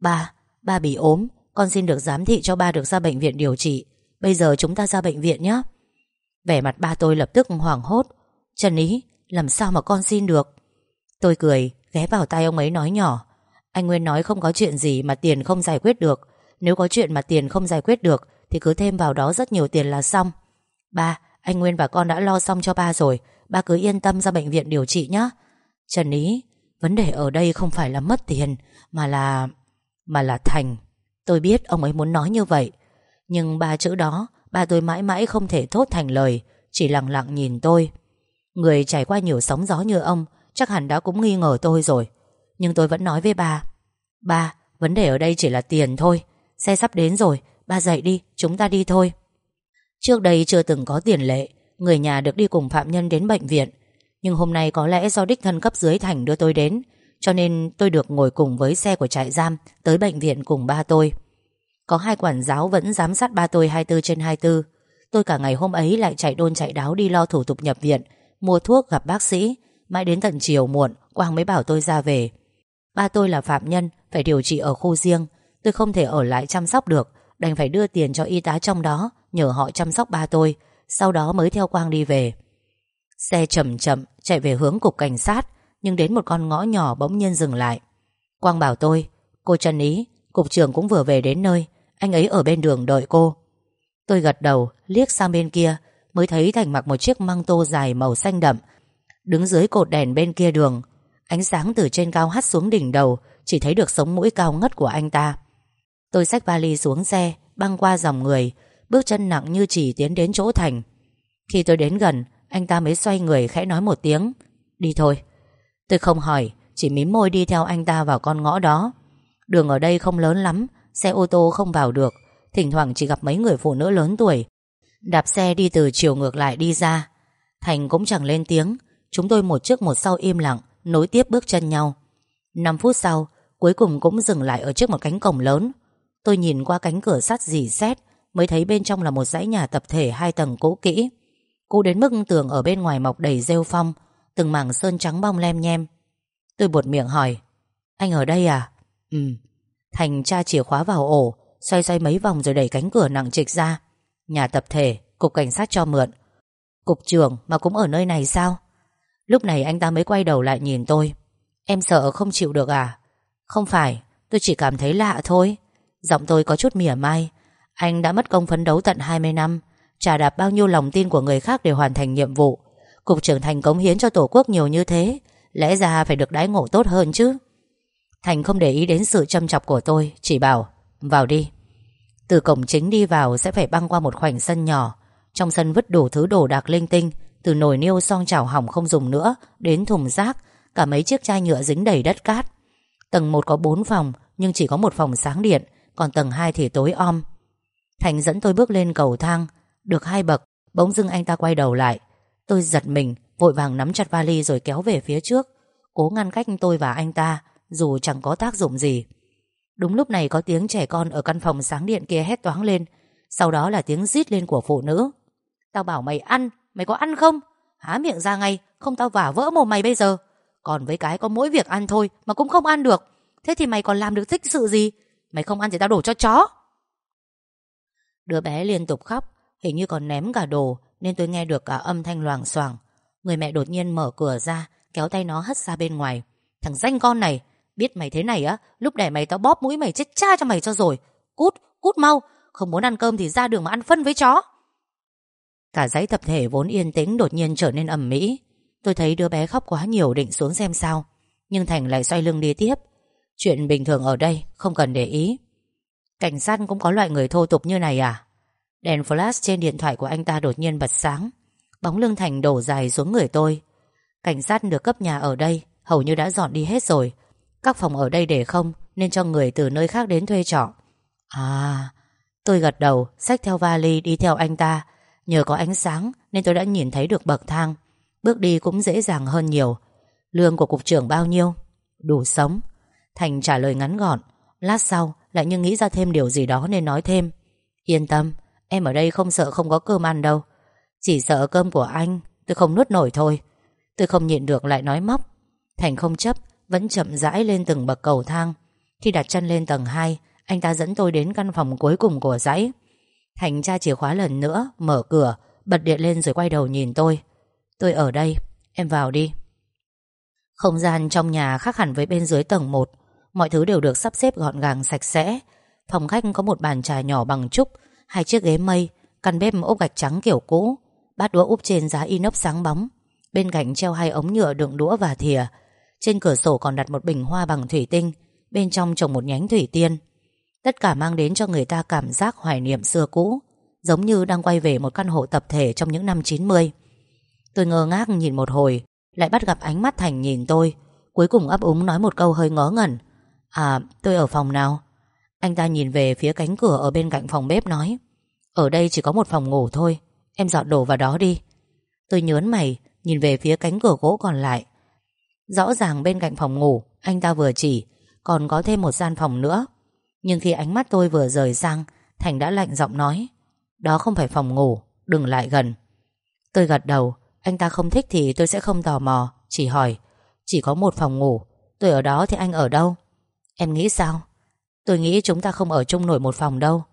Ba Ba bị ốm. Con xin được giám thị cho ba được ra bệnh viện điều trị. Bây giờ chúng ta ra bệnh viện nhé. Vẻ mặt ba tôi lập tức hoảng hốt. Trần Ý Làm sao mà con xin được? Tôi cười ghé vào tay ông ấy nói nhỏ. Anh Nguyên nói không có chuyện gì mà tiền không giải quyết được. Nếu có chuyện mà tiền không giải quyết được Thì cứ thêm vào đó rất nhiều tiền là xong. Ba, anh Nguyên và con đã lo xong cho ba rồi. Ba cứ yên tâm ra bệnh viện điều trị nhé Trần Ý Vấn đề ở đây không phải là mất tiền Mà là... Mà là Thành. Tôi biết ông ấy muốn nói như vậy. Nhưng ba chữ đó Ba tôi mãi mãi không thể thốt thành lời Chỉ lặng lặng nhìn tôi. Người trải qua nhiều sóng gió như ông Chắc hẳn đã cũng nghi ngờ tôi rồi. Nhưng tôi vẫn nói với ba Ba, vấn đề ở đây chỉ là tiền thôi. Xe sắp đến rồi Ba dậy đi, chúng ta đi thôi. Trước đây chưa từng có tiền lệ Người nhà được đi cùng phạm nhân đến bệnh viện. Nhưng hôm nay có lẽ do đích thân cấp dưới thành đưa tôi đến cho nên tôi được ngồi cùng với xe của trại giam, Tới bệnh viện cùng ba tôi. Có hai quản giáo vẫn giám sát ba tôi 24 trên 24 Tôi cả ngày hôm ấy lại chạy đôn chạy đáo đi lo thủ tục nhập viện, Mua thuốc gặp bác sĩ. Mãi đến tận chiều muộn, Quang mới bảo tôi ra về. Ba tôi là phạm nhân, Phải điều trị ở khu riêng. Tôi không thể ở lại chăm sóc được, Đành phải đưa tiền cho y tá trong đó, Nhờ họ chăm sóc ba tôi. Sau đó mới theo Quang đi về. Xe chậm chậm chạy về hướng cục cảnh sát. Nhưng đến một con ngõ nhỏ bỗng nhiên dừng lại. Quang bảo tôi, Cô Trần Ý, Cục trưởng cũng vừa về đến nơi. Anh ấy ở bên đường đợi cô. Tôi gật đầu, liếc sang bên kia, Mới thấy Thành mặc một chiếc măng tô dài màu xanh đậm, Đứng dưới cột đèn bên kia đường. Ánh sáng từ trên cao hắt xuống đỉnh đầu, Chỉ thấy được sống mũi cao ngất của anh ta. Tôi xách vali xuống xe, Băng qua dòng người, Bước chân nặng như chỉ tiến đến chỗ Thành. Khi tôi đến gần, Anh ta mới xoay người khẽ nói một tiếng, Đi thôi. Tôi không hỏi, Chỉ mím môi đi theo anh ta vào con ngõ đó. Đường ở đây không lớn lắm, Xe ô tô không vào được, Thỉnh thoảng chỉ gặp mấy người phụ nữ lớn tuổi. Đạp xe đi từ chiều ngược lại đi ra. Thành cũng chẳng lên tiếng, Chúng tôi một trước một sau im lặng, Nối tiếp bước chân nhau. 5 phút sau, Cuối cùng cũng dừng lại ở trước một cánh cổng lớn. Tôi nhìn qua cánh cửa sắt dì xét, Mới thấy bên trong là một dãy nhà tập thể Hai tầng cũ kỹ. Cũ đến mức tường ở bên ngoài mọc đầy rêu phong Từng mảng sơn trắng bong lem nhem. Tôi buột miệng hỏi, Anh ở đây à? Ừ. Thành tra chìa khóa vào ổ, Xoay xoay mấy vòng rồi đẩy cánh cửa nặng trịch ra. Nhà tập thể, Cục cảnh sát cho mượn. Cục trưởng, mà cũng ở nơi này sao? Lúc này anh ta mới quay đầu lại nhìn tôi. Em sợ không chịu được à? Không phải, Tôi chỉ cảm thấy lạ thôi. Giọng tôi có chút mỉa mai. Anh đã mất công phấn đấu tận 20 năm Trả đạp bao nhiêu lòng tin của người khác để hoàn thành nhiệm vụ. Cục trưởng Thành cống hiến cho Tổ quốc nhiều như thế, Lẽ ra phải được đái ngộ tốt hơn chứ. Thành không để ý đến sự châm chọc của tôi, Chỉ bảo, Vào đi. Từ cổng chính đi vào sẽ phải băng qua một khoảnh sân nhỏ. Trong sân vứt đủ thứ đồ đạc linh tinh, Từ nồi niêu son chảo hỏng không dùng nữa, Đến thùng rác, Cả mấy chiếc chai nhựa dính đầy đất cát. Tầng 1 có 4 phòng, Nhưng chỉ có một phòng sáng điện, Còn tầng 2 thì tối om. Thành dẫn tôi bước lên cầu thang. Được hai bậc, Bỗng dưng anh ta quay đầu lại. Tôi giật mình, Vội vàng nắm chặt vali rồi kéo về phía trước. Cố ngăn cách tôi và anh ta, Dù chẳng có tác dụng gì. Đúng lúc này có tiếng trẻ con ở căn phòng sáng điện kia hét toáng lên. Sau đó là tiếng rít lên của phụ nữ. Tao bảo mày ăn, Mày có ăn không? Há miệng ra ngay, Không tao vả vỡ mồm mày bây giờ. Còn với cái có mỗi việc ăn thôi Mà cũng không ăn được. Thế thì mày còn làm được thích sự gì? Mày không ăn thì tao đổ cho chó. Đứa bé liên tục khóc, Hình như còn ném cả đồ nên tôi nghe được cả âm thanh loảng xoảng Người mẹ đột nhiên mở cửa ra Kéo tay nó hất ra bên ngoài. Thằng danh con này Biết mày thế này á Lúc đẻ mày tao bóp mũi mày chết cha cho mày cho rồi. Cút, cút mau Không muốn ăn cơm thì ra đường mà ăn phân với chó. Cả dãy tập thể vốn yên tĩnh đột nhiên trở nên ầm mỹ. Tôi thấy đứa bé khóc quá nhiều định xuống xem sao. Nhưng Thành lại xoay lưng đi tiếp. Chuyện bình thường ở đây Không cần để ý. Cảnh sát cũng có loại người thô tục như này à? Đèn flash trên điện thoại của anh ta đột nhiên bật sáng. Bóng lưng Thành đổ dài xuống người tôi. Cảnh sát được cấp nhà ở đây, Hầu như đã dọn đi hết rồi. Các phòng ở đây để không, Nên cho người từ nơi khác đến thuê trọ. À Tôi gật đầu, Xách theo vali đi theo anh ta. Nhờ có ánh sáng, Nên tôi đã nhìn thấy được bậc thang. Bước đi cũng dễ dàng hơn nhiều. Lương của cục trưởng bao nhiêu? Đủ sống. Thành trả lời ngắn gọn. Lát sau, lại như nghĩ ra thêm điều gì đó nên nói thêm. Yên tâm Em ở đây không sợ không có cơm ăn đâu. Chỉ sợ cơm của anh, Tôi không nuốt nổi thôi. Tôi không nhịn được lại nói móc. Thành không chấp, Vẫn chậm rãi lên từng bậc cầu thang. Khi đặt chân lên tầng 2 Anh ta dẫn tôi đến căn phòng cuối cùng của dãy. Thành tra chìa khóa lần nữa, Mở cửa, Bật điện lên rồi quay đầu nhìn tôi. Tôi ở đây, Em vào đi. Không gian trong nhà khác hẳn với bên dưới tầng 1 Mọi thứ đều được sắp xếp gọn gàng sạch sẽ. Phòng khách có một bàn trà nhỏ bằng trúc Hai chiếc ghế mây, Căn bếp ốp gạch trắng kiểu cũ, Bát đũa úp trên giá inox sáng bóng. Bên cạnh treo hai ống nhựa đựng đũa và thìa. Trên cửa sổ còn đặt một bình hoa bằng thủy tinh, Bên trong trồng một nhánh thủy tiên. Tất cả mang đến cho người ta cảm giác hoài niệm xưa cũ, Giống như đang quay về một căn hộ tập thể trong những năm 90 Tôi ngơ ngác nhìn một hồi, Lại bắt gặp ánh mắt Thành nhìn tôi, Cuối cùng ấp úng nói một câu hơi ngớ ngẩn. À tôi ở phòng nào? Anh ta nhìn về phía cánh cửa ở bên cạnh phòng bếp nói Ở đây chỉ có một phòng ngủ thôi Em dọn đồ vào đó đi. Tôi nhớn mày Nhìn về phía cánh cửa gỗ còn lại. Rõ ràng bên cạnh phòng ngủ Anh ta vừa chỉ Còn có thêm một gian phòng nữa. Nhưng khi ánh mắt tôi vừa rời sang Thành đã lạnh giọng nói Đó không phải phòng ngủ, đừng lại gần. Tôi gật đầu Anh ta không thích thì tôi sẽ không tò mò Chỉ hỏi Chỉ có một phòng ngủ Tôi ở đó thì anh ở đâu? Em nghĩ sao? Tôi nghĩ chúng ta không ở chung nổi một phòng đâu.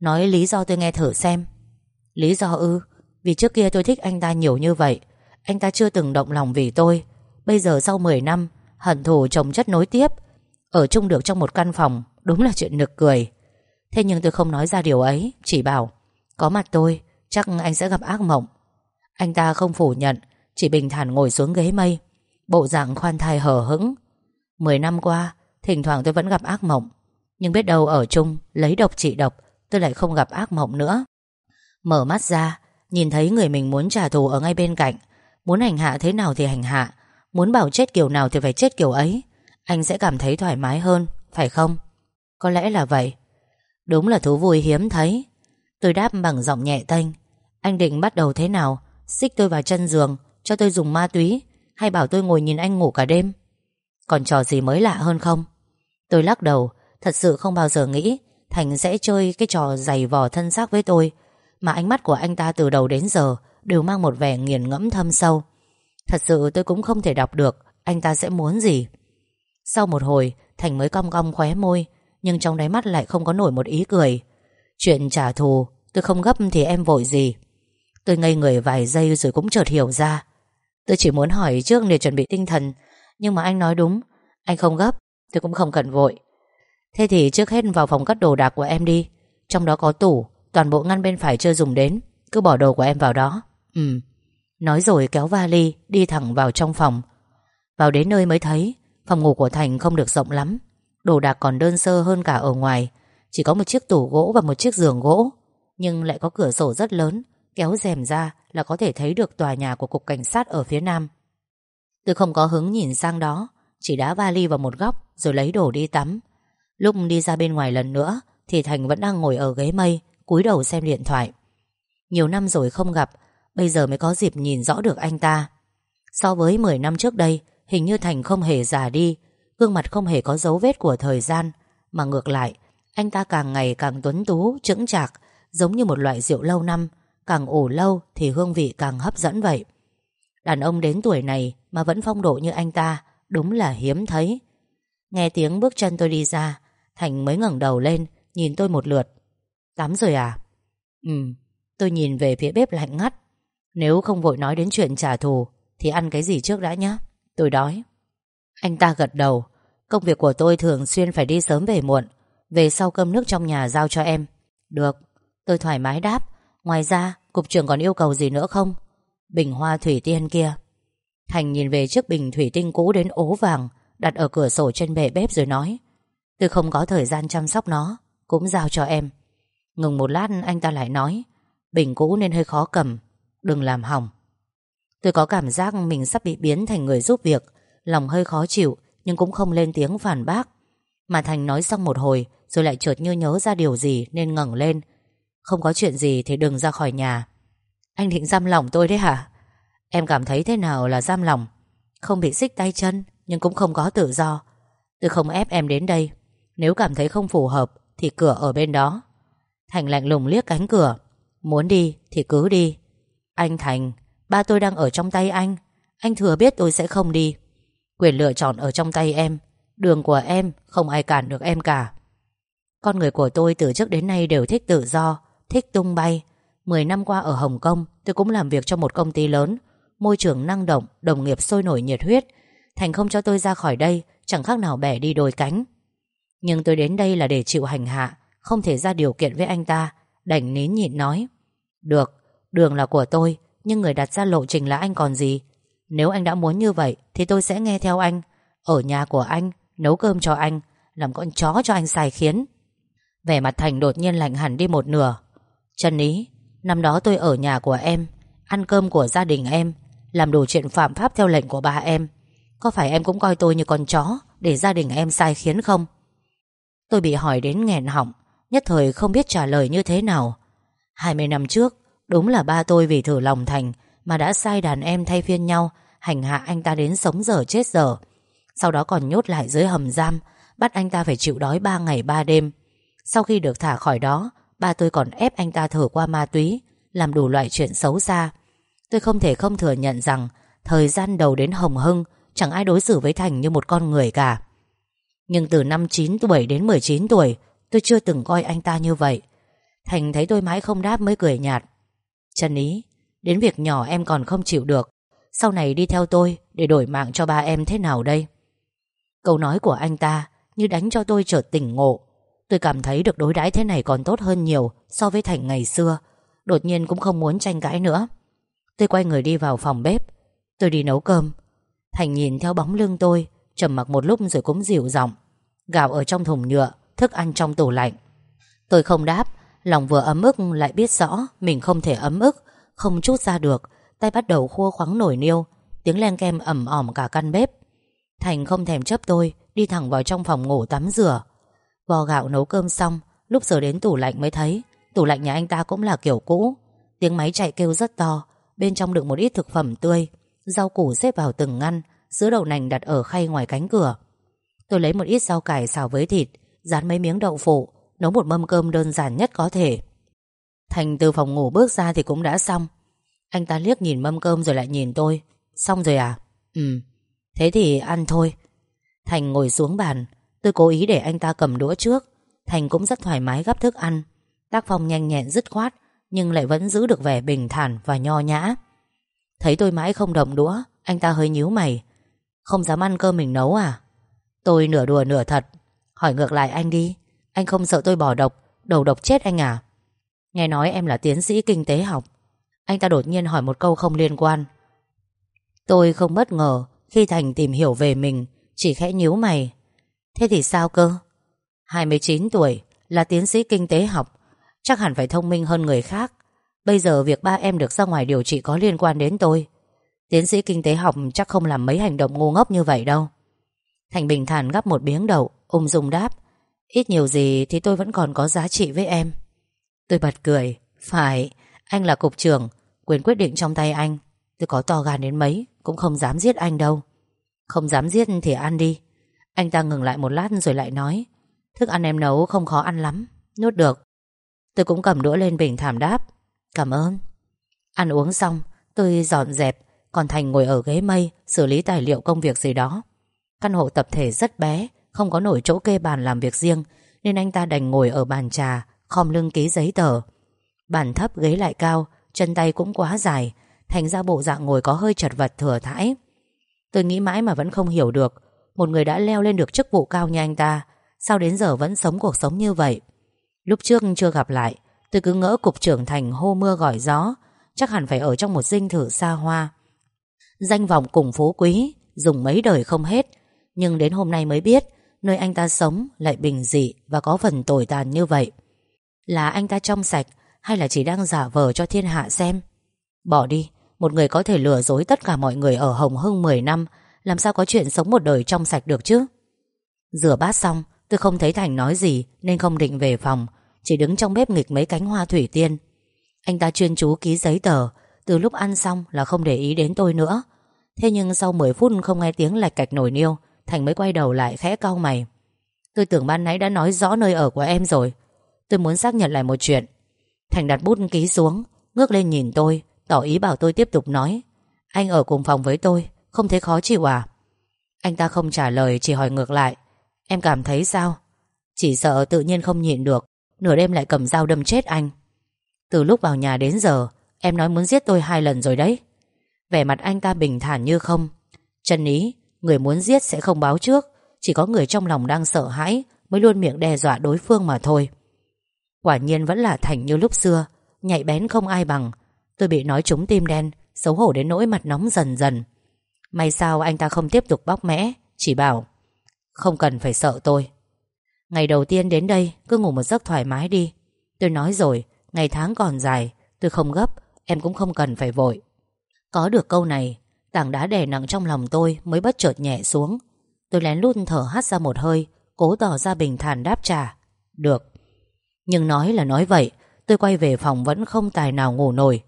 Nói lý do tôi nghe thử xem. Lý do ư? Vì trước kia tôi thích anh ta nhiều như vậy. Anh ta chưa từng động lòng vì tôi. Bây giờ sau 10 năm, Hận thù chồng chất nối tiếp. Ở chung được trong một căn phòng, Đúng là chuyện nực cười. Thế nhưng tôi không nói ra điều ấy, Chỉ bảo, Có mặt tôi, Chắc anh sẽ gặp ác mộng. Anh ta không phủ nhận, Chỉ bình thản ngồi xuống ghế mây, Bộ dạng khoan thai hở hững. Mười năm qua, Thỉnh thoảng tôi vẫn gặp ác mộng. Nhưng biết đâu ở chung Lấy độc trị độc, Tôi lại không gặp ác mộng nữa. Mở mắt ra, Nhìn thấy người mình muốn trả thù ở ngay bên cạnh. Muốn hành hạ thế nào thì hành hạ, Muốn bảo chết kiểu nào thì phải chết kiểu ấy. Anh sẽ cảm thấy thoải mái hơn, Phải không? Có lẽ là vậy. Đúng là thú vui hiếm thấy. Tôi đáp bằng giọng nhẹ tênh. Anh định bắt đầu thế nào? Xích tôi vào chân giường, Cho tôi dùng ma túy, Hay bảo tôi ngồi nhìn anh ngủ cả đêm? Còn trò gì mới lạ hơn không? Tôi lắc đầu Thật sự không bao giờ nghĩ Thành sẽ chơi cái trò giày vò thân xác với tôi. Mà ánh mắt của anh ta từ đầu đến giờ Đều mang một vẻ nghiền ngẫm thâm sâu. Thật sự tôi cũng không thể đọc được Anh ta sẽ muốn gì. Sau một hồi, Thành mới cong cong khóe môi, Nhưng trong đáy mắt lại không có nổi một ý cười. Chuyện trả thù, Tôi không gấp thì em vội gì. Tôi ngây người vài giây rồi cũng chợt hiểu ra. Tôi chỉ muốn hỏi trước để chuẩn bị tinh thần, Nhưng mà anh nói đúng. Anh không gấp, Tôi cũng không cần vội. Thế thì trước hết vào phòng cất đồ đạc của em đi. Trong đó có tủ, Toàn bộ ngăn bên phải chưa dùng đến. Cứ bỏ đồ của em vào đó. Ừ. Nói rồi kéo vali, Đi thẳng vào trong phòng. Vào đến nơi mới thấy, Phòng ngủ của Thành không được rộng lắm. Đồ đạc còn đơn sơ hơn cả ở ngoài. Chỉ có một chiếc tủ gỗ và một chiếc giường gỗ. Nhưng lại có cửa sổ rất lớn, Kéo rèm ra là có thể thấy được tòa nhà của cục cảnh sát ở phía nam. Tôi không có hứng nhìn sang đó, Chỉ đá vali vào một góc, Rồi lấy đồ đi tắm. Lúc đi ra bên ngoài lần nữa Thì Thành vẫn đang ngồi ở ghế mây cúi đầu xem điện thoại. Nhiều năm rồi không gặp Bây giờ mới có dịp nhìn rõ được anh ta. So với 10 năm trước đây Hình như Thành không hề già đi Gương mặt không hề có dấu vết của thời gian. Mà ngược lại Anh ta càng ngày càng tuấn tú, chững chạc Giống như một loại rượu lâu năm. Càng ủ lâu thì hương vị càng hấp dẫn vậy. Đàn ông đến tuổi này Mà vẫn phong độ như anh ta Đúng là hiếm thấy. Nghe tiếng bước chân tôi đi ra Thành mới ngẩng đầu lên, Nhìn tôi một lượt. Tắm rồi à? Ừ Tôi nhìn về phía bếp lạnh ngắt. Nếu không vội nói đến chuyện trả thù, Thì ăn cái gì trước đã nhá. Tôi đói. Anh ta gật đầu. Công việc của tôi thường xuyên phải đi sớm về muộn. Về sau cơm nước trong nhà giao cho em. Được. Tôi thoải mái đáp. Ngoài ra, cục trưởng còn yêu cầu gì nữa không? Bình hoa thủy tiên kia. Thành nhìn về chiếc bình thủy tinh cũ đến ố vàng Đặt ở cửa sổ trên bệ bếp rồi nói. Tôi không có thời gian chăm sóc nó, Cũng giao cho em. Ngừng một lát, anh ta lại nói, Bình cũ nên hơi khó cầm, Đừng làm hỏng. Tôi có cảm giác mình sắp bị biến thành người giúp việc, Lòng hơi khó chịu, Nhưng cũng không lên tiếng phản bác. Mà Thành nói xong một hồi, Rồi lại chợt như nhớ ra điều gì nên ngẩng lên. Không có chuyện gì thì đừng ra khỏi nhà. Anh định giam lòng tôi đấy hả? Em cảm thấy thế nào là giam lòng Không bị xích tay chân, Nhưng cũng không có tự do. Tôi không ép em đến đây. Nếu cảm thấy không phù hợp Thì cửa ở bên đó. Thành lạnh lùng liếc cánh cửa. Muốn đi thì cứ đi. Anh Thành Ba tôi đang ở trong tay anh. Anh thừa biết tôi sẽ không đi. Quyền lựa chọn ở trong tay em. Đường của em không ai cản được em cả. Con người của tôi từ trước đến nay đều thích tự do Thích tung bay. Mười năm qua ở Hồng Kông Tôi cũng làm việc cho một công ty lớn. Môi trường năng động, đồng nghiệp sôi nổi nhiệt huyết. Thành không cho tôi ra khỏi đây Chẳng khác nào bẻ đi đôi cánh. Nhưng tôi đến đây là để chịu hành hạ Không thể ra điều kiện với anh ta. Đành nín nhịn nói Được, đường là của tôi Nhưng người đặt ra lộ trình là anh còn gì? Nếu anh đã muốn như vậy Thì tôi sẽ nghe theo anh. Ở nhà của anh, nấu cơm cho anh Làm con chó cho anh xài khiến. Vẻ mặt Thành đột nhiên lạnh hẳn đi một nửa. Trần Ý Năm đó tôi ở nhà của em Ăn cơm của gia đình em Làm đủ chuyện phạm pháp theo lệnh của ba em. Có phải em cũng coi tôi như con chó Để gia đình em sai khiến không? Tôi bị hỏi đến nghẹn họng, Nhất thời không biết trả lời như thế nào. 20 năm trước, Đúng là ba tôi vì thử lòng thành Mà đã sai đàn em thay phiên nhau, Hành hạ anh ta đến sống dở chết dở. Sau đó còn nhốt lại dưới hầm giam, Bắt anh ta phải chịu đói 3 ngày 3 đêm. Sau khi được thả khỏi đó, Ba tôi còn ép anh ta thử qua ma túy, Làm đủ loại chuyện xấu xa. Tôi không thể không thừa nhận rằng Thời gian đầu đến Hồng Hưng, Chẳng ai đối xử với Thành như một con người cả. Nhưng từ năm 9 tuổi đến 19 tuổi, Tôi chưa từng coi anh ta như vậy. Thành thấy tôi mãi không đáp mới cười nhạt. Trần ý, Đến việc nhỏ em còn không chịu được. Sau này đi theo tôi Để đổi mạng cho ba em thế nào đây? Câu nói của anh ta Như đánh cho tôi chợt tỉnh ngộ. Tôi cảm thấy được đối đãi thế này còn tốt hơn nhiều So với Thành ngày xưa. Đột nhiên cũng không muốn tranh cãi nữa. Tôi quay người đi vào phòng bếp. Tôi đi nấu cơm. Thành nhìn theo bóng lưng tôi trầm mặc một lúc rồi cũng dịu giọng. Gạo ở trong thùng nhựa, Thức ăn trong tủ lạnh. Tôi không đáp, Lòng vừa ấm ức lại biết rõ Mình không thể ấm ức, Không chút ra được, Tay bắt đầu khua khoáng nổi niêu, Tiếng len kem ẩm ỏm cả căn bếp. Thành không thèm chấp tôi, Đi thẳng vào trong phòng ngủ tắm rửa. Vò gạo nấu cơm xong, Lúc giờ đến tủ lạnh mới thấy, Tủ lạnh nhà anh ta cũng là kiểu cũ. Tiếng máy chạy kêu rất to, Bên trong đựng một ít thực phẩm tươi, Rau củ xếp vào từng ngăn Sữa đậu nành đặt ở khay ngoài cánh cửa. Tôi lấy một ít rau cải xào với thịt, Dán mấy miếng đậu phụ, Nấu một mâm cơm đơn giản nhất có thể. Thành từ phòng ngủ bước ra thì cũng đã xong. Anh ta liếc nhìn mâm cơm rồi lại nhìn tôi. Xong rồi à? Ừ. Thế thì ăn thôi. Thành ngồi xuống bàn. Tôi cố ý để anh ta cầm đũa trước. Thành cũng rất thoải mái gắp thức ăn. Tác phong nhanh nhẹn dứt khoát, Nhưng lại vẫn giữ được vẻ bình thản và nho nhã. Thấy tôi mãi không động đũa, Anh ta hơi nhíu mày. Không dám ăn cơm mình nấu à? Tôi nửa đùa nửa thật. Hỏi ngược lại anh đi. Anh không sợ tôi bỏ độc, Đầu độc chết anh à? Nghe nói em là tiến sĩ kinh tế học. Anh ta đột nhiên hỏi một câu không liên quan. Tôi không bất ngờ Khi Thành tìm hiểu về mình, Chỉ khẽ nhíu mày. Thế thì sao cơ? 29 tuổi, Là tiến sĩ kinh tế học. Chắc hẳn phải thông minh hơn người khác. Bây giờ việc ba em được ra ngoài điều trị có liên quan đến tôi. Tiến sĩ kinh tế học chắc không làm mấy hành động ngu ngốc như vậy đâu. Thành bình thản gắp một biếng đậu Ung dung đáp Ít nhiều gì thì tôi vẫn còn có giá trị với em. Tôi bật cười Phải, anh là cục trưởng Quyền quyết định trong tay anh. Tôi có to gan đến mấy Cũng không dám giết anh đâu. Không dám giết thì ăn đi. Anh ta ngừng lại một lát rồi lại nói Thức ăn em nấu không khó ăn lắm Nuốt được. Tôi cũng cầm đũa lên bình thảm đáp Cảm ơn. Ăn uống xong tôi dọn dẹp còn Thành ngồi ở ghế mây, Xử lý tài liệu công việc gì đó. Căn hộ tập thể rất bé, Không có nổi chỗ kê bàn làm việc riêng, Nên anh ta đành ngồi ở bàn trà, Khom lưng ký giấy tờ. Bàn thấp, ghế lại cao, Chân tay cũng quá dài, Thành ra bộ dạng ngồi có hơi chật vật thừa thãi. Tôi nghĩ mãi mà vẫn không hiểu được, Một người đã leo lên được chức vụ cao như anh ta, Sao đến giờ vẫn sống cuộc sống như vậy? Lúc trước chưa gặp lại, Tôi cứ ngỡ cục trưởng thành hô mưa gọi gió, Chắc hẳn phải ở trong một dinh thự xa hoa. Danh vọng cùng phú quý, Dùng mấy đời không hết. Nhưng đến hôm nay mới biết, Nơi anh ta sống lại bình dị Và có phần tồi tàn như vậy. Là anh ta trong sạch Hay là chỉ đang giả vờ cho thiên hạ xem? Bỏ đi, Một người có thể lừa dối tất cả mọi người ở Hồng Hưng 10 năm, Làm sao có chuyện sống một đời trong sạch được chứ? Rửa bát xong, Tôi không thấy Thành nói gì Nên không định về phòng, Chỉ đứng trong bếp nghịch mấy cánh hoa thủy tiên. Anh ta chuyên chú ký giấy tờ từ lúc ăn xong là không để ý đến tôi nữa. Thế nhưng sau 10 phút không nghe tiếng lạch cạch nổi niêu, Thành mới quay đầu lại khẽ cau mày. Tôi tưởng ban nãy đã nói rõ nơi ở của em rồi. Tôi muốn xác nhận lại một chuyện. Thành đặt bút ký xuống, Ngước lên nhìn tôi, Tỏ ý bảo tôi tiếp tục nói. Anh ở cùng phòng với tôi, Không thấy khó chịu à? Anh ta không trả lời, chỉ hỏi ngược lại. Em cảm thấy sao? Chỉ sợ tự nhiên không nhịn được, Nửa đêm lại cầm dao đâm chết anh. Từ lúc vào nhà đến giờ Em nói muốn giết tôi hai lần rồi đấy. Vẻ mặt anh ta bình thản như không. Chân ý, Người muốn giết sẽ không báo trước. Chỉ có người trong lòng đang sợ hãi Mới luôn miệng đe dọa đối phương mà thôi. Quả nhiên vẫn là Thành như lúc xưa, Nhạy bén không ai bằng. Tôi bị nói trúng tim đen, Xấu hổ đến nỗi mặt nóng dần dần. May sao anh ta không tiếp tục bóc mẽ, Chỉ bảo, Không cần phải sợ tôi. Ngày đầu tiên đến đây, cứ ngủ một giấc thoải mái đi. Tôi nói rồi, Ngày tháng còn dài, Tôi không gấp Em cũng không cần phải vội. Có được câu này, Tảng đá đè nặng trong lòng tôi mới bất chợt nhẹ xuống. Tôi lén lút thở hắt ra một hơi, Cố tỏ ra bình thản đáp trả. Được. Nhưng nói là nói vậy, Tôi quay về phòng vẫn không tài nào ngủ nổi.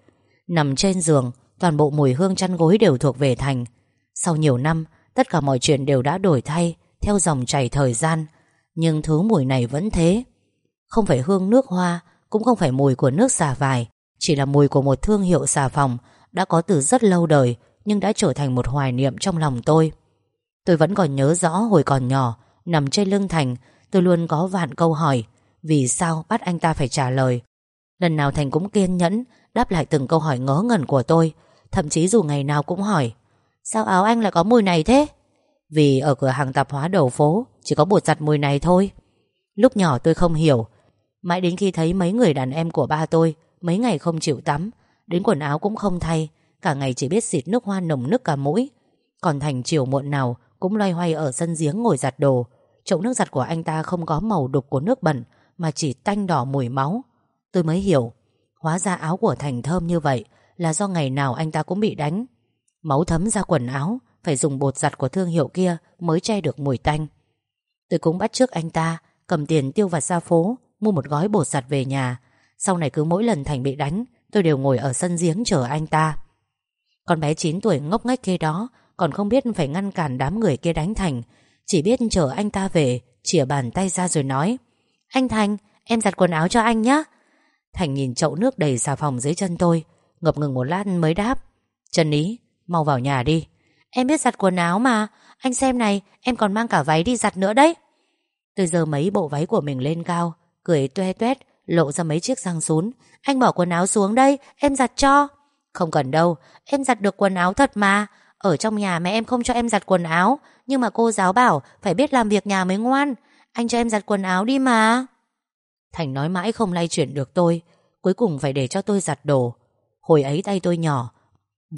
Nằm trên giường, Toàn bộ mùi hương chăn gối đều thuộc về Thành. Sau nhiều năm, Tất cả mọi chuyện đều đã đổi thay, Theo dòng chảy thời gian. Nhưng thứ mùi này vẫn thế. Không phải hương nước hoa, Cũng không phải mùi của nước xà vải. Chỉ là mùi của một thương hiệu xà phòng, Đã có từ rất lâu đời, Nhưng đã trở thành một hoài niệm trong lòng tôi. Tôi vẫn còn nhớ rõ hồi còn nhỏ, Nằm trên lưng Thành, Tôi luôn có vạn câu hỏi, Vì sao bắt anh ta phải trả lời? Lần nào Thành cũng kiên nhẫn, Đáp lại từng câu hỏi ngớ ngẩn của tôi, Thậm chí dù ngày nào cũng hỏi, Sao áo anh lại có mùi này thế? Vì ở cửa hàng tạp hóa đầu phố, Chỉ có bột giặt mùi này thôi. Lúc nhỏ tôi không hiểu, Mãi đến khi thấy mấy người đàn em của ba tôi Mấy ngày không chịu tắm, Đến quần áo cũng không thay, Cả ngày chỉ biết xịt nước hoa nồng nước cả mũi. Còn Thành chiều muộn nào Cũng loay hoay ở sân giếng ngồi giặt đồ. Chậu nước giặt của anh ta không có màu đục của nước bẩn, Mà chỉ tanh đỏ mùi máu. Tôi mới hiểu, Hóa ra áo của Thành thơm như vậy Là do ngày nào anh ta cũng bị đánh. Máu thấm ra quần áo, Phải dùng bột giặt của thương hiệu kia Mới che được mùi tanh. Tôi cũng bắt trước anh ta, Cầm tiền tiêu vặt ra phố, Mua một gói bột giặt về nhà. Sau này cứ mỗi lần Thành bị đánh, Tôi đều ngồi ở sân giếng chờ anh ta. Con bé 9 tuổi ngốc nghếch kia đó, Còn không biết phải ngăn cản đám người kia đánh Thành. Chỉ biết chờ anh ta về Chỉa bàn tay ra rồi nói, Anh Thành, em giặt quần áo cho anh nhé Thành nhìn chậu nước đầy xà phòng dưới chân tôi, Ngập ngừng một lát mới đáp, Trần Ý, mau vào nhà đi. Em biết giặt quần áo mà. Anh xem này, em còn mang cả váy đi giặt nữa đấy. Tôi giơ mấy bộ váy của mình lên cao, Cười toe toét Lộ ra mấy chiếc răng sún Anh bỏ quần áo xuống đây, Em giặt cho. Không cần đâu, Em giặt được quần áo thật mà. Ở trong nhà mẹ em không cho em giặt quần áo. Nhưng mà cô giáo bảo Phải biết làm việc nhà mới ngoan. Anh cho em giặt quần áo đi mà. Thành nói mãi không lay chuyển được tôi. Cuối cùng phải để cho tôi giặt đồ. Hồi ấy tay tôi nhỏ,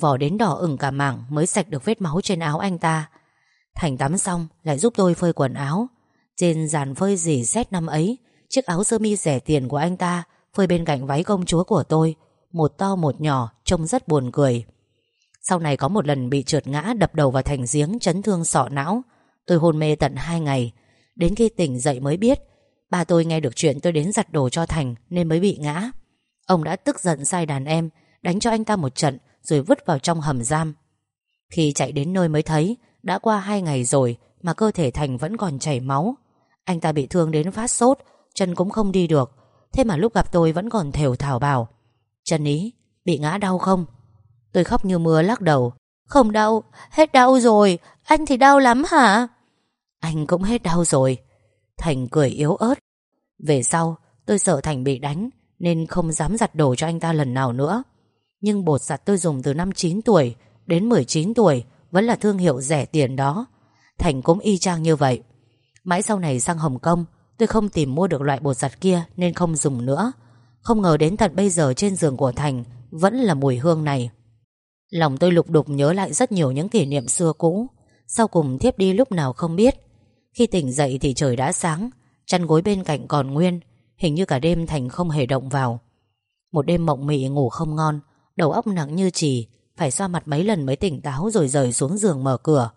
Vỏ đến đỏ ửng cả mảng Mới sạch được vết máu trên áo anh ta. Thành tắm xong, lại giúp tôi phơi quần áo. Trên dàn phơi dỉ xét năm ấy Chiếc áo sơ mi rẻ tiền của anh ta Phơi bên cạnh váy công chúa của tôi, Một to một nhỏ, Trông rất buồn cười. Sau này có một lần bị trượt ngã, đập đầu vào thành giếng, Chấn thương sọ não. Tôi hôn mê tận hai ngày. Đến khi tỉnh dậy mới biết, Ba tôi nghe được chuyện tôi đến giặt đồ cho Thành Nên mới bị ngã. Ông đã tức giận sai đàn em, Đánh cho anh ta một trận, Rồi vứt vào trong hầm giam. Khi chạy đến nơi mới thấy, Đã qua hai ngày rồi Mà cơ thể Thành vẫn còn chảy máu. Anh ta bị thương đến phát sốt Chân cũng không đi được. Thế mà lúc gặp tôi vẫn còn thều thảo bảo Trần Ý bị ngã đau không? Tôi khóc như mưa lắc đầu Không đau, hết đau rồi Anh thì đau lắm hả? Anh cũng hết đau rồi. Thành cười yếu ớt Về sau tôi sợ Thành bị đánh Nên không dám giặt đồ cho anh ta lần nào nữa. Nhưng bột giặt tôi dùng từ năm 9 tuổi Đến 19 tuổi Vẫn là thương hiệu rẻ tiền đó. Thành cũng y chang như vậy. Mãi sau này sang Hồng Kông Tôi không tìm mua được loại bột giặt kia Nên không dùng nữa. Không ngờ đến tận bây giờ trên giường của Thành Vẫn là mùi hương này. Lòng tôi lục đục nhớ lại rất nhiều những kỷ niệm xưa cũ. Sau cùng thiếp đi lúc nào không biết. Khi tỉnh dậy thì trời đã sáng, Chăn gối bên cạnh còn nguyên, Hình như cả đêm Thành không hề động vào. Một đêm mộng mị ngủ không ngon, Đầu óc nặng như chì, Phải xoa mặt mấy lần mới tỉnh táo rồi rời xuống giường mở cửa.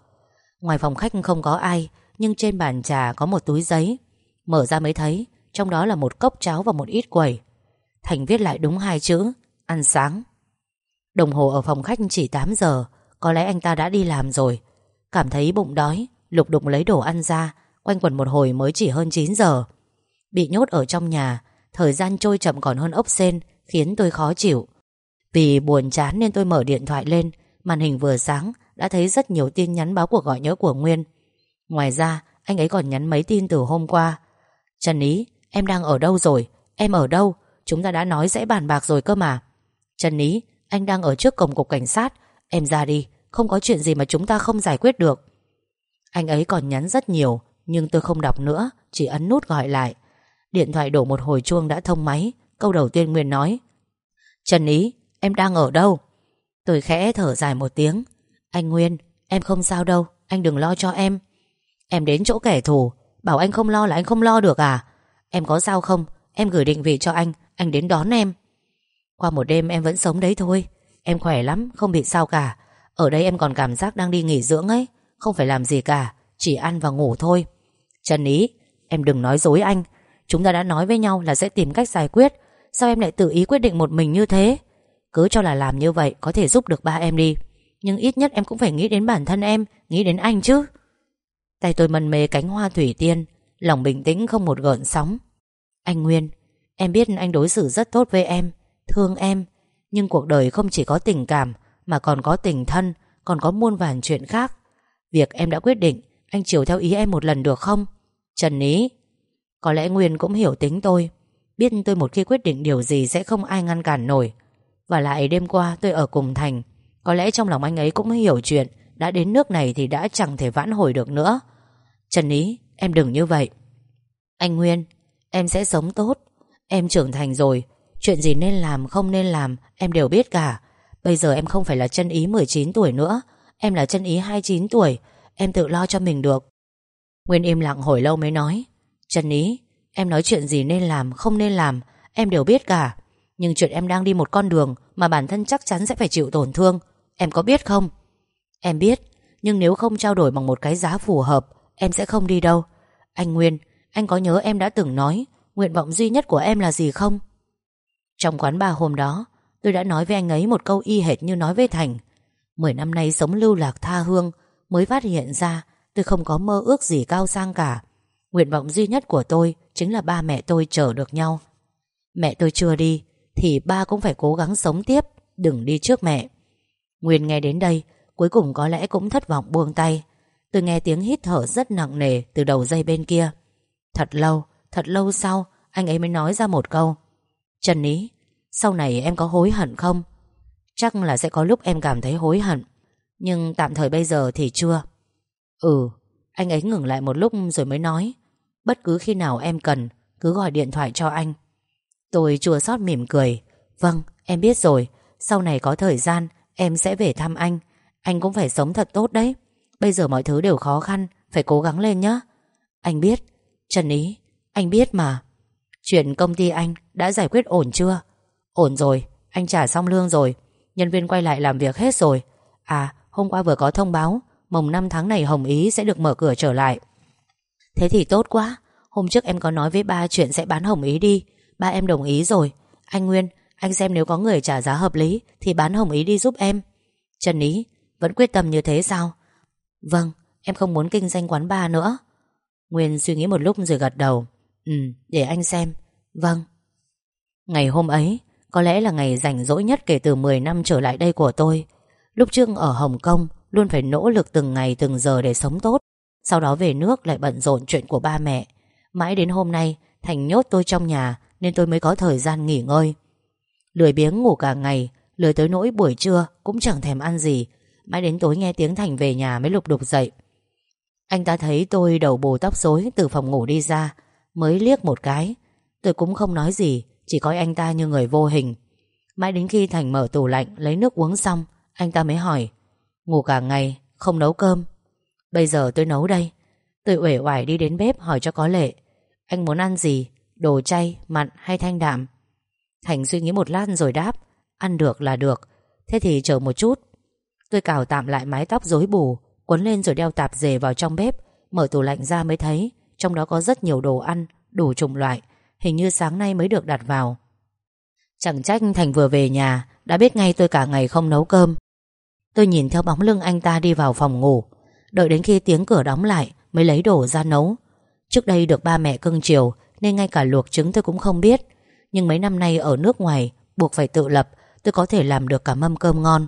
Ngoài phòng khách không có ai, Nhưng trên bàn trà có một túi giấy. Mở ra mới thấy, Trong đó là một cốc cháo và một ít quẩy Thành viết lại đúng hai chữ, Ăn sáng. Đồng hồ ở phòng khách chỉ 8 giờ, Có lẽ anh ta đã đi làm rồi. Cảm thấy bụng đói, Lục đục lấy đồ ăn ra, Quanh quần một hồi mới chỉ hơn 9 giờ. Bị nhốt ở trong nhà, Thời gian trôi chậm còn hơn ốc sen Khiến tôi khó chịu. Vì buồn chán nên tôi mở điện thoại lên, Màn hình vừa sáng, Đã thấy rất nhiều tin nhắn báo cuộc gọi nhớ của Nguyên. Ngoài ra, anh ấy còn nhắn mấy tin từ hôm qua. Trần Ý, Em đang ở đâu rồi? Em ở đâu? Chúng ta đã nói sẽ bàn bạc rồi cơ mà. Trần Ý, Anh đang ở trước cổng cục cảnh sát. Em ra đi, Không có chuyện gì mà chúng ta không giải quyết được. Anh ấy còn nhắn rất nhiều, Nhưng tôi không đọc nữa, Chỉ ấn nút gọi lại. Điện thoại đổ một hồi chuông đã thông máy. Câu đầu tiên Nguyên nói, Trần Ý, Em đang ở đâu? Tôi khẽ thở dài một tiếng, Anh Nguyên, Em không sao đâu, Anh đừng lo cho em. Em đến chỗ kẻ thù Bảo anh không lo là anh không lo được à? Em có sao không? Em gửi định vị cho anh Anh đến đón em. Qua một đêm em vẫn sống đấy thôi. Em khỏe lắm, Không bị sao cả. Ở đây em còn cảm giác đang đi nghỉ dưỡng ấy. Không phải làm gì cả, Chỉ ăn và ngủ thôi. Trần Ý, Em đừng nói dối anh. Chúng ta đã nói với nhau là sẽ tìm cách giải quyết. Sao em lại tự ý quyết định một mình như thế? Cứ cho là làm như vậy Có thể giúp được ba em đi. Nhưng ít nhất em cũng phải nghĩ đến bản thân em, Nghĩ đến anh chứ. Tay tôi mân mê cánh hoa thủy tiên, Lòng bình tĩnh không một gợn sóng. Anh Nguyên, Em biết anh đối xử rất tốt với em, Thương em, Nhưng cuộc đời không chỉ có tình cảm Mà còn có tình thân, Còn có muôn vàn chuyện khác. Việc em đã quyết định, Anh chiều theo ý em một lần được không? Trần Ý Có lẽ Nguyên cũng hiểu tính tôi, Biết tôi một khi quyết định điều gì Sẽ không ai ngăn cản nổi. Và lại đêm qua tôi ở cùng Thành, Có lẽ trong lòng anh ấy cũng hiểu chuyện, Đã đến nước này thì đã chẳng thể vãn hồi được nữa. Trần Ý, Em đừng như vậy. Anh Nguyên, Em sẽ sống tốt. Em trưởng thành rồi, Chuyện gì nên làm không nên làm, Em đều biết cả. Bây giờ em không phải là chân ý 19 tuổi nữa, Em là chân ý 29 tuổi, Em tự lo cho mình được. Nguyên im lặng hồi lâu mới nói, Trần ý, Em nói chuyện gì nên làm, không nên làm, Em đều biết cả. Nhưng chuyện em đang đi một con đường Mà bản thân chắc chắn sẽ phải chịu tổn thương, Em có biết không? Em biết, Nhưng nếu không trao đổi bằng một cái giá phù hợp Em sẽ không đi đâu. Anh Nguyên, Anh có nhớ em đã từng nói Nguyện vọng duy nhất của em là gì không? Trong quán bar hôm đó, Tôi đã nói với anh ấy một câu y hệt như nói với Thành. Mười năm nay sống lưu lạc tha hương, Mới phát hiện ra Tôi không có mơ ước gì cao sang cả. Nguyện vọng duy nhất của tôi Chính là ba mẹ tôi chờ được nhau. Mẹ tôi chưa đi, Thì ba cũng phải cố gắng sống tiếp, Đừng đi trước mẹ. Nguyên nghe đến đây, Cuối cùng có lẽ cũng thất vọng buông tay. Tôi nghe tiếng hít thở rất nặng nề Từ đầu dây bên kia. Thật lâu, thật lâu sau Anh ấy mới nói ra một câu. Trần Ý, sau này em có hối hận không? Chắc là sẽ có lúc em cảm thấy hối hận Nhưng tạm thời bây giờ thì chưa. Ừ Anh ấy ngừng lại một lúc rồi mới nói. Bất cứ khi nào em cần Cứ gọi điện thoại cho anh. Tôi chua xót mỉm cười. Vâng em biết rồi. Sau này có thời gian em sẽ về thăm anh. Anh cũng phải sống thật tốt đấy. Bây giờ mọi thứ đều khó khăn, Phải cố gắng lên nhé Anh biết, Trần Ý, Anh biết mà. Chuyện công ty anh đã giải quyết ổn chưa? Ổn rồi, Anh trả xong lương rồi, Nhân viên quay lại làm việc hết rồi. À hôm qua vừa có thông báo Mồng 5 tháng này Hồng Ý sẽ được mở cửa trở lại. Thế thì tốt quá, Hôm trước em có nói với ba chuyện sẽ bán Hồng Ý đi. Ba em đồng ý rồi. Anh Nguyên, Anh xem nếu có người trả giá hợp lý Thì bán Hồng Ý đi giúp em. Trần Ý, Vẫn quyết tâm như thế sao? Vâng Em không muốn kinh doanh quán bar nữa. Nguyên suy nghĩ một lúc rồi gật đầu. Ừ để anh xem. Vâng. Ngày hôm ấy, Có lẽ là ngày rảnh rỗi nhất kể từ 10 năm trở lại đây của tôi. Lúc trước ở Hồng Kông, Luôn phải nỗ lực từng ngày từng giờ để sống tốt. Sau đó về nước lại bận rộn chuyện của ba mẹ. Mãi đến hôm nay, Thành nhốt tôi trong nhà Nên tôi mới có thời gian nghỉ ngơi. Lười biếng ngủ cả ngày, Lười tới nỗi buổi trưa cũng chẳng thèm ăn gì. Mãi đến tối nghe tiếng Thành về nhà mới lục đục dậy. Anh ta thấy tôi đầu bù tóc rối Từ phòng ngủ đi ra Mới liếc một cái. Tôi cũng không nói gì Chỉ coi anh ta như người vô hình. Mãi đến khi Thành mở tủ lạnh lấy nước uống xong Anh ta mới hỏi Ngủ cả ngày không nấu cơm? Bây giờ tôi nấu đây. Tôi uể oải đi đến bếp hỏi cho có lệ Anh muốn ăn gì Đồ chay, mặn hay thanh đạm? Thành suy nghĩ một lát rồi đáp Ăn được là được Thế thì chờ một chút. Tôi cào tạm lại mái tóc rối bù Quấn lên rồi đeo tạp dề vào trong bếp, Mở tủ lạnh ra mới thấy, Trong đó có rất nhiều đồ ăn, Đủ chủng loại, Hình như sáng nay mới được đặt vào. Chẳng trách Thành vừa về nhà, Đã biết ngay tôi cả ngày không nấu cơm. Tôi nhìn theo bóng lưng anh ta đi vào phòng ngủ, Đợi đến khi tiếng cửa đóng lại Mới lấy đồ ra nấu. Trước đây được ba mẹ cưng chiều Nên ngay cả luộc trứng tôi cũng không biết, Nhưng mấy năm nay ở nước ngoài Buộc phải tự lập, Tôi có thể làm được cả mâm cơm ngon.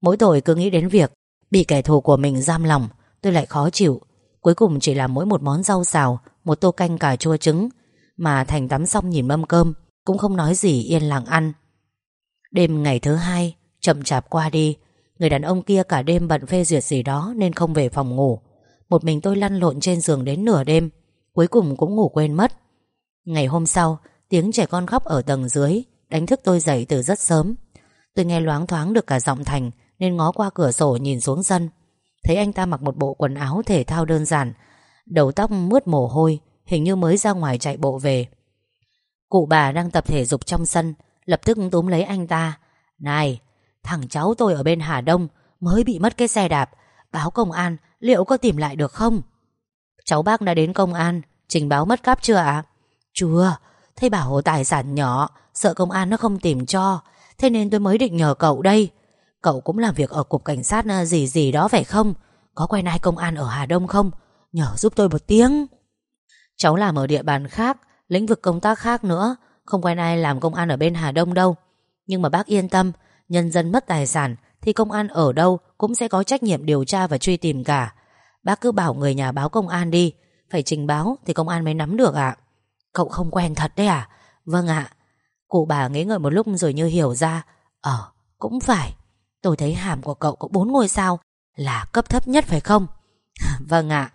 Mỗi tội cứ nghĩ đến việc Bị kẻ thù của mình giam lòng Tôi lại khó chịu. Cuối cùng chỉ làm mỗi một món rau xào, Một tô canh cà chua trứng, Mà Thành tắm xong nhìn mâm cơm, Cũng không nói gì, yên lặng ăn. Đêm ngày thứ hai, Chậm chạp qua đi, Người đàn ông kia cả đêm bận phê duyệt gì đó Nên không về phòng ngủ. Một mình tôi lăn lộn trên giường đến nửa đêm, Cuối cùng cũng ngủ quên mất. Ngày hôm sau, Tiếng trẻ con khóc ở tầng dưới, Đánh thức tôi dậy từ rất sớm. Tôi nghe loáng thoáng được cả giọng Thành nên ngó qua cửa sổ nhìn xuống sân. Thấy anh ta mặc một bộ quần áo thể thao đơn giản, Đầu tóc mướt mồ hôi, Hình như mới ra ngoài chạy bộ về. Cụ bà đang tập thể dục trong sân, Lập tức túm lấy anh ta. Này, Thằng cháu tôi ở bên Hà Đông Mới bị mất cái xe đạp, Báo công an liệu có tìm lại được không? Cháu bác đã đến công an, Trình báo mất cắp chưa ạ? Chưa Thế bảo tài sản nhỏ, Sợ công an nó không tìm cho, Thế nên tôi mới định nhờ cậu đây. Cậu cũng làm việc ở cục cảnh sát ờ, gì gì đó phải không? Có quen ai công an ở Hà Đông không? Nhờ giúp tôi một tiếng. Cháu làm ở địa bàn khác, Lĩnh vực công tác khác nữa. Không quen ai làm công an ở bên Hà Đông đâu. Nhưng mà bác yên tâm, Nhân dân mất tài sản Thì công an ở đâu cũng sẽ có trách nhiệm điều tra và truy tìm cả. Bác cứ bảo người nhà báo công an đi. Phải trình báo thì công an mới nắm được ạ. Cậu không quen thật đấy à? Vâng ạ. Cụ bà nghĩ ngợi một lúc rồi như hiểu ra. Ờ cũng phải. Tôi thấy hàm của cậu có bốn ngôi sao, Là cấp thấp nhất phải không? Vâng ạ.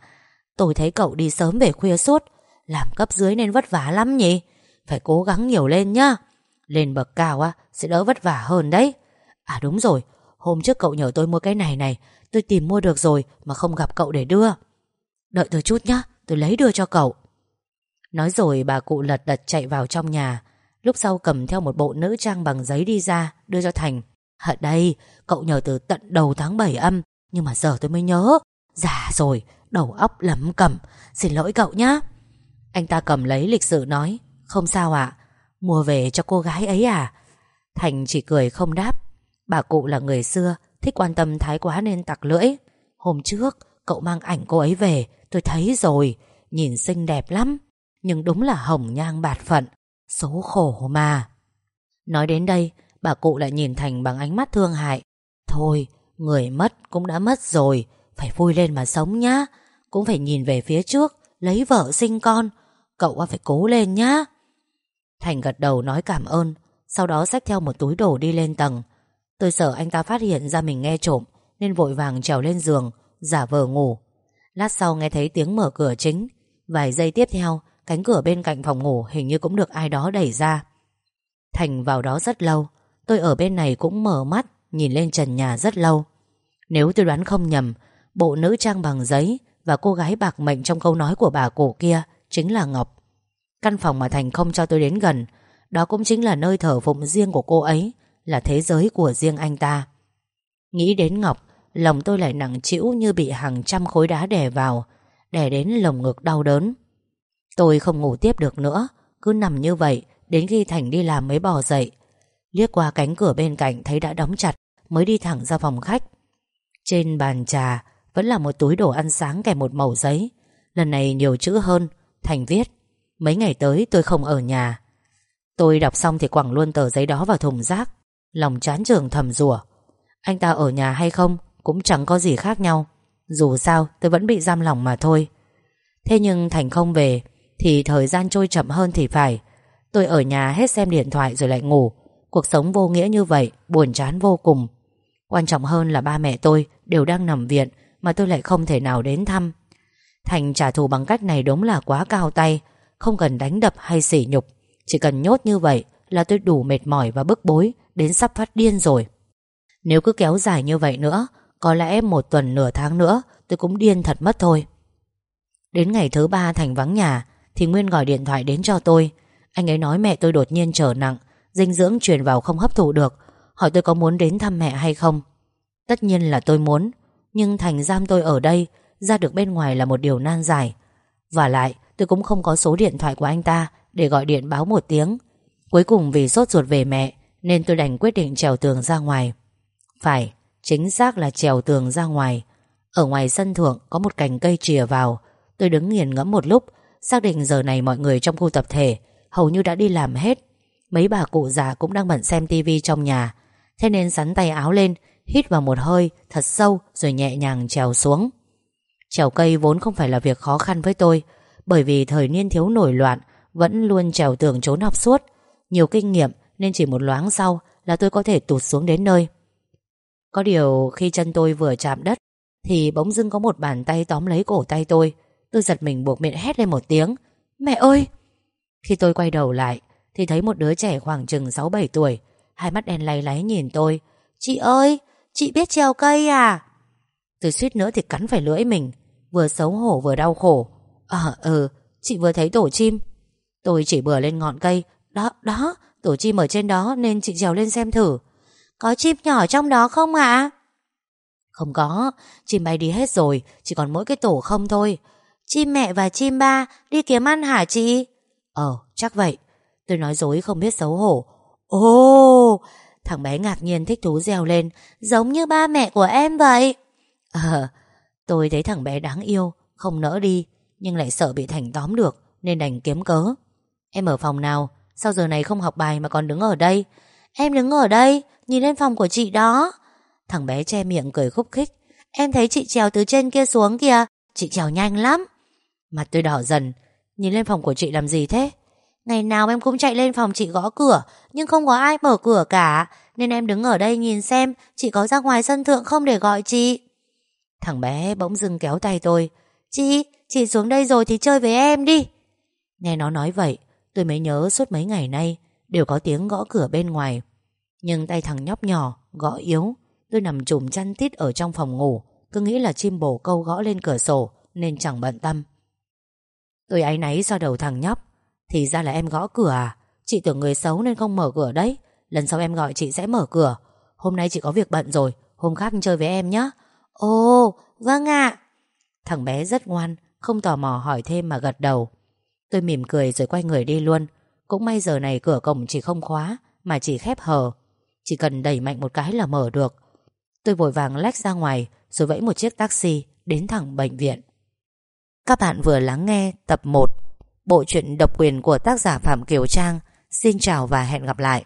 Tôi thấy cậu đi sớm về khuya suốt, Làm cấp dưới nên vất vả lắm nhỉ? Phải cố gắng nhiều lên nhá. Lên bậc cao á, sẽ đỡ vất vả hơn đấy. À đúng rồi, Hôm trước cậu nhờ tôi mua cái này này, Tôi tìm mua được rồi mà không gặp cậu để đưa. Đợi tôi chút nhá, Tôi lấy đưa cho cậu. Nói rồi bà cụ lật đật chạy vào trong nhà. Lúc sau cầm theo một bộ nữ trang bằng giấy đi ra, Đưa cho Thành. Ở đây, cậu nhờ từ tận đầu tháng 7 âm, Nhưng mà giờ tôi mới nhớ. Già rồi, Đầu óc lấm cầm Xin lỗi cậu nhá. Anh ta cầm lấy lịch sự nói, Không sao ạ, Mua về cho cô gái ấy à? Thành chỉ cười không đáp. Bà cụ là người xưa, Thích quan tâm thái quá nên tặc lưỡi. Hôm trước, cậu mang ảnh cô ấy về, Tôi thấy rồi, Nhìn xinh đẹp lắm. Nhưng đúng là hồng nhang bạt phận, Số khổ mà. Nói đến đây Bà cụ lại nhìn Thành bằng ánh mắt thương hại. Thôi, Người mất cũng đã mất rồi, Phải vui lên mà sống nhá. Cũng phải nhìn về phía trước, Lấy vợ sinh con. Cậu phải cố lên nhá. Thành gật đầu nói cảm ơn, Sau đó xách theo một túi đồ đi lên tầng. Tôi sợ anh ta phát hiện ra mình nghe trộm, Nên vội vàng trèo lên giường, Giả vờ ngủ. Lát sau nghe thấy tiếng mở cửa chính. Vài giây tiếp theo, Cánh cửa bên cạnh phòng ngủ hình như cũng được ai đó đẩy ra. Thành vào đó rất lâu Tôi ở bên này cũng mở mắt, Nhìn lên trần nhà rất lâu. Nếu tôi đoán không nhầm, Bộ nữ trang bằng giấy Và cô gái bạc mệnh trong câu nói của bà cổ kia Chính là Ngọc. Căn phòng mà Thành không cho tôi đến gần, Đó cũng chính là nơi thờ phụng riêng của cô ấy, Là thế giới của riêng anh ta. Nghĩ đến Ngọc, Lòng tôi lại nặng trĩu như bị hàng trăm khối đá đè vào, Đè đến lồng ngực đau đớn. Tôi không ngủ tiếp được nữa, Cứ nằm như vậy Đến khi Thành đi làm mới bỏ dậy. Liếc qua cánh cửa bên cạnh thấy đã đóng chặt, Mới đi thẳng ra phòng khách. Trên bàn trà Vẫn là một túi đồ ăn sáng kèm một mẩu giấy. Lần này nhiều chữ hơn, Thành viết, Mấy ngày tới tôi không ở nhà. Tôi đọc xong thì quẳng luôn tờ giấy đó vào thùng rác. Lòng chán trường thầm rủa, Anh ta ở nhà hay không Cũng chẳng có gì khác nhau. Dù sao, tôi vẫn bị giam lòng mà thôi. Thế nhưng Thành không về Thì thời gian trôi chậm hơn thì phải. Tôi ở nhà hết xem điện thoại rồi lại ngủ. Cuộc sống vô nghĩa như vậy, Buồn chán vô cùng. Quan trọng hơn là ba mẹ tôi đều đang nằm viện Mà tôi lại không thể nào đến thăm. Thành trả thù bằng cách này đúng là quá cao tay, Không cần đánh đập hay sỉ nhục. Chỉ cần nhốt như vậy Là tôi đủ mệt mỏi và bức bối, Đến sắp phát điên rồi. Nếu cứ kéo dài như vậy nữa, Có lẽ một tuần nửa tháng nữa, Tôi cũng điên thật mất thôi. Đến ngày thứ ba Thành vắng nhà, Thì Nguyên gọi điện thoại đến cho tôi. Anh ấy nói mẹ tôi đột nhiên trở nặng Dinh dưỡng truyền vào không hấp thụ được. Hỏi tôi có muốn đến thăm mẹ hay không? Tất nhiên là tôi muốn, Nhưng Thành giam tôi ở đây, Ra được bên ngoài là một điều nan giải. Và lại, tôi cũng không có số điện thoại của anh ta Để gọi điện báo một tiếng. Cuối cùng vì sốt ruột về mẹ, Nên tôi đành quyết định trèo tường ra ngoài. Phải, Chính xác là trèo tường ra ngoài. Ở ngoài sân thượng có một cành cây chìa vào. Tôi đứng nghiền ngẫm một lúc, Xác định giờ này mọi người trong khu tập thể Hầu như đã đi làm hết. Mấy bà cụ già cũng đang bận xem tivi trong nhà. Thế nên sắn tay áo lên, Hít vào một hơi, thật sâu, Rồi nhẹ nhàng trèo xuống. Trèo cây vốn không phải là việc khó khăn với tôi, Bởi vì thời niên thiếu nổi loạn, Vẫn luôn trèo tường trốn học suốt. Nhiều kinh nghiệm, nên chỉ một loáng sau Là tôi có thể tụt xuống đến nơi. Có điều khi chân tôi vừa chạm đất, Thì bỗng dưng có một bàn tay tóm lấy cổ tay tôi. Tôi giật mình buộc miệng hét lên một tiếng, Mẹ ơi! Khi tôi quay đầu lại thì thấy một đứa trẻ khoảng chừng 6-7 tuổi. Hai mắt đen lay láy nhìn tôi. Chị ơi, Chị biết treo cây à? Tôi suýt nữa thì cắn phải lưỡi mình. Vừa xấu hổ vừa đau khổ. Ờ ừ Chị vừa thấy tổ chim. Tôi chỉ bừa lên ngọn cây. Đó đó, Tổ chim ở trên đó nên chị trèo lên xem thử. Có chim nhỏ trong đó không ạ? Không có. Chim bay đi hết rồi. Chỉ còn mỗi cái tổ không thôi. Chim mẹ và chim ba đi kiếm ăn hả chị? Ờ chắc vậy. Tôi nói dối không biết xấu hổ. Ồ, Thằng bé ngạc nhiên thích thú reo lên, Giống như ba mẹ của em vậy. Ờ Tôi thấy thằng bé đáng yêu, Không nỡ đi, Nhưng lại sợ bị Thành tóm được, Nên đành kiếm cớ. Em ở phòng nào? Sao giờ này không học bài mà còn đứng ở đây? Em đứng ở đây, Nhìn lên phòng của chị đó. Thằng bé che miệng cười khúc khích. Em thấy chị trèo từ trên kia xuống kìa, Chị trèo nhanh lắm. Mặt tôi đỏ dần, Nhìn lên phòng của chị làm gì thế? Ngày nào em cũng chạy lên phòng chị gõ cửa Nhưng không có ai mở cửa cả. Nên em đứng ở đây nhìn xem Chị có ra ngoài sân thượng không để gọi chị? Thằng bé bỗng dưng kéo tay tôi. Chị, chị xuống đây rồi thì chơi với em đi. Nghe nó nói vậy Tôi mới nhớ suốt mấy ngày nay Đều có tiếng gõ cửa bên ngoài. Nhưng tay thằng nhóc nhỏ gõ yếu. Tôi nằm trùm chăn tít ở trong phòng ngủ Cứ nghĩ là chim bồ câu gõ lên cửa sổ Nên chẳng bận tâm. Tôi áy náy so đầu thằng nhóc. Thì ra là em gõ cửa à? Chị tưởng người xấu nên không mở cửa đấy. Lần sau em gọi chị sẽ mở cửa. Hôm nay chị có việc bận rồi, Hôm khác chơi với em nhé Ồ vâng ạ. Thằng bé rất ngoan, Không tò mò hỏi thêm mà gật đầu. Tôi mỉm cười rồi quay người đi luôn. Cũng may giờ này cửa cổng chỉ không khóa, Mà chỉ khép hờ. Chỉ cần đẩy mạnh một cái là mở được. Tôi vội vàng lách ra ngoài, Rồi vẫy một chiếc taxi Đến thẳng bệnh viện. Các bạn vừa lắng nghe tập 1 Bộ truyện độc quyền của tác giả Phạm Kiều Trang. Xin chào và hẹn gặp lại.